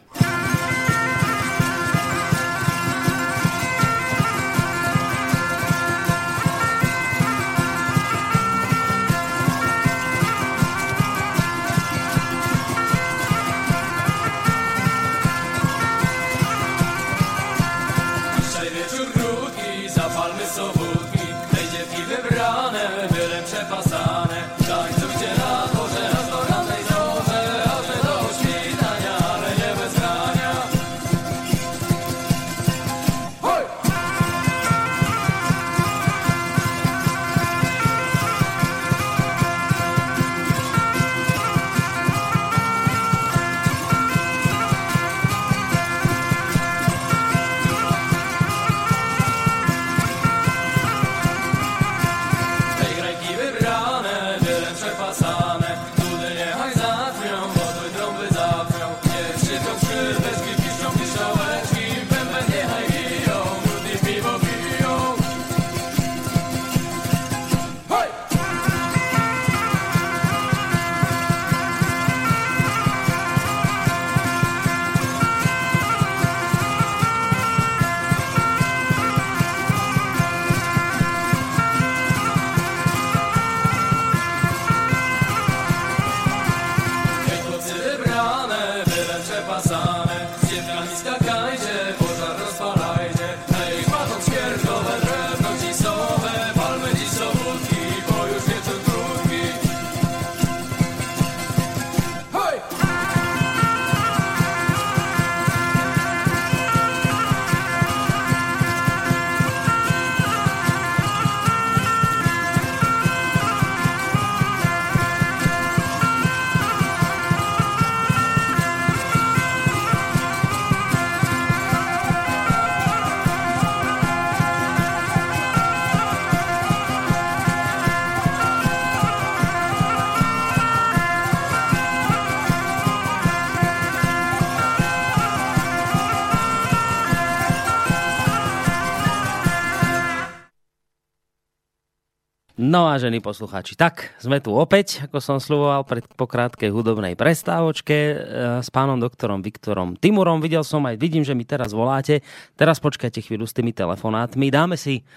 No vážení poslucháči, tak sme tu opäť, ako som sluboval pred pokrátkej hudobnej prestávočke e, s pánom doktorom Viktorom Timurom. Videl som aj, vidím, že mi teraz voláte. Teraz počkajte chvíľu s tými telefonátmi. Dáme si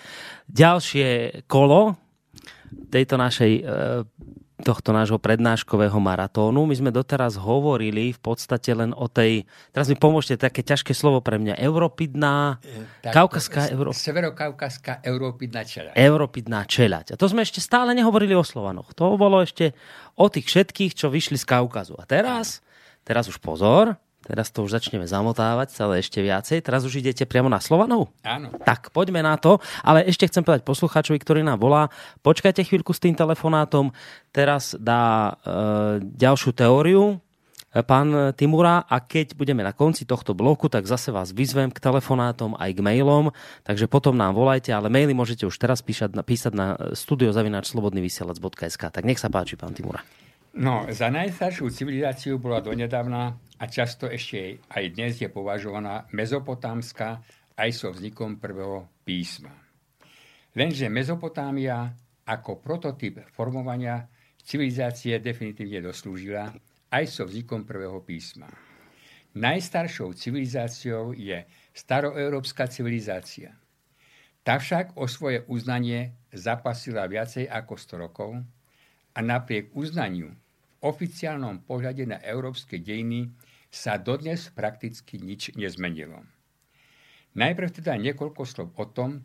ďalšie kolo tejto našej e, tohto nášho prednáškového maratónu. My sme doteraz hovorili v podstate len o tej, teraz mi pomôžte, také ťažké slovo pre mňa, Európidná, tak, kaukaská, Euró... Severokaukaská Európidná čeľaď. Európidná čeľaď. A to sme ešte stále nehovorili o Slovanoch. To bolo ešte o tých všetkých, čo vyšli z Kaukazu. A teraz, teraz už pozor, Teraz to už začneme zamotávať celé ešte viacej. Teraz už idete priamo na Slovanov? Áno. Tak, poďme na to. Ale ešte chcem povedať poslucháčovi, ktorý nám volá, počkajte chvíľku s tým telefonátom. Teraz dá e, ďalšiu teóriu e, pán Timura a keď budeme na konci tohto bloku, tak zase vás vyzvem k telefonátom aj k mailom, takže potom nám volajte, ale maily môžete už teraz písať na, písať na studiozavináčslobodnyvysielac.sk. Tak nech sa páči, pán Timura. No, za najstaršiu civilizáciu bola donedávna a často ešte aj dnes je považovaná mezopotámska aj so vznikom prvého písma. Lenže Mezopotámia ako prototyp formovania civilizácie definitívne doslúžila aj so vznikom prvého písma. Najstaršou civilizáciou je staroeurópska civilizácia. Tá však o svoje uznanie zapasila viacej ako 100 rokov a napriek uznaniu v oficiálnom pohľade na európske dejiny sa dodnes prakticky nič nezmenilo. Najprv teda niekoľko slov o tom,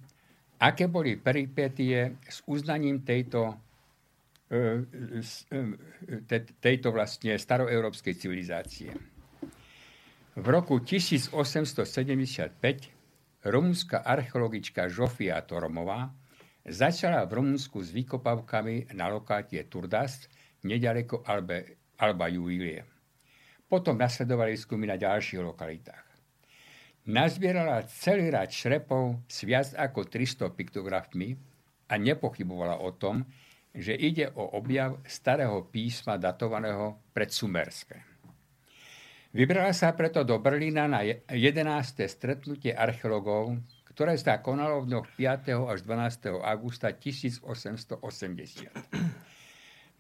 aké boli peripetie s uznaním tejto, e, e, tejto vlastne staroeurópskej civilizácie. V roku 1875 rumúnska archeologička Žofia Toromová začala v Rumunsku s vykopavkami na lokátie Turdas, nedaleko Albe, Alba Julie. Potom nasledovali skúmy na ďalších lokalitách. Nazbierala celý rad šrepov s viac ako 300 piktografmi a nepochybovala o tom, že ide o objav starého písma datovaného pred Sumerské. Vybrala sa preto do Berlína na 11. stretnutie archeologov, ktoré sa konalo v dňoch 5. až 12. augusta 1880.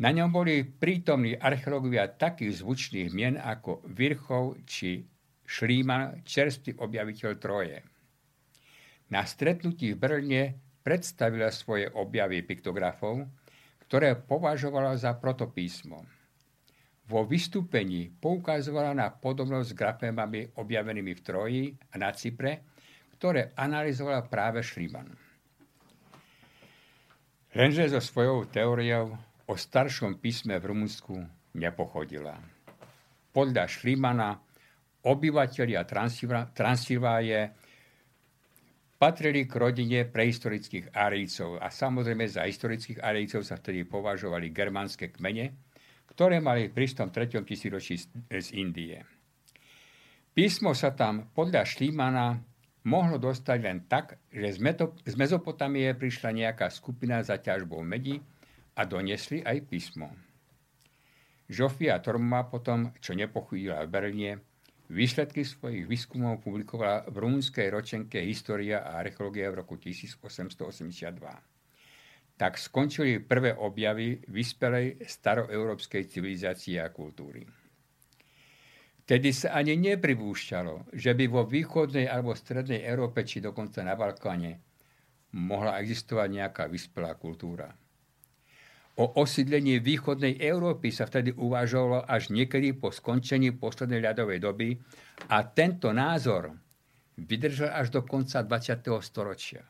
Na ňom boli prítomní archeológovia takých zvučných mien ako Virchov či Šlíman, čerstvý objaviteľ Troje. Na stretnutí v Brne predstavila svoje objavy piktografov, ktoré považovala za protopísmo. Vo vystúpení poukazovala na podobnosť s grafémami objavenými v Troji a na Cypre, ktoré analyzovala práve Šlíman. Lenže so svojou teóriou o staršom písme v Rumunsku nepochodila. Podľa Šlimana obyvateľia Transylváje patrili k rodine prehistorických Árijcov a samozrejme za historických Árijcov sa vtedy považovali germánske kmene, ktoré mali v prístom 3. tisíročí z Indie. Písmo sa tam podľa Šlímana mohlo dostať len tak, že z Mezopotamie prišla nejaká skupina za ťažbou medi a donesli aj písmo. Žofia Torma potom, čo nepochudila v Berlíne, výsledky svojich výskumov publikovala v rumunskej ročenke História a archeológia v roku 1882. Tak skončili prvé objavy vyspelej staroeurópskej civilizácie a kultúry. Vtedy sa ani nepripúšťalo, že by vo východnej alebo strednej Európe či dokonca na Balkáne mohla existovať nejaká vyspelá kultúra. O osídlení východnej Európy sa vtedy uvažovalo až niekedy po skončení poslednej ľadovej doby a tento názor vydržal až do konca 20. storočia.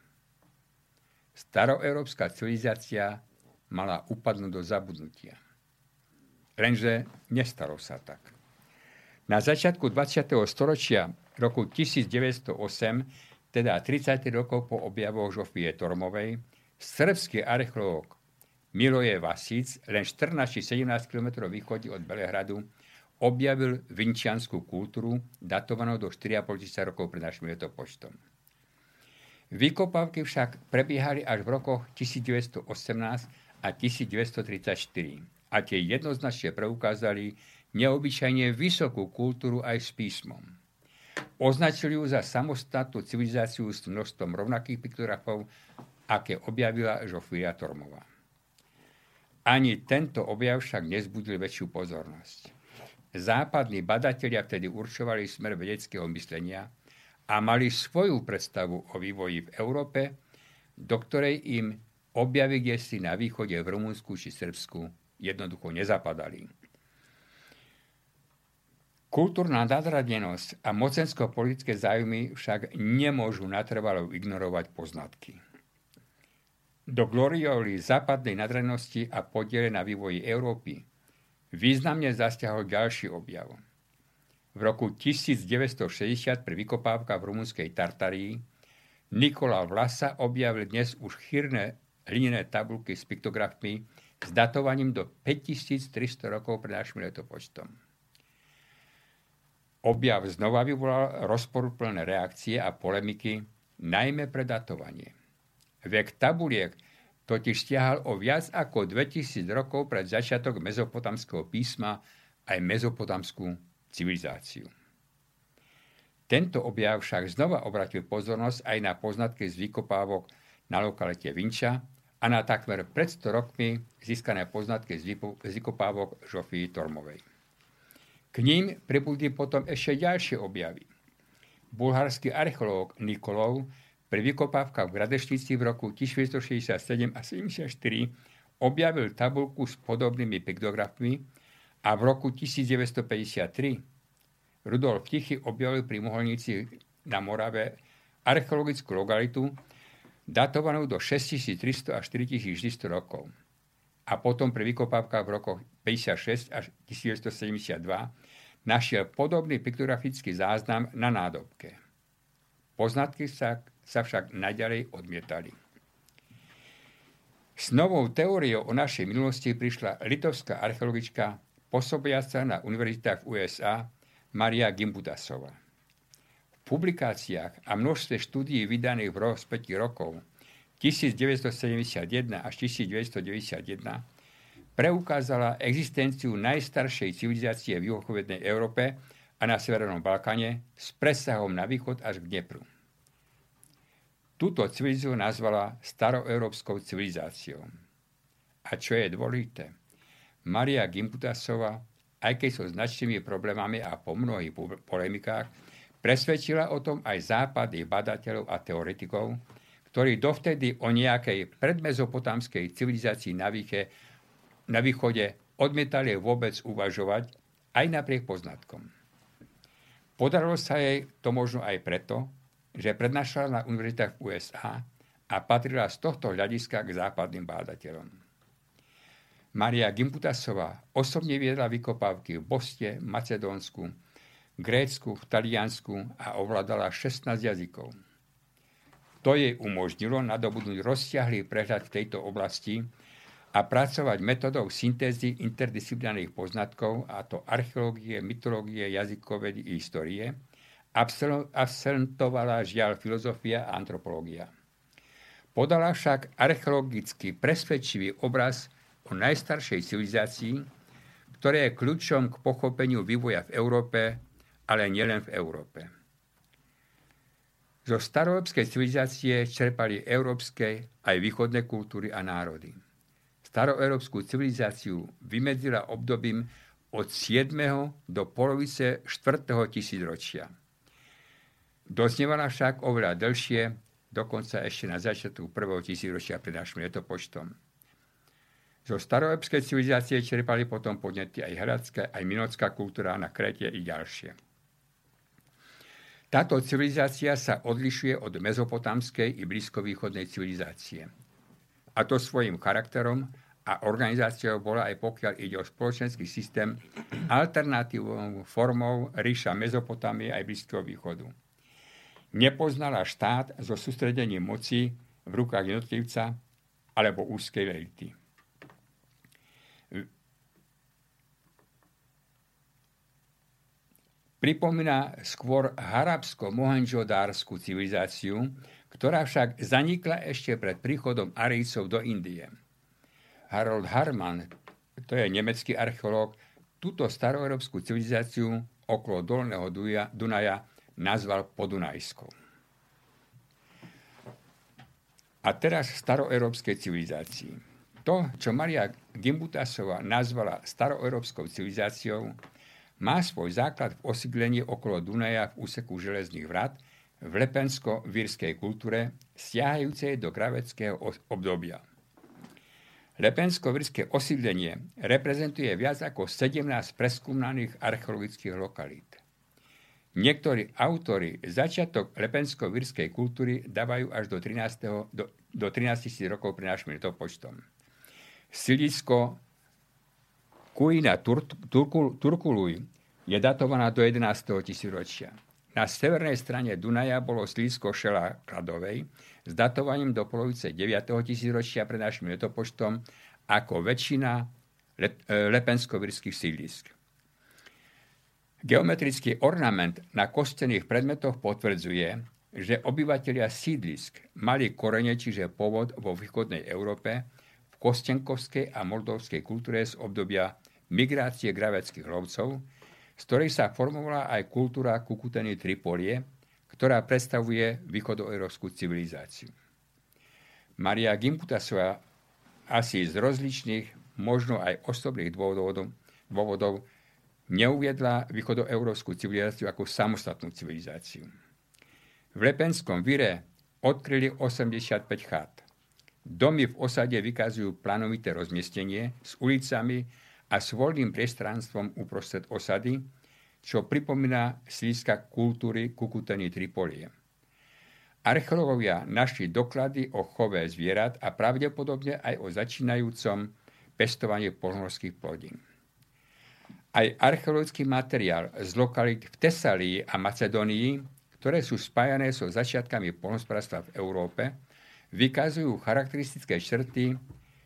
Staroeurópska civilizácia mala upadnúť do zabudnutia. Lenže nestalo sa tak. Na začiatku 20. storočia roku 1908, teda 30 rokov po objavoch Žofie Tormovej, srbský archeológ Miloje Vasic, len 14 či 17 km východí od Belehradu, objavil vinčianskú kultúru datovanú do 4,5 tisíca rokov pred našim letopočtom. Vykopávky však prebiehali až v rokoch 1918 a 1934 a tie jednoznačne preukázali neobyčajne vysokú kultúru aj s písmom. Označili ju za samostatnú civilizáciu s množstvom rovnakých piktografov, aké objavila Žofia Tormová. Ani tento objav však nezbudil väčšiu pozornosť. Západní badatelia vtedy určovali smer vedeckého myslenia a mali svoju predstavu o vývoji v Európe, do ktorej im objavy si na východe v Rumunsku či Srbsku jednoducho nezapadali. Kultúrna nadradenosť a mocensko-politické zájmy však nemôžu natrvalo ignorovať poznatky. Do glorioli západnej nadradenosti a podiele na vývoji Európy významne zasťahol ďalší objav. V roku 1960 pri vykopávkach v rumunskej Tartarii Nikola Vlasa objavil dnes už chýrne hlinené tabulky s piktografmi s datovaním do 5300 rokov pred našim letopočtom. Objav znova vyvolal rozporuplné reakcie a polemiky, najmä pre datovanie. Vek tabuliek totiž stiahal o viac ako 2000 rokov pred začiatok mezopotamského písma aj mezopotamskú civilizáciu. Tento objav však znova obratil pozornosť aj na poznatky z vykopávok na lokalite Vinča a na takmer pred 100 rokmi získané poznatky z vykopávok Žofii Tormovej. K ním pribudli potom ešte ďalšie objavy. Bulharský archeológ Nikolov pri vykopávkach v Gradešnici v roku 1967 a 74 objavil tabulku s podobnými piktografmi a v roku 1953 Rudolf Tichy objavil pri Moholnici na Morave archeologickú lokalitu datovanú do 6300 až 4400 rokov. A potom pri vykopávkach v rokoch 56 až 1972 našiel podobný piktografický záznam na nádobke. Poznatky sa, sa však naďalej odmietali. S novou teóriou o našej minulosti prišla litovská archeologička pôsobiaca na univerzitách USA Maria Gimbudasova. V publikáciách a množstve štúdií vydaných v rozpätí rokov 1971 až 1991 preukázala existenciu najstaršej civilizácie v juhochodnej Európe a na Severnom Balkáne s presahom na východ až k Dnepru. Túto civilizáciu nazvala staroeurópskou civilizáciou. A čo je dôležité, Maria Gimputasova, aj keď so značnými problémami a po mnohých polemikách, presvedčila o tom aj západných badateľov a teoretikov, ktorí dovtedy o nejakej predmezopotamskej civilizácii na výche na východe odmietali vôbec uvažovať aj napriek poznatkom. Podarilo sa jej to možno aj preto, že prednášala na univerzitách v USA a patrila z tohto hľadiska k západným bádateľom. Maria Gimputasová osobne viedla vykopávky v Boste, Macedónsku, Grécku, v Taliansku a ovládala 16 jazykov. To jej umožnilo nadobudnúť rozsiahlý prehľad v tejto oblasti a pracovať metodou syntézy interdisciplinárnych poznatkov, a to archeológie, mytológie, jazykové i histórie, absentovala žiaľ filozofia a antropológia. Podala však archeologicky presvedčivý obraz o najstaršej civilizácii, ktoré je kľúčom k pochopeniu vývoja v Európe, ale nielen v Európe. Zo staroeurópskej civilizácie čerpali európske aj východné kultúry a národy staroeurópsku civilizáciu vymedzila obdobím od 7. do polovice 4. tisícročia. Doznievala však oveľa dlhšie, dokonca ešte na začiatku 1. tisícročia pred našim letopočtom. Zo staroeurópskej civilizácie čerpali potom podnety aj hradská, aj minocká kultúra na Krete i ďalšie. Táto civilizácia sa odlišuje od mezopotamskej i blízkovýchodnej civilizácie. A to svojim charakterom a organizáciou bola aj pokiaľ ide o spoločenský systém alternatívnou formou ríša Mezopotámie aj Blízkeho východu. Nepoznala štát so sústredením moci v rukách jednotlivca alebo úzkej elity. Pripomína skôr harabsko-mohenžodárskú civilizáciu, ktorá však zanikla ešte pred príchodom Arícov do Indie. Harold Harman, to je nemecký archeológ, túto staroeurópsku civilizáciu okolo Dolného Dunaja nazval podunajskou. A teraz staroeurópskej civilizácii. To, čo Maria Gimbutasova nazvala staroeurópskou civilizáciou, má svoj základ v osídlení okolo Dunaja v úseku železných vrat v lepensko-vírskej kultúre siahajúcej do graveckého obdobia. Lepensko-vírske osídlenie reprezentuje viac ako 17 preskúmaných archeologických lokalít. Niektorí autory začiatok lepensko-vírskej kultúry dávajú až do 13. do, do 13 000 rokov pre našim letopočtom. Silisko Kuina Tur, Turkul, Turkuluj je datovaná do 11. tisíročia. Na severnej strane Dunaja bolo sídlisko Šela Kladovej s datovaním do polovice 9. tisíročia pred našim letopočtom ako väčšina lepensko-vírskych sídlisk. Geometrický ornament na kostených predmetoch potvrdzuje, že obyvateľia sídlisk mali korene, čiže pôvod vo východnej Európe, v kostenkovskej a moldovskej kultúre z obdobia migrácie graveckých lovcov, z ktorej sa formovala aj kultúra Kukuteny Tripolie, ktorá predstavuje východoeurópsku civilizáciu. Maria Gimputasová asi z rozličných, možno aj osobných dôvodov, dôvodov neuviedla východoeurópsku civilizáciu ako samostatnú civilizáciu. V Lepenskom vire odkryli 85 chát. Domy v osade vykazujú plánovité rozmiestnenie s ulicami a s priestranstvom uprostred osady, čo pripomína sídliska kultúry Kukuteny Tripolie. Archeológovia našli doklady o chove zvierat a pravdepodobne aj o začínajúcom pestovaní polnohorských plodín. Aj archeologický materiál z lokalit v Tesalii a Macedónii, ktoré sú spájané so začiatkami polnospodárstva v Európe, vykazujú charakteristické črty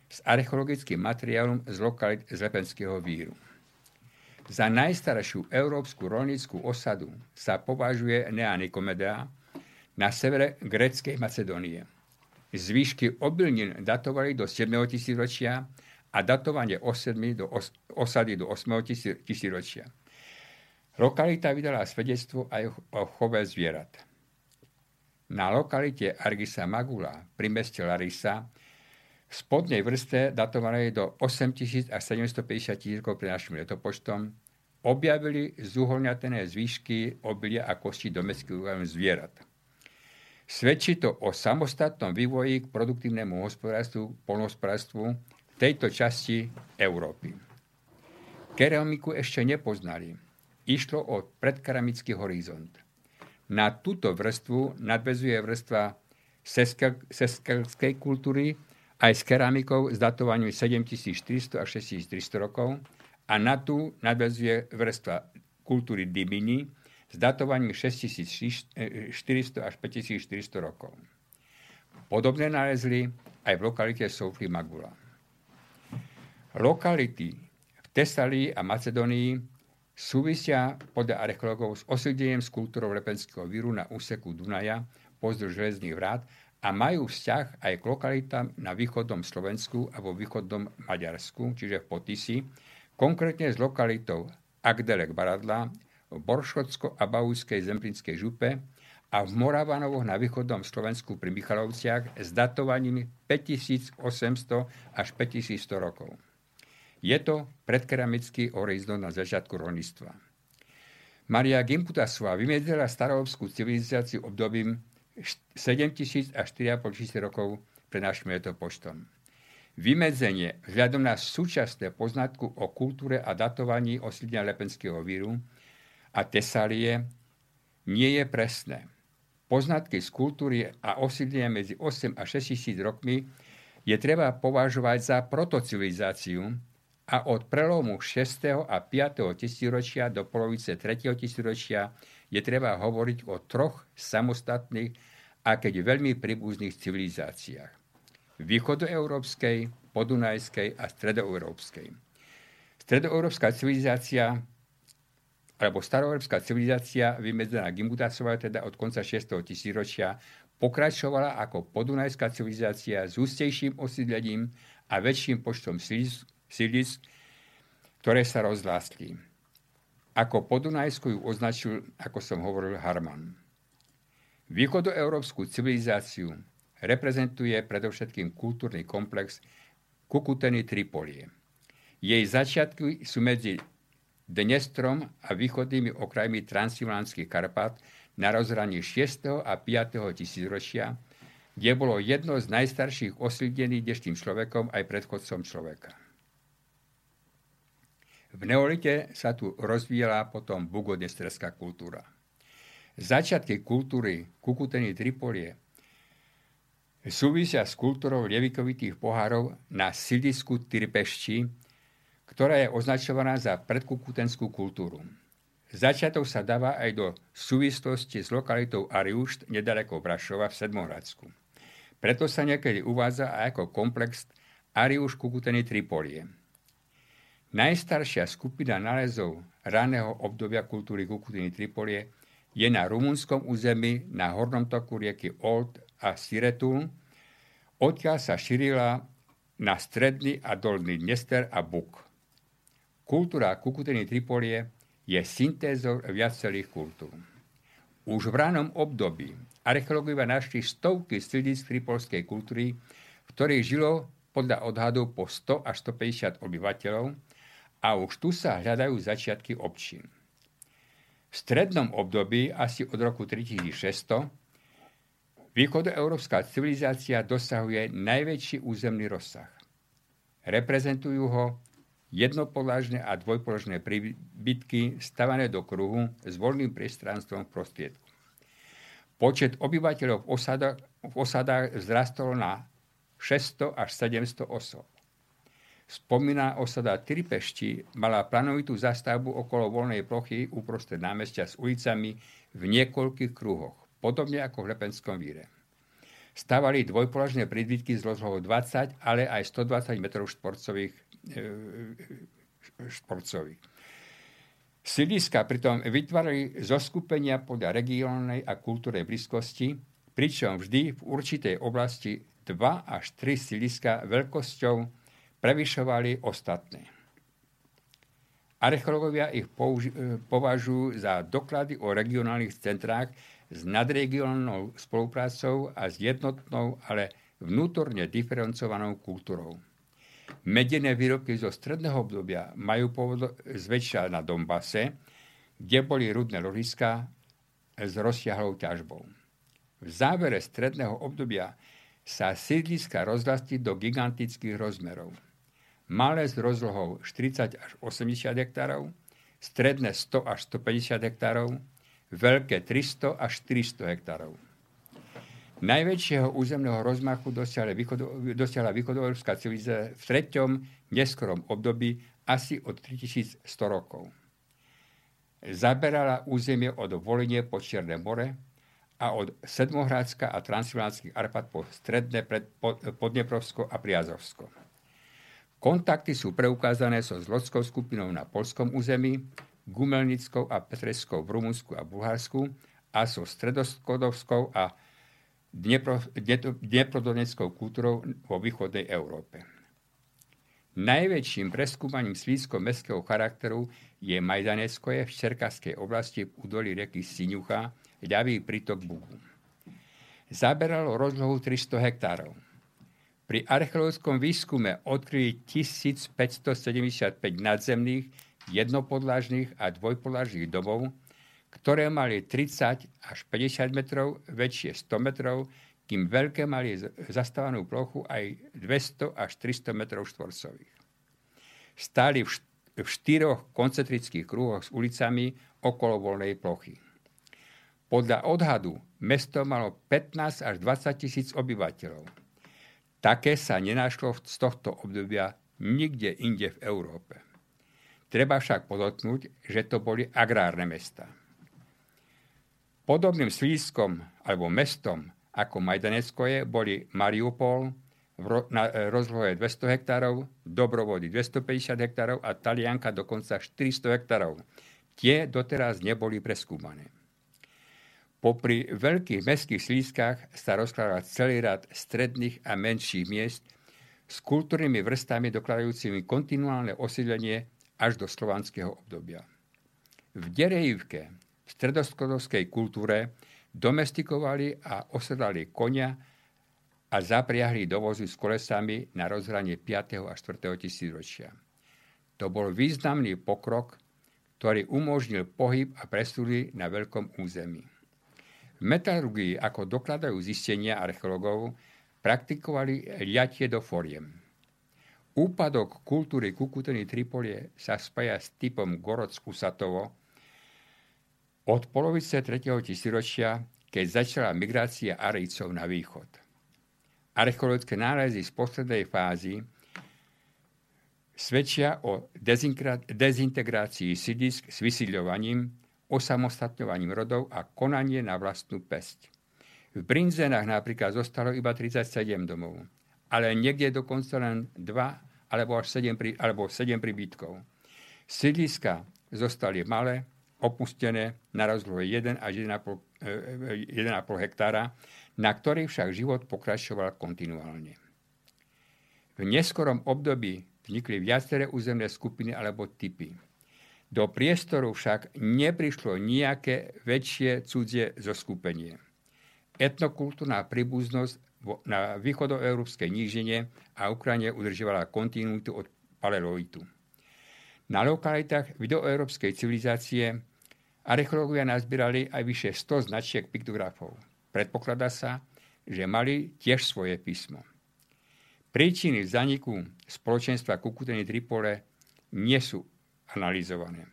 s archeologickým materiálom z lokalit z Lepenského víru. Za najstaršiu európsku rolnickú osadu sa považuje Neanikomedea na severe gréckej Macedónie. Zvýšky obilnín datovali do 7. tisíročia a datovanie osadmy do, os, osady do 8. tisíročia. Lokalita vydala svedectvo aj o chove zvierat. Na lokalite Argisa Magula pri meste Larisa spodnej vrste datovanej do 8000 až 750 tisíc rokov pre našim letopočtom objavili zúholňatené zvýšky obilia a kosti domestických zvierat. Svedčí to o samostatnom vývoji k produktívnemu hospodárstvu, polnohospodárstvu tejto časti Európy. Keramiku ešte nepoznali. Išlo o predkeramický horizont. Na túto vrstvu nadvezuje vrstva seskelskej kultúry aj s keramikou s datovaním 7400 až 6300 rokov a na tú nadvezuje vrstva kultúry Dimini s datovaním 6400 až 5400 rokov. Podobné nalezli aj v lokalite Sofri Magula. Lokality v Tesalii a Macedónii súvisia podľa archeológov s osídlením s kultúrou Lepenského víru na úseku Dunaja pozdĺž železných vrát a majú vzťah aj k lokalitám na východnom Slovensku a vo východnom Maďarsku, čiže v Potisi, konkrétne s lokalitou Agdelek Baradla v Boršotsko-Abaujskej zemplínskej župe a v Moravanovoch na východnom Slovensku pri Michalovciach s datovaním 5800 až 5100 rokov. Je to predkeramický horizont na začiatku rolníctva. Maria Gimputasová vymedzila staroobskú civilizáciu obdobím 7000 až 4,5 rokov pred našim letopočtom. Vymedzenie vzhľadom na súčasné poznatku o kultúre a datovaní osídlenia Lepenského víru a Tesalie nie je presné. Poznatky z kultúry a osídlenia medzi 8 a 6 tisíc rokmi je treba považovať za protocivilizáciu, a od prelomu 6. a 5. tisíročia do polovice 3. tisíročia je treba hovoriť o troch samostatných a keď veľmi príbuzných civilizáciách. Východoeurópskej, podunajskej a stredoeurópskej. Stredoeurópska civilizácia alebo staroeurópska civilizácia vymedzená Gimbutasová teda od konca 6. tisíročia pokračovala ako podunajská civilizácia s ústejším osídlením a väčším počtom sídlisk, ktoré sa rozlástli. Ako podunajsku ju označil, ako som hovoril, Harman. Východoeurópsku civilizáciu reprezentuje predovšetkým kultúrny komplex Kukuteny Tripolie. Jej začiatky sú medzi Dnestrom a východnými okrajmi Transylvánskych Karpat na rozhraní 6. a 5. tisícročia, kde bolo jedno z najstarších osídlených deštým človekom aj predchodcom človeka. V neolite sa tu rozvíjala potom bugodnestrská kultúra. Začiatky kultúry Kukuteny Tripolie súvisia s kultúrou lievikovitých pohárov na sídlisku Tirpešti, ktorá je označovaná za predkukutenskú kultúru. Začiatok sa dáva aj do súvislosti s lokalitou Ariušt nedaleko Brašova v Sedmohradsku. Preto sa niekedy uvádza aj ako komplex Ariuš Kukuteny Tripolie. Najstaršia skupina nálezov raného obdobia kultúry Kukutiny Tripolie je na rumunskom území na hornom toku rieky Old a Siretul, odkiaľ sa šírila na stredný a dolný Dnester a Buk. Kultúra Kukutiny Tripolie je syntézou viacerých kultúr. Už v ranom období archeológovia našli stovky sídlisk tripolskej kultúry, v ktorých žilo podľa odhadov po 100 až 150 obyvateľov, a už tu sa hľadajú začiatky občín. V strednom období, asi od roku 3600, východoeurópska civilizácia dosahuje najväčší územný rozsah. Reprezentujú ho jednopodlážne a dvojpoložné príbytky stavané do kruhu s voľným priestranstvom v prostriedku. Počet obyvateľov v osadách, v osadách vzrastol na 600 až 700 osob. Spomína osada Tripešti mala plánovitú zastavbu okolo voľnej plochy uprostred námestia s ulicami v niekoľkých kruhoch, podobne ako v Lepenskom víre. Stavali dvojpolažné prídbytky z rozlohou 20, ale aj 120 m štvorcových. E, štvorcových. Sídliska pritom vytvárali zoskupenia podľa regionálnej a kultúrnej blízkosti, pričom vždy v určitej oblasti 2 až 3 sídliska veľkosťou prevyšovali ostatné. Archeológovia ich použi- e, považujú za doklady o regionálnych centrách s nadregionálnou spoluprácou a s jednotnou, ale vnútorne diferencovanou kultúrou. Medené výrobky zo stredného obdobia majú pôvod zväčša na Dombase, kde boli rudné ložiska s rozsiahlou ťažbou. V závere stredného obdobia sa sídliska rozrastli do gigantických rozmerov malé s rozlohou 40 až 80 hektárov, stredné 100 až 150 hektárov, veľké 300 až 400 hektárov. Najväčšieho územného rozmachu dosiahla, východo, východoeurópska civilizácia v treťom neskorom období asi od 3100 rokov. Zaberala územie od Volenie po Čierne more a od Sedmohradska a Transylvánskych Arpad po stredné Podneprovsko a Priazovsko. Kontakty sú preukázané so zlodskou skupinou na polskom území, Gumelnickou a Petreskou v Rumunsku a Bulharsku a so stredoskodovskou a dneprodoneckou kultúrou vo východnej Európe. Najväčším preskúmaním slízko-mestského charakteru je Majdaneckoje v Čerkaskej oblasti v údolí reky Siňucha, ľavý prítok Bugu. Zaberalo rozlohu 300 hektárov. Pri archeologickom výskume odkryli 1575 nadzemných, jednopodlažných a dvojpodlažných domov, ktoré mali 30 až 50 metrov, väčšie 100 metrov, kým veľké mali zastávanú plochu aj 200 až 300 metrov štvorcových. Stáli v, v štyroch koncentrických kruhoch s ulicami okolo voľnej plochy. Podľa odhadu mesto malo 15 až 20 tisíc obyvateľov. Také sa nenašlo z tohto obdobia nikde inde v Európe. Treba však podotknúť, že to boli agrárne mesta. Podobným slískom alebo mestom ako Majdaneckoje boli Mariupol na e, rozlohe 200 hektárov, Dobrovody 250 hektárov a Talianka dokonca 400 hektárov. Tie doteraz neboli preskúmané. Popri veľkých mestských slízkach sa rozkladá celý rad stredných a menších miest s kultúrnymi vrstami dokladajúcimi kontinuálne osídlenie až do slovanského obdobia. V Derejivke, v stredoskodovskej kultúre, domestikovali a osedlali konia a zapriahli do vozu s kolesami na rozhranie 5. a 4. tisícročia. To bol významný pokrok, ktorý umožnil pohyb a presúdy na veľkom území. Metalurgii, ako dokladajú zistenia archeológov, praktikovali liatie do foriem. Úpadok kultúry Kukuteny Tripolie sa spája s typom Goroc Kusatovo od polovice 3. tisíročia, keď začala migrácia Arijcov na východ archeologické nálezy z poslednej fázy svedčia o dezintegrácii sídisk s vysíľovaním, osamostatňovaním rodov a konanie na vlastnú pesť. V Brinzenách napríklad zostalo iba 37 domov, ale niekde dokonca len 2 alebo až 7, pri, alebo 7 príbytkov. Sídliska zostali malé, opustené na rozlohe 1 až 1,5, 1,5 hektára na ktorý však život pokračoval kontinuálne. V neskorom období vznikli viaceré územné skupiny alebo typy. Do priestoru však neprišlo nejaké väčšie cudzie zoskupenie. Etnokultúrna príbuznosť na východoeurópskej nížine a Ukrajine udržovala kontinuitu od paleoitu. Na lokalitách videoeurópskej civilizácie archeológovia nazbierali aj vyše 100 značiek piktografov. Predpokladá sa, že mali tiež svoje písmo. Príčiny zaniku spoločenstva Kukuteny Tripole nie sú analyzované.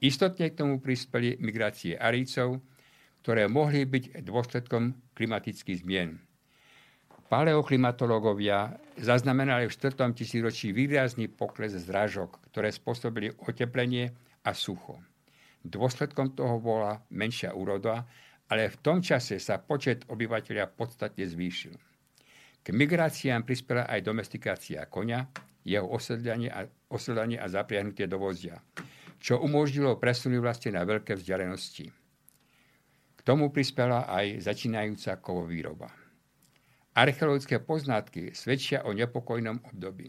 Istotne k tomu prispeli migrácie Arícov, ktoré mohli byť dôsledkom klimatických zmien. Paleoklimatológovia zaznamenali v 4. tisíročí výrazný pokles zrážok, ktoré spôsobili oteplenie a sucho. Dôsledkom toho bola menšia úroda ale v tom čase sa počet obyvateľia podstatne zvýšil. K migráciám prispela aj domestikácia konia, jeho osedlanie a, osedlanie a zapriahnutie do vozia, čo umožnilo presuny vlastne na veľké vzdialenosti. K tomu prispela aj začínajúca kovovýroba. Archeologické poznatky svedčia o nepokojnom období.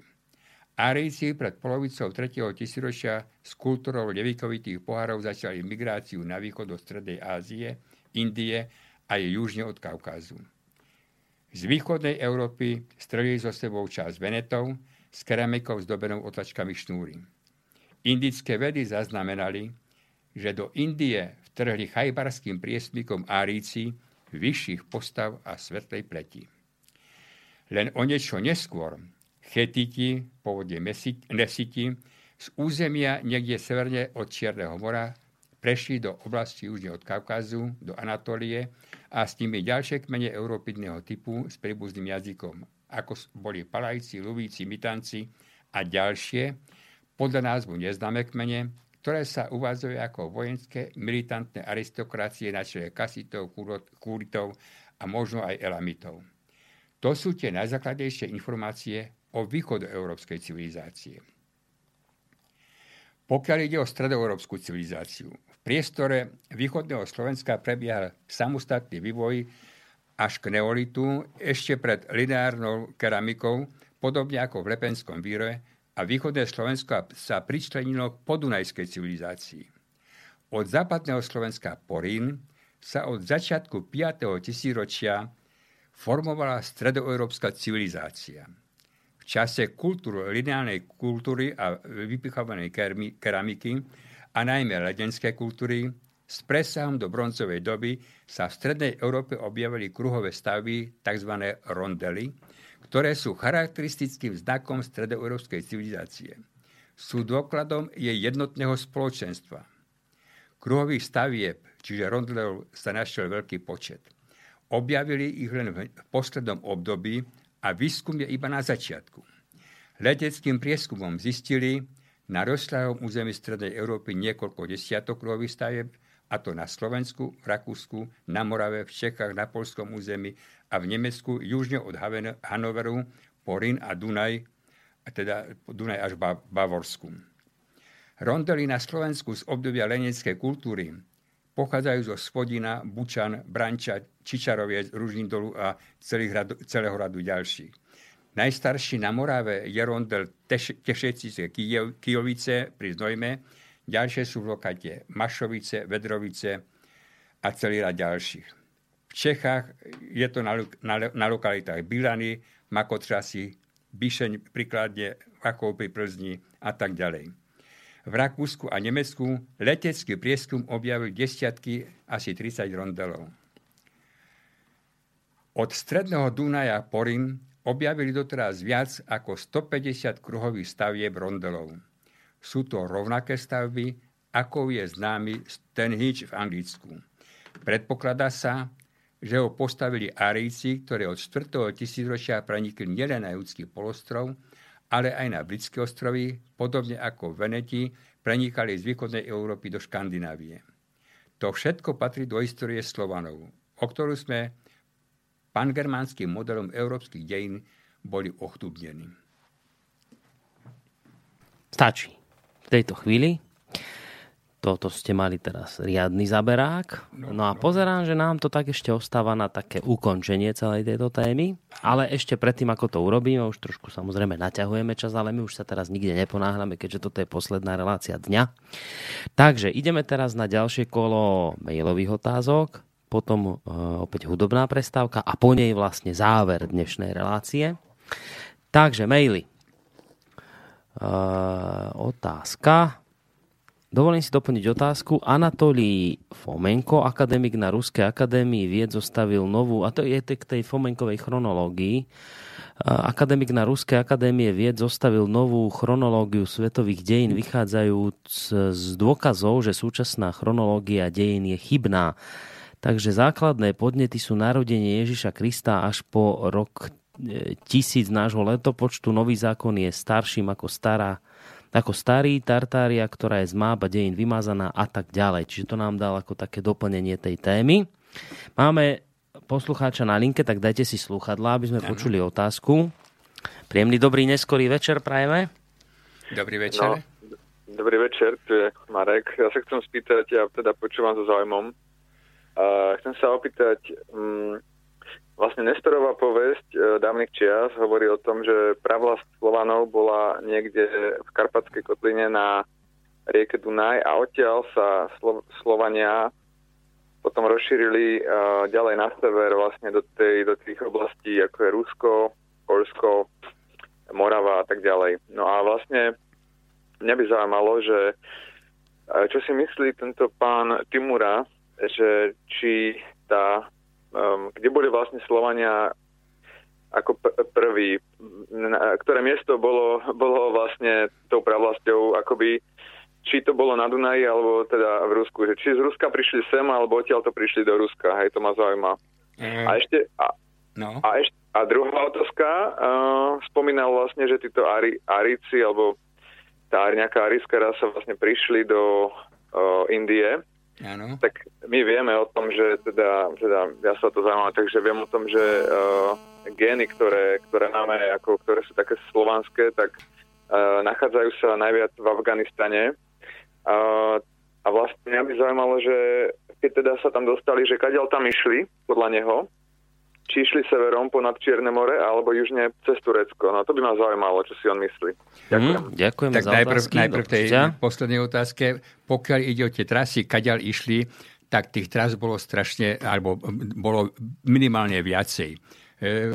Aríci pred polovicou 3. tisíročia s kultúrou levikovitých pohárov začali migráciu na východ do Strednej Ázie – Indie a je južne od Kaukázu. Z východnej Európy strelili so sebou čas Venetov s keramikou zdobenou otlačkami šnúry. Indické vedy zaznamenali, že do Indie vtrhli chajbarským priesmikom Áríci vyšších postav a svetlej pleti. Len o niečo neskôr Chetiti, pôvodne Nesiti, z územia niekde severne od Čierneho mora prešli do oblasti južne od Kaukazu, do Anatólie a s nimi ďalšie kmene európidného typu s príbuzným jazykom, ako boli Palajci, Luvíci, Mitanci a ďalšie, podľa názvu neznáme kmene, ktoré sa uvádzajú ako vojenské militantné aristokracie na čele kasitov, kúritov a možno aj elamitov. To sú tie najzákladnejšie informácie o európskej civilizácie. Pokiaľ ide o stredoeurópsku civilizáciu, priestore východného Slovenska prebiehal samostatný vývoj až k neolitu, ešte pred lineárnou keramikou, podobne ako v Lepenskom víre, a východné Slovensko sa pričlenilo k podunajskej civilizácii. Od západného Slovenska Porín sa od začiatku 5. tisíročia formovala stredoeurópska civilizácia. V čase kultúry, lineálnej kultúry a vypichovanej keramiky a najmä ledenské kultúry, s presahom do bronzovej doby sa v strednej Európe objavili kruhové stavby, tzv. rondely, ktoré sú charakteristickým znakom stredoeurópskej civilizácie. Sú dokladom jej jednotného spoločenstva. Kruhových stavieb, čiže rondelov, sa našiel veľký počet. Objavili ich len v poslednom období a výskum je iba na začiatku. Leteckým prieskumom zistili, na rozšľahom území Strednej Európy niekoľko desiatok kruhových stavieb, a to na Slovensku, v Rakúsku, na Morave, v Čechách, na polskom území a v Nemecku, južne od Hanoveru, po Rín a Dunaj, a teda Dunaj až Bavorsku. Rondely na Slovensku z obdobia leneckej kultúry pochádzajú zo Spodina, Bučan, Branča, Čičaroviec, Ružindolu a celého radu ďalších. Najstarší na Morave je rondel Tešecice Kijovice pri Znojme, ďalšie sú v lokate Mašovice, Vedrovice a celý rad ďalších. V Čechách je to na, na, na lokalitách Bilany, Makotřasy, Bišeň, príkladne Vakov pri Plzni a tak ďalej. v Rakúsku a Nemecku letecký prieskum objavil desiatky, asi 30 rondelov. Od stredného Dunaja Porin objavili doteraz viac ako 150 kruhových stavieb rondelov. Sú to rovnaké stavby, ako je známy Stonehenge v Anglicku. Predpokladá sa, že ho postavili Aríci, ktorí od 4. tisícročia prenikli nielen na judský polostrov, ale aj na Britské ostrovy, podobne ako Veneti, prenikali z východnej Európy do Škandinávie. To všetko patrí do histórie Slovanov, o ktorú sme pangermánskym modelom európskych dejín boli ochdubnení. Stačí. Tejto chvíli toto ste mali teraz riadny zaberák. No a pozerám, že nám to tak ešte ostáva na také ukončenie celej tejto témy. Ale ešte predtým, ako to urobíme, už trošku samozrejme naťahujeme čas, ale my už sa teraz nikde neponáhľame, keďže toto je posledná relácia dňa. Takže ideme teraz na ďalšie kolo mailových otázok, potom e, opäť hudobná prestávka a po nej vlastne záver dnešnej relácie. Takže maily. E, otázka Dovolím si doplniť otázku. Anatolí Fomenko, akademik na Ruskej akadémii vied, zostavil novú, a to je k tej Fomenkovej chronológii, akademik na Ruskej akadémie vied zostavil novú chronológiu svetových dejín, vychádzajúc z dôkazov, že súčasná chronológia dejín je chybná. Takže základné podnety sú narodenie Ježiša Krista až po rok tisíc nášho letopočtu. Nový zákon je starším ako stará ako starý Tartária, ktorá je z mába dejín vymazaná a tak ďalej. Čiže to nám dal ako také doplnenie tej témy. Máme poslucháča na linke, tak dajte si slúchadlá, aby sme ano. počuli otázku. Príjemný dobrý neskorý večer prajeme. Dobrý večer. No, dobrý večer, tu je Marek. Ja sa chcem spýtať, ja teda počúvam so záujmom. Uh, chcem sa opýtať, um, Vlastne Nestorová povesť e, dávnych čias hovorí o tom, že pravlast Slovanov bola niekde v Karpatskej kotline na rieke Dunaj a odtiaľ sa Slo- Slovania potom rozšírili uh, ďalej na sever vlastne do, tej, do tých oblastí, ako je Rusko, Polsko, Morava a tak ďalej. No a vlastne mňa by zaujímalo, že uh, čo si myslí tento pán Timura, že či tá um, kde boli vlastne Slovania ako p- prvý, ktoré miesto bolo, bolo vlastne tou pravlasťou, akoby či to bolo na Dunaji, alebo teda v Rusku. Že či z Ruska prišli sem, alebo odtiaľ to prišli do Ruska. Hej, to ma zaujíma. Mm. A ešte... A, no. a, ešte, a druhá otázka. Uh, spomínal vlastne, že títo Ari, Aríci, alebo tá nejaká aríska rasa vlastne prišli do uh, Indie Áno. Tak my vieme o tom, že teda, teda ja sa to zaujímam, takže viem o tom, že uh, gény, ktoré, ktoré máme, ako, ktoré sú také slovanské, tak uh, nachádzajú sa najviac v Afganistane. Uh, a vlastne mňa by zaujímalo, že keď teda sa tam dostali, že kadiaľ tam išli, podľa neho, či išli severom ponad Čierne more alebo južne cez Turecko. No to by ma zaujímalo, čo si on myslí. Ďakujem. Mm, ďakujem tak za najprv, otázky. najprv tej poslednej otázke. Pokiaľ ide o tie trasy, kadiaľ išli, tak tých tras bolo strašne, alebo bolo minimálne viacej. E,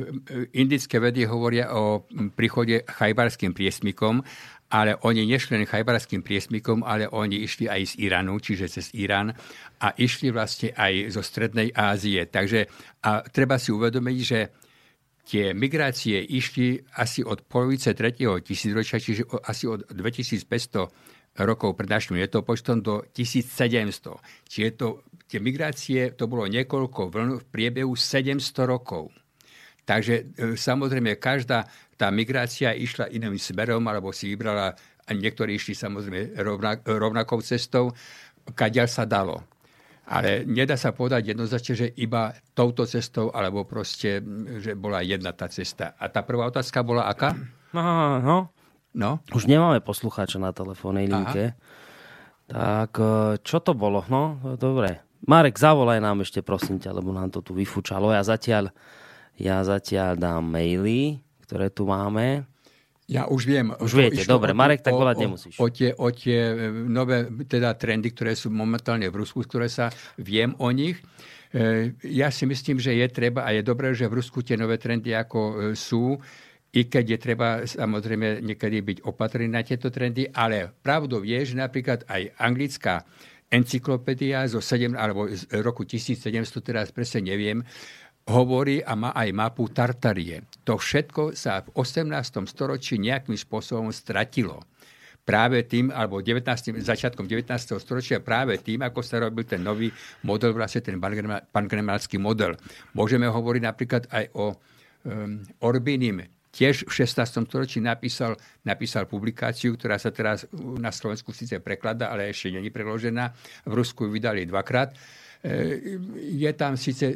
indické vedy hovoria o príchode chajbarským priesmikom ale oni nešli len chajbarským priesmikom, ale oni išli aj z Iránu, čiže cez Irán a išli vlastne aj zo Strednej Ázie. Takže a treba si uvedomiť, že tie migrácie išli asi od polovice 3. tisícročia, čiže asi od 2500 rokov pred našim letopočtom do 1700. Čiže to, tie migrácie, to bolo niekoľko vln v priebehu 700 rokov. Takže e, samozrejme každá tá migrácia išla iným smerom, alebo si vybrala, a niektorí išli samozrejme rovnak, rovnakou cestou, kadiaľ sa dalo. Ale nedá sa povedať jednoznačne, že iba touto cestou, alebo proste, že bola jedna tá cesta. A tá prvá otázka bola aká? No, no. no? Už nemáme poslucháča na telefónnej linke. Aha. Tak e, čo to bolo? No, dobre. Marek, zavolaj nám ešte prosím ťa, lebo nám to tu vyfúčalo. Ja zatiaľ ja zatiaľ dám maily, ktoré tu máme. Ja už viem. Už viete, dobre, Marek, tak volať nemusíš. O, o, tie, o tie e, nové teda trendy, ktoré sú momentálne v Rusku, ktoré sa viem o nich. E, ja si myslím, že je treba a je dobré, že v Rusku tie nové trendy ako e, sú. i keď je treba samozrejme niekedy byť opatrný na tieto trendy, ale pravdou je, že napríklad aj anglická encyklopédia zo 7, alebo z roku 1700, teraz presne neviem, hovorí a má aj mapu Tartarie. To všetko sa v 18. storočí nejakým spôsobom stratilo práve tým, alebo 19, začiatkom 19. storočia práve tým, ako sa robil ten nový model, vlastne ten pangremalský model. Môžeme hovoriť napríklad aj o um, Orbinim, tiež v 16. storočí napísal, napísal publikáciu, ktorá sa teraz na Slovensku síce preklada, ale ešte není preložená. V Rusku vydali dvakrát. E, je tam síce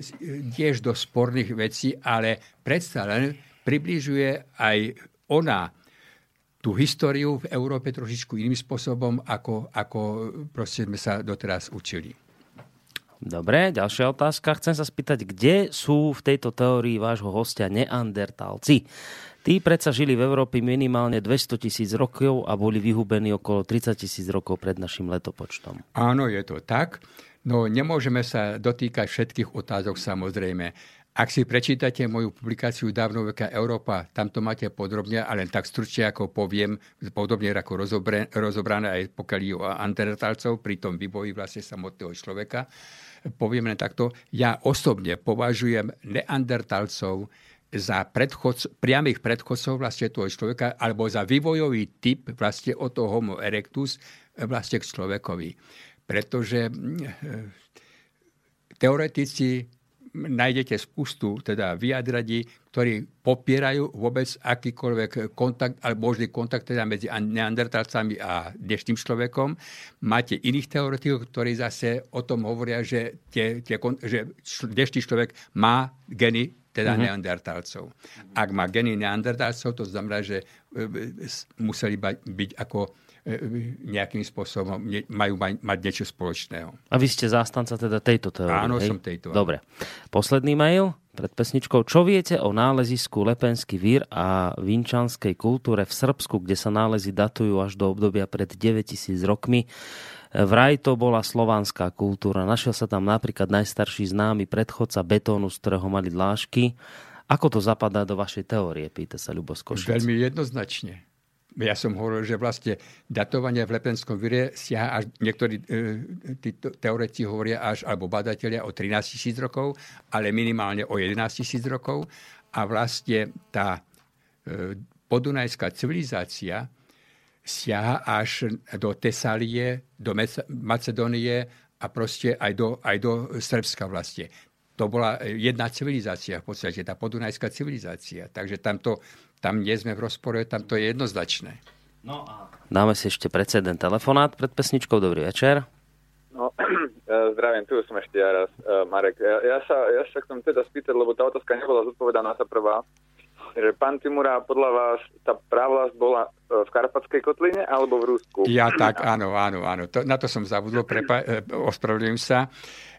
tiež do sporných vecí, ale predsa len približuje aj ona tú históriu v Európe trošičku iným spôsobom, ako, ako proste sme sa doteraz učili. Dobre, ďalšia otázka. Chcem sa spýtať, kde sú v tejto teórii vášho hostia neandertálci? Tí predsa žili v Európe minimálne 200 tisíc rokov a boli vyhubení okolo 30 tisíc rokov pred našim letopočtom. Áno, je to tak. No nemôžeme sa dotýkať všetkých otázok samozrejme. Ak si prečítate moju publikáciu Dávnoveká Európa, tam to máte podrobne, ale len tak stručne, ako poviem, podobne ako rozobrané aj pokiaľ o antertálcov pri tom vývoji vlastne samotného človeka. Poviem len takto, ja osobne považujem neandertalcov za predchodc, priamých predchodcov vlastne toho človeka, alebo za vývojový typ vlastne od toho homo erectus vlastne k človekovi. Pretože hm, teoretici nájdete spustu teda vyjadradí, ktorí popierajú vôbec akýkoľvek kontakt, alebo možný kontakt teda medzi neandertalcami a dnešným človekom. Máte iných teoretikov, ktorí zase o tom hovoria, že, tie, tie, že dnešný človek má geny teda mm-hmm. neandertalcov. Ak má geny neandertalcov, to znamená, že e, e, museli byť ako nejakým spôsobom majú mať niečo spoločného. A vy ste zástanca teda tejto teórie? Áno, hej? som tejto. Dobre. Posledný mail pred pesničkou. Čo viete o nálezisku Lepenský vír a vinčanskej kultúre v Srbsku, kde sa nálezy datujú až do obdobia pred 9000 rokmi? Vraj to bola slovanská kultúra. Našiel sa tam napríklad najstarší známy predchodca betónu, z ktorého mali dlášky. Ako to zapadá do vašej teórie, pýta sa Ľubo Veľmi jednoznačne ja som hovoril, že vlastne datovanie v Lepenskom víre siaha až, niektorí e, tí teoretici hovoria až, alebo badatelia o 13 tisíc rokov, ale minimálne o 11 tisíc rokov. A vlastne tá e, podunajská civilizácia siaha až do Tesalie, do Macedónie a proste aj do, aj do Srbska vlastne. To bola jedna civilizácia v podstate, tá podunajská civilizácia. Takže tamto tam nie sme v rozpore, tam to je jednoznačné. No a dáme si ešte precedent telefonát pred pesničkou. Dobrý večer. No, zdravím, tu som ešte ja raz, uh, Marek. Ja, ja, sa, ja sa chcem teda spýtať, lebo tá otázka nebola zodpovedaná, tá prvá že pán Timura, podľa vás tá právlasť bola e, v Karpatskej kotline alebo v Rusku? Ja tak, áno, áno, áno. To, na to som zabudol, prepa- e, ospravedlňujem sa.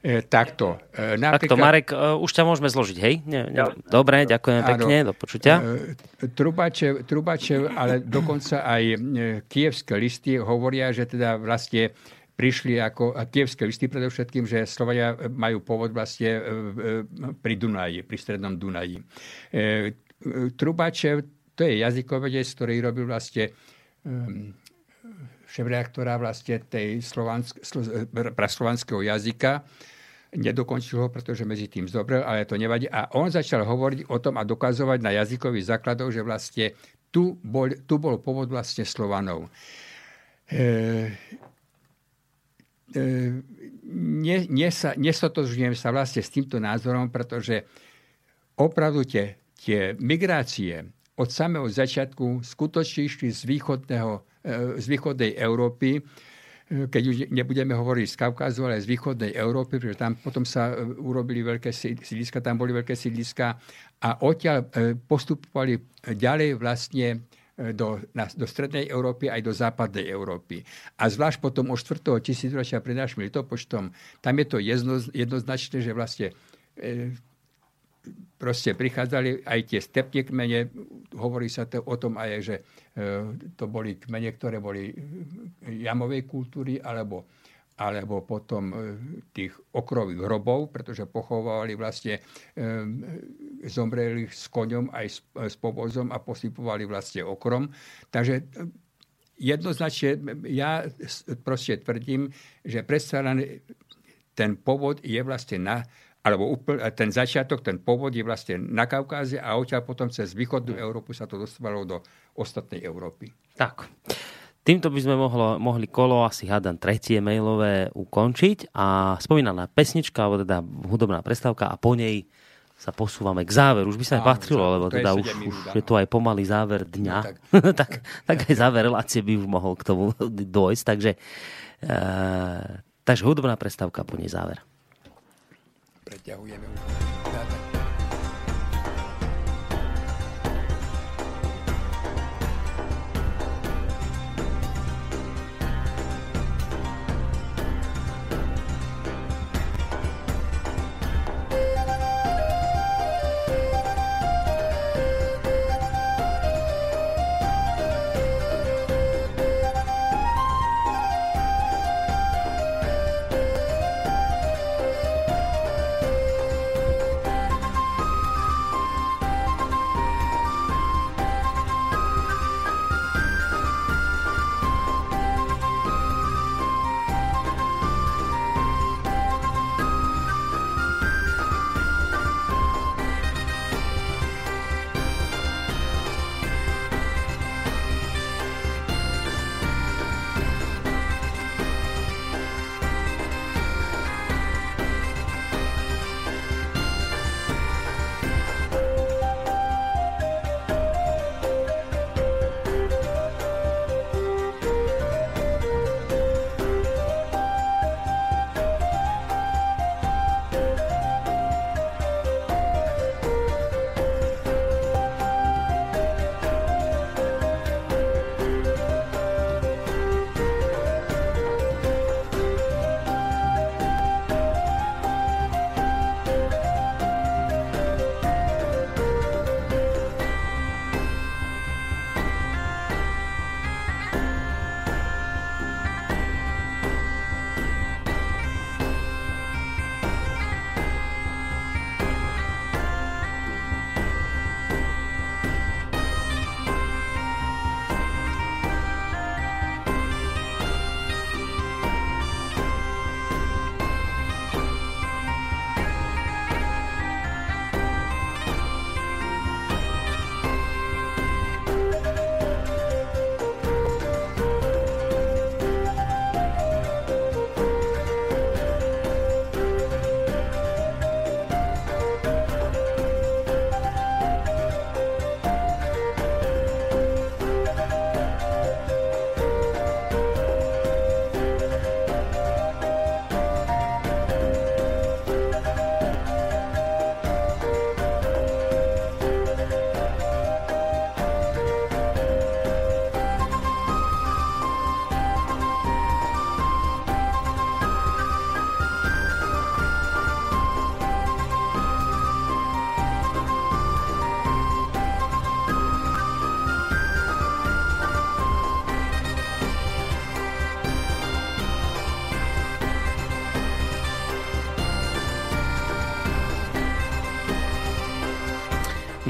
E, takto. E, napríklad... Takto, Marek, e, už ťa môžeme zložiť, hej? Ne, ne, dobre, ďakujem pekne, do počutia. E, Trubačev, Trubačev, ale dokonca aj e, kievské listy hovoria, že teda vlastne prišli ako kievské listy predovšetkým, že Slovania majú pôvod vlastne pri Dunaji, pri strednom Dunaji. Trubačev, to je jazykovedec, ktorý robil vlastne um, vlastne tej slo, praslovanského jazyka. Nedokončil ho, pretože medzi tým zobral, ale to nevadí. A on začal hovoriť o tom a dokazovať na jazykových základoch, že vlastne tu bol, tu bol pôvod vlastne Slovanov. E, e, ne sa, nesotožňujem sa vlastne s týmto názorom, pretože opravdu tie tie migrácie od samého začiatku skutočne išli z, východného, e, z východnej Európy, e, keď už nebudeme hovoriť z Kaukazu, ale z východnej Európy, pretože tam potom sa e, urobili veľké sídliska, tam boli veľké sídliska a odtiaľ postupovali ďalej vlastne do, na, do strednej Európy aj do západnej Európy. A zvlášť potom o 4. tisícročia pred našim litopočtom, tam je to jedno, jednoznačné, že vlastne proste prichádzali aj tie stepne kmene, hovorí sa to o tom aj, že e, to boli kmene, ktoré boli jamovej kultúry, alebo, alebo potom e, tých okrových hrobov, pretože pochovávali vlastne zomrelých s koňom aj s, s povozom a posypovali vlastne okrom. Takže jednoznačne ja proste tvrdím, že predsa ten povod je vlastne na, alebo úplne, ten začiatok, ten povod je vlastne na Kaukáze a odtiaľ potom cez východnú Európu sa to dostávalo do ostatnej Európy. Tak. Týmto by sme mohlo, mohli kolo asi hádam tretie mailové ukončiť a spomínaná pesnička, alebo teda hudobná prestávka a po nej sa posúvame k záveru. Už by sa aj patrilo, lebo teda už, už je tu aj pomalý záver dňa. No, tak. tak, tak aj záver relácie by už mohol k tomu dôjsť. Takže, e, takže hudobná prestávka, po nej záver. Santiago Villanueva.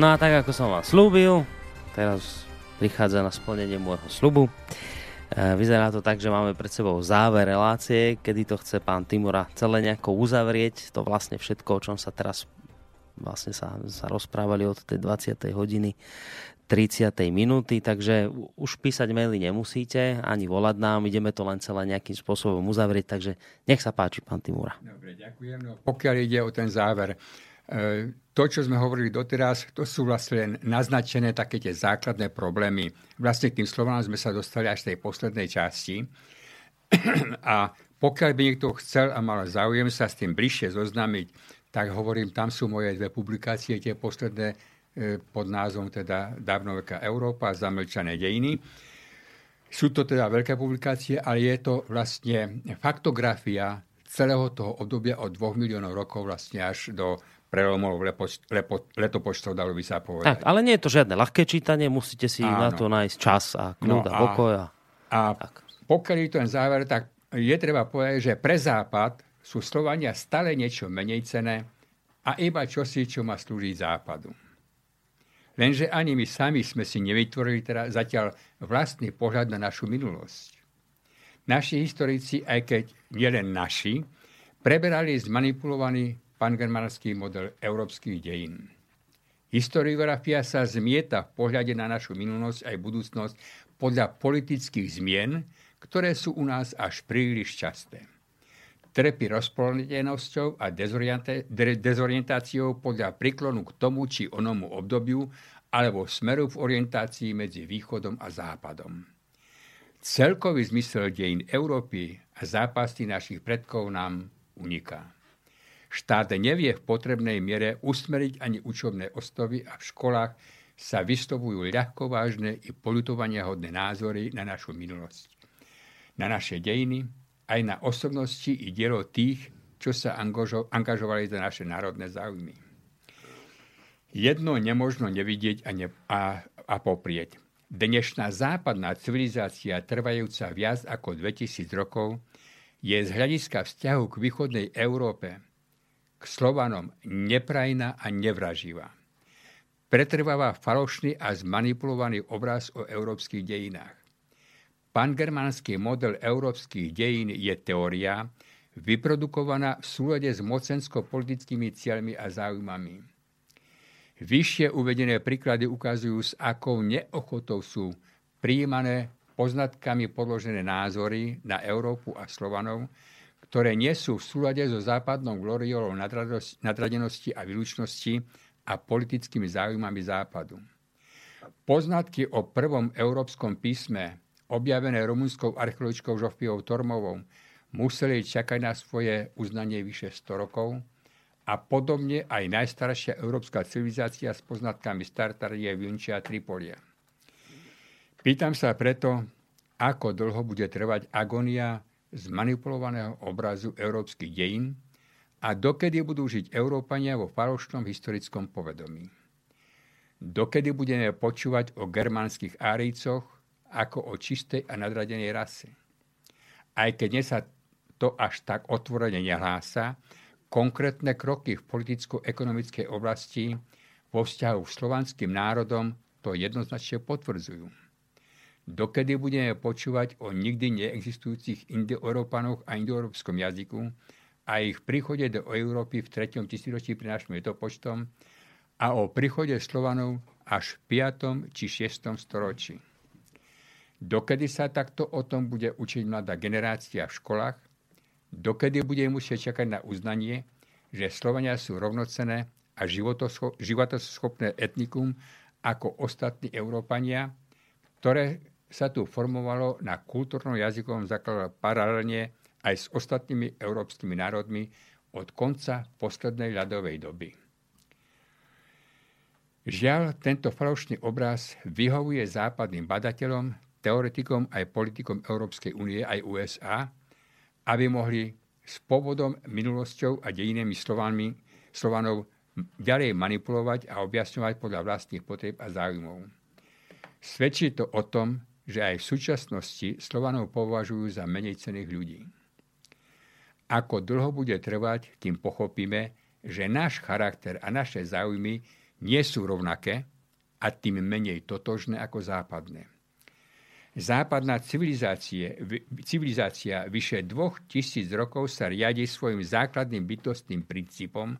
No a tak, ako som vám slúbil, teraz prichádza na splnenie môjho slubu. E, vyzerá to tak, že máme pred sebou záver relácie, kedy to chce pán Timura celé nejako uzavrieť. To vlastne všetko, o čom sa teraz vlastne sa, sa rozprávali od tej 20. hodiny 30. minúty, takže už písať maily nemusíte, ani volať nám, ideme to len celé nejakým spôsobom uzavrieť, takže nech sa páči, pán Timura. Dobre, ďakujem. No, pokiaľ ide o ten záver, e, to, čo sme hovorili doteraz, to sú vlastne naznačené také tie základné problémy. Vlastne k tým slovám sme sa dostali až v tej poslednej časti. A pokiaľ by niekto chcel a mal záujem sa s tým bližšie zoznámiť, tak hovorím, tam sú moje dve publikácie, tie posledné e, pod názvom teda Dávnoveká Európa a Zamlčané dejiny. Sú to teda veľké publikácie, ale je to vlastne faktografia celého toho obdobia od 2 miliónov rokov vlastne až do prelomov lepo, lepo, letopočtov, dalo by sa povedať. Tak, ale nie je to žiadne ľahké čítanie, musíte si Áno. na to nájsť čas a kľud no a, pokoj. A, a pokiaľ je ten záver, tak je treba povedať, že pre Západ sú Slovania stále niečo menej cené a iba čosi, čo má slúžiť Západu. Lenže ani my sami sme si nevytvorili teda zatiaľ vlastný pohľad na našu minulosť. Naši historici, aj keď nielen naši, preberali zmanipulovaný pangermanský model európskych dejín. Historiografia sa zmieta v pohľade na našu minulosť aj budúcnosť podľa politických zmien, ktoré sú u nás až príliš časté. Trpí rozpolonenosťou a dezorientáciou podľa príklonu k tomu či onomu obdobiu alebo smeru v orientácii medzi východom a západom. Celkový zmysel dejín Európy a zápasy našich predkov nám uniká. Štát nevie v potrebnej miere usmeriť ani učobné ostovy a v školách sa vyslovujú ľahkovážne i polutovania hodné názory na našu minulosť. Na naše dejiny, aj na osobnosti i dielo tých, čo sa angažovali za naše národné záujmy. Jedno nemožno nevidieť a, ne, a, a poprieť. Dnešná západná civilizácia, trvajúca viac ako 2000 rokov, je z hľadiska vzťahu k východnej Európe k Slovanom neprajná a nevraživá. Pretrváva falošný a zmanipulovaný obraz o európskych dejinách. Pangermanský model európskych dejín je teória, vyprodukovaná v súlade s mocensko-politickými cieľmi a záujmami. Vyššie uvedené príklady ukazujú, s akou neochotou sú prijímané poznatkami podložené názory na Európu a Slovanov, ktoré nie sú v súlade so západnou gloriolou nadradenosti a výlučnosti a politickými záujmami západu. Poznatky o prvom európskom písme, objavené rumunskou archeologičkou Žofijou Tormovou, museli čakať na svoje uznanie vyše 100 rokov a podobne aj najstaršia európska civilizácia s poznatkami Startarie, Vinčia a Tripolia. Pýtam sa preto, ako dlho bude trvať agonia z manipulovaného obrazu európskych dejín a dokedy budú žiť Európania vo falošnom historickom povedomí. Dokedy budeme počúvať o germánskych áricoch ako o čistej a nadradenej rase. Aj keď dnes sa to až tak otvorene nehlása, konkrétne kroky v politicko-ekonomickej oblasti vo vzťahu s slovanským národom to jednoznačne potvrdzujú dokedy budeme počúvať o nikdy neexistujúcich indoeurópanoch a indoeurópskom jazyku a ich príchode do Európy v 3. tisíročí pri našom letopočtom a o príchode Slovanov až v 5. či 6. storočí. Dokedy sa takto o tom bude učiť mladá generácia v školách, dokedy bude musieť čakať na uznanie, že Slovania sú rovnocené a životoschopné etnikum ako ostatní Európania, ktoré sa tu formovalo na kultúrno-jazykovom základe paralelne aj s ostatnými európskymi národmi od konca poslednej ľadovej doby. Žiaľ, tento falošný obraz vyhovuje západným badateľom, teoretikom aj politikom Európskej únie aj USA, aby mohli s pôvodom, minulosťou a dejinými slovami Slovanov ďalej manipulovať a objasňovať podľa vlastných potreb a záujmov. Svedčí to o tom, že aj v súčasnosti Slovanov považujú za menej cených ľudí. Ako dlho bude trvať, kým pochopíme, že náš charakter a naše záujmy nie sú rovnaké a tým menej totožné ako západné. Západná civilizácia vyše dvoch tisíc rokov sa riadi svojim základným bytostným princípom,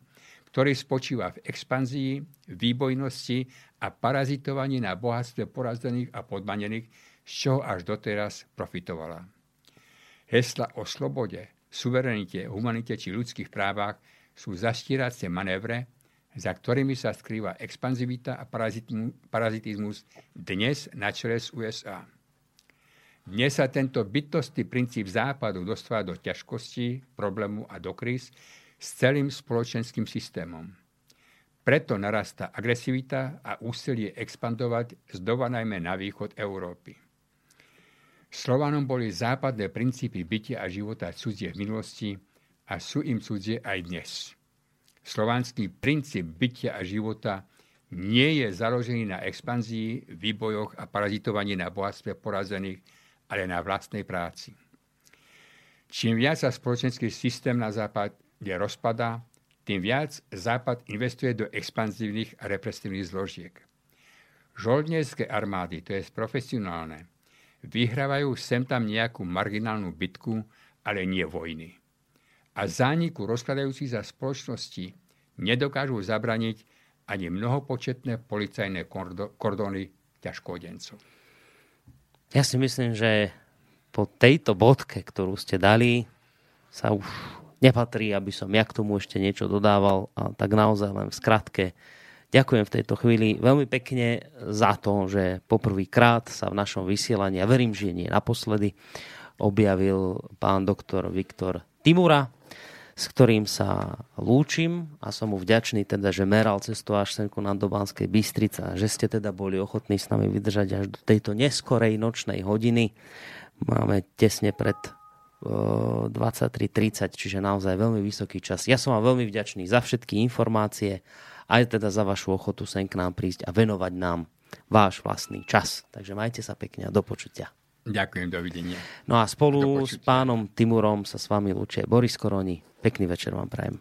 ktorý spočíva v expanzii, výbojnosti a parazitovaní na bohatstve porazených a podmanených, z čoho až doteraz profitovala. Hesla o slobode, suverenite, humanite či ľudských právach sú zastíracie manévre, za ktorými sa skrýva expanzivita a parazitizmus dnes na čele z USA. Dnes sa tento bytostný princíp západu dostáva do ťažkostí, problému a do kríz s celým spoločenským systémom. Preto narastá agresivita a úsilie expandovať z dova najmä na východ Európy. Slovanom boli západné princípy bytia a života cudzie v minulosti a sú im cudzie aj dnes. Slovanský princíp bytia a života nie je založený na expanzii, výbojoch a parazitovaní na bohatstve porazených, ale na vlastnej práci. Čím viac sa spoločenský systém na západe rozpadá, tým viac Západ investuje do expanzívnych a represívnych zložiek. Žoldnierské armády, to je profesionálne, vyhrávajú sem tam nejakú marginálnu bitku, ale nie vojny. A zániku rozkladajúcich za spoločnosti nedokážu zabraniť ani mnohopočetné policajné kordóny ťažkodencov. Ja si myslím, že po tejto bodke, ktorú ste dali, sa už nepatrí, aby som ja k tomu ešte niečo dodával. A tak naozaj len v skratke ďakujem v tejto chvíli veľmi pekne za to, že poprvýkrát sa v našom vysielaní, a verím, že nie naposledy, objavil pán doktor Viktor Timura, s ktorým sa lúčim a som mu vďačný teda, že meral cestu až senku na Dobánskej Bystrice a že ste teda boli ochotní s nami vydržať až do tejto neskorej nočnej hodiny. Máme tesne pred 23.30, čiže naozaj veľmi vysoký čas. Ja som vám veľmi vďačný za všetky informácie, aj teda za vašu ochotu sem k nám prísť a venovať nám váš vlastný čas. Takže majte sa pekne a do počutia. Ďakujem, dovidenia. No a spolu s pánom Timurom sa s vami lúčie Boris Koroni. Pekný večer vám prajem.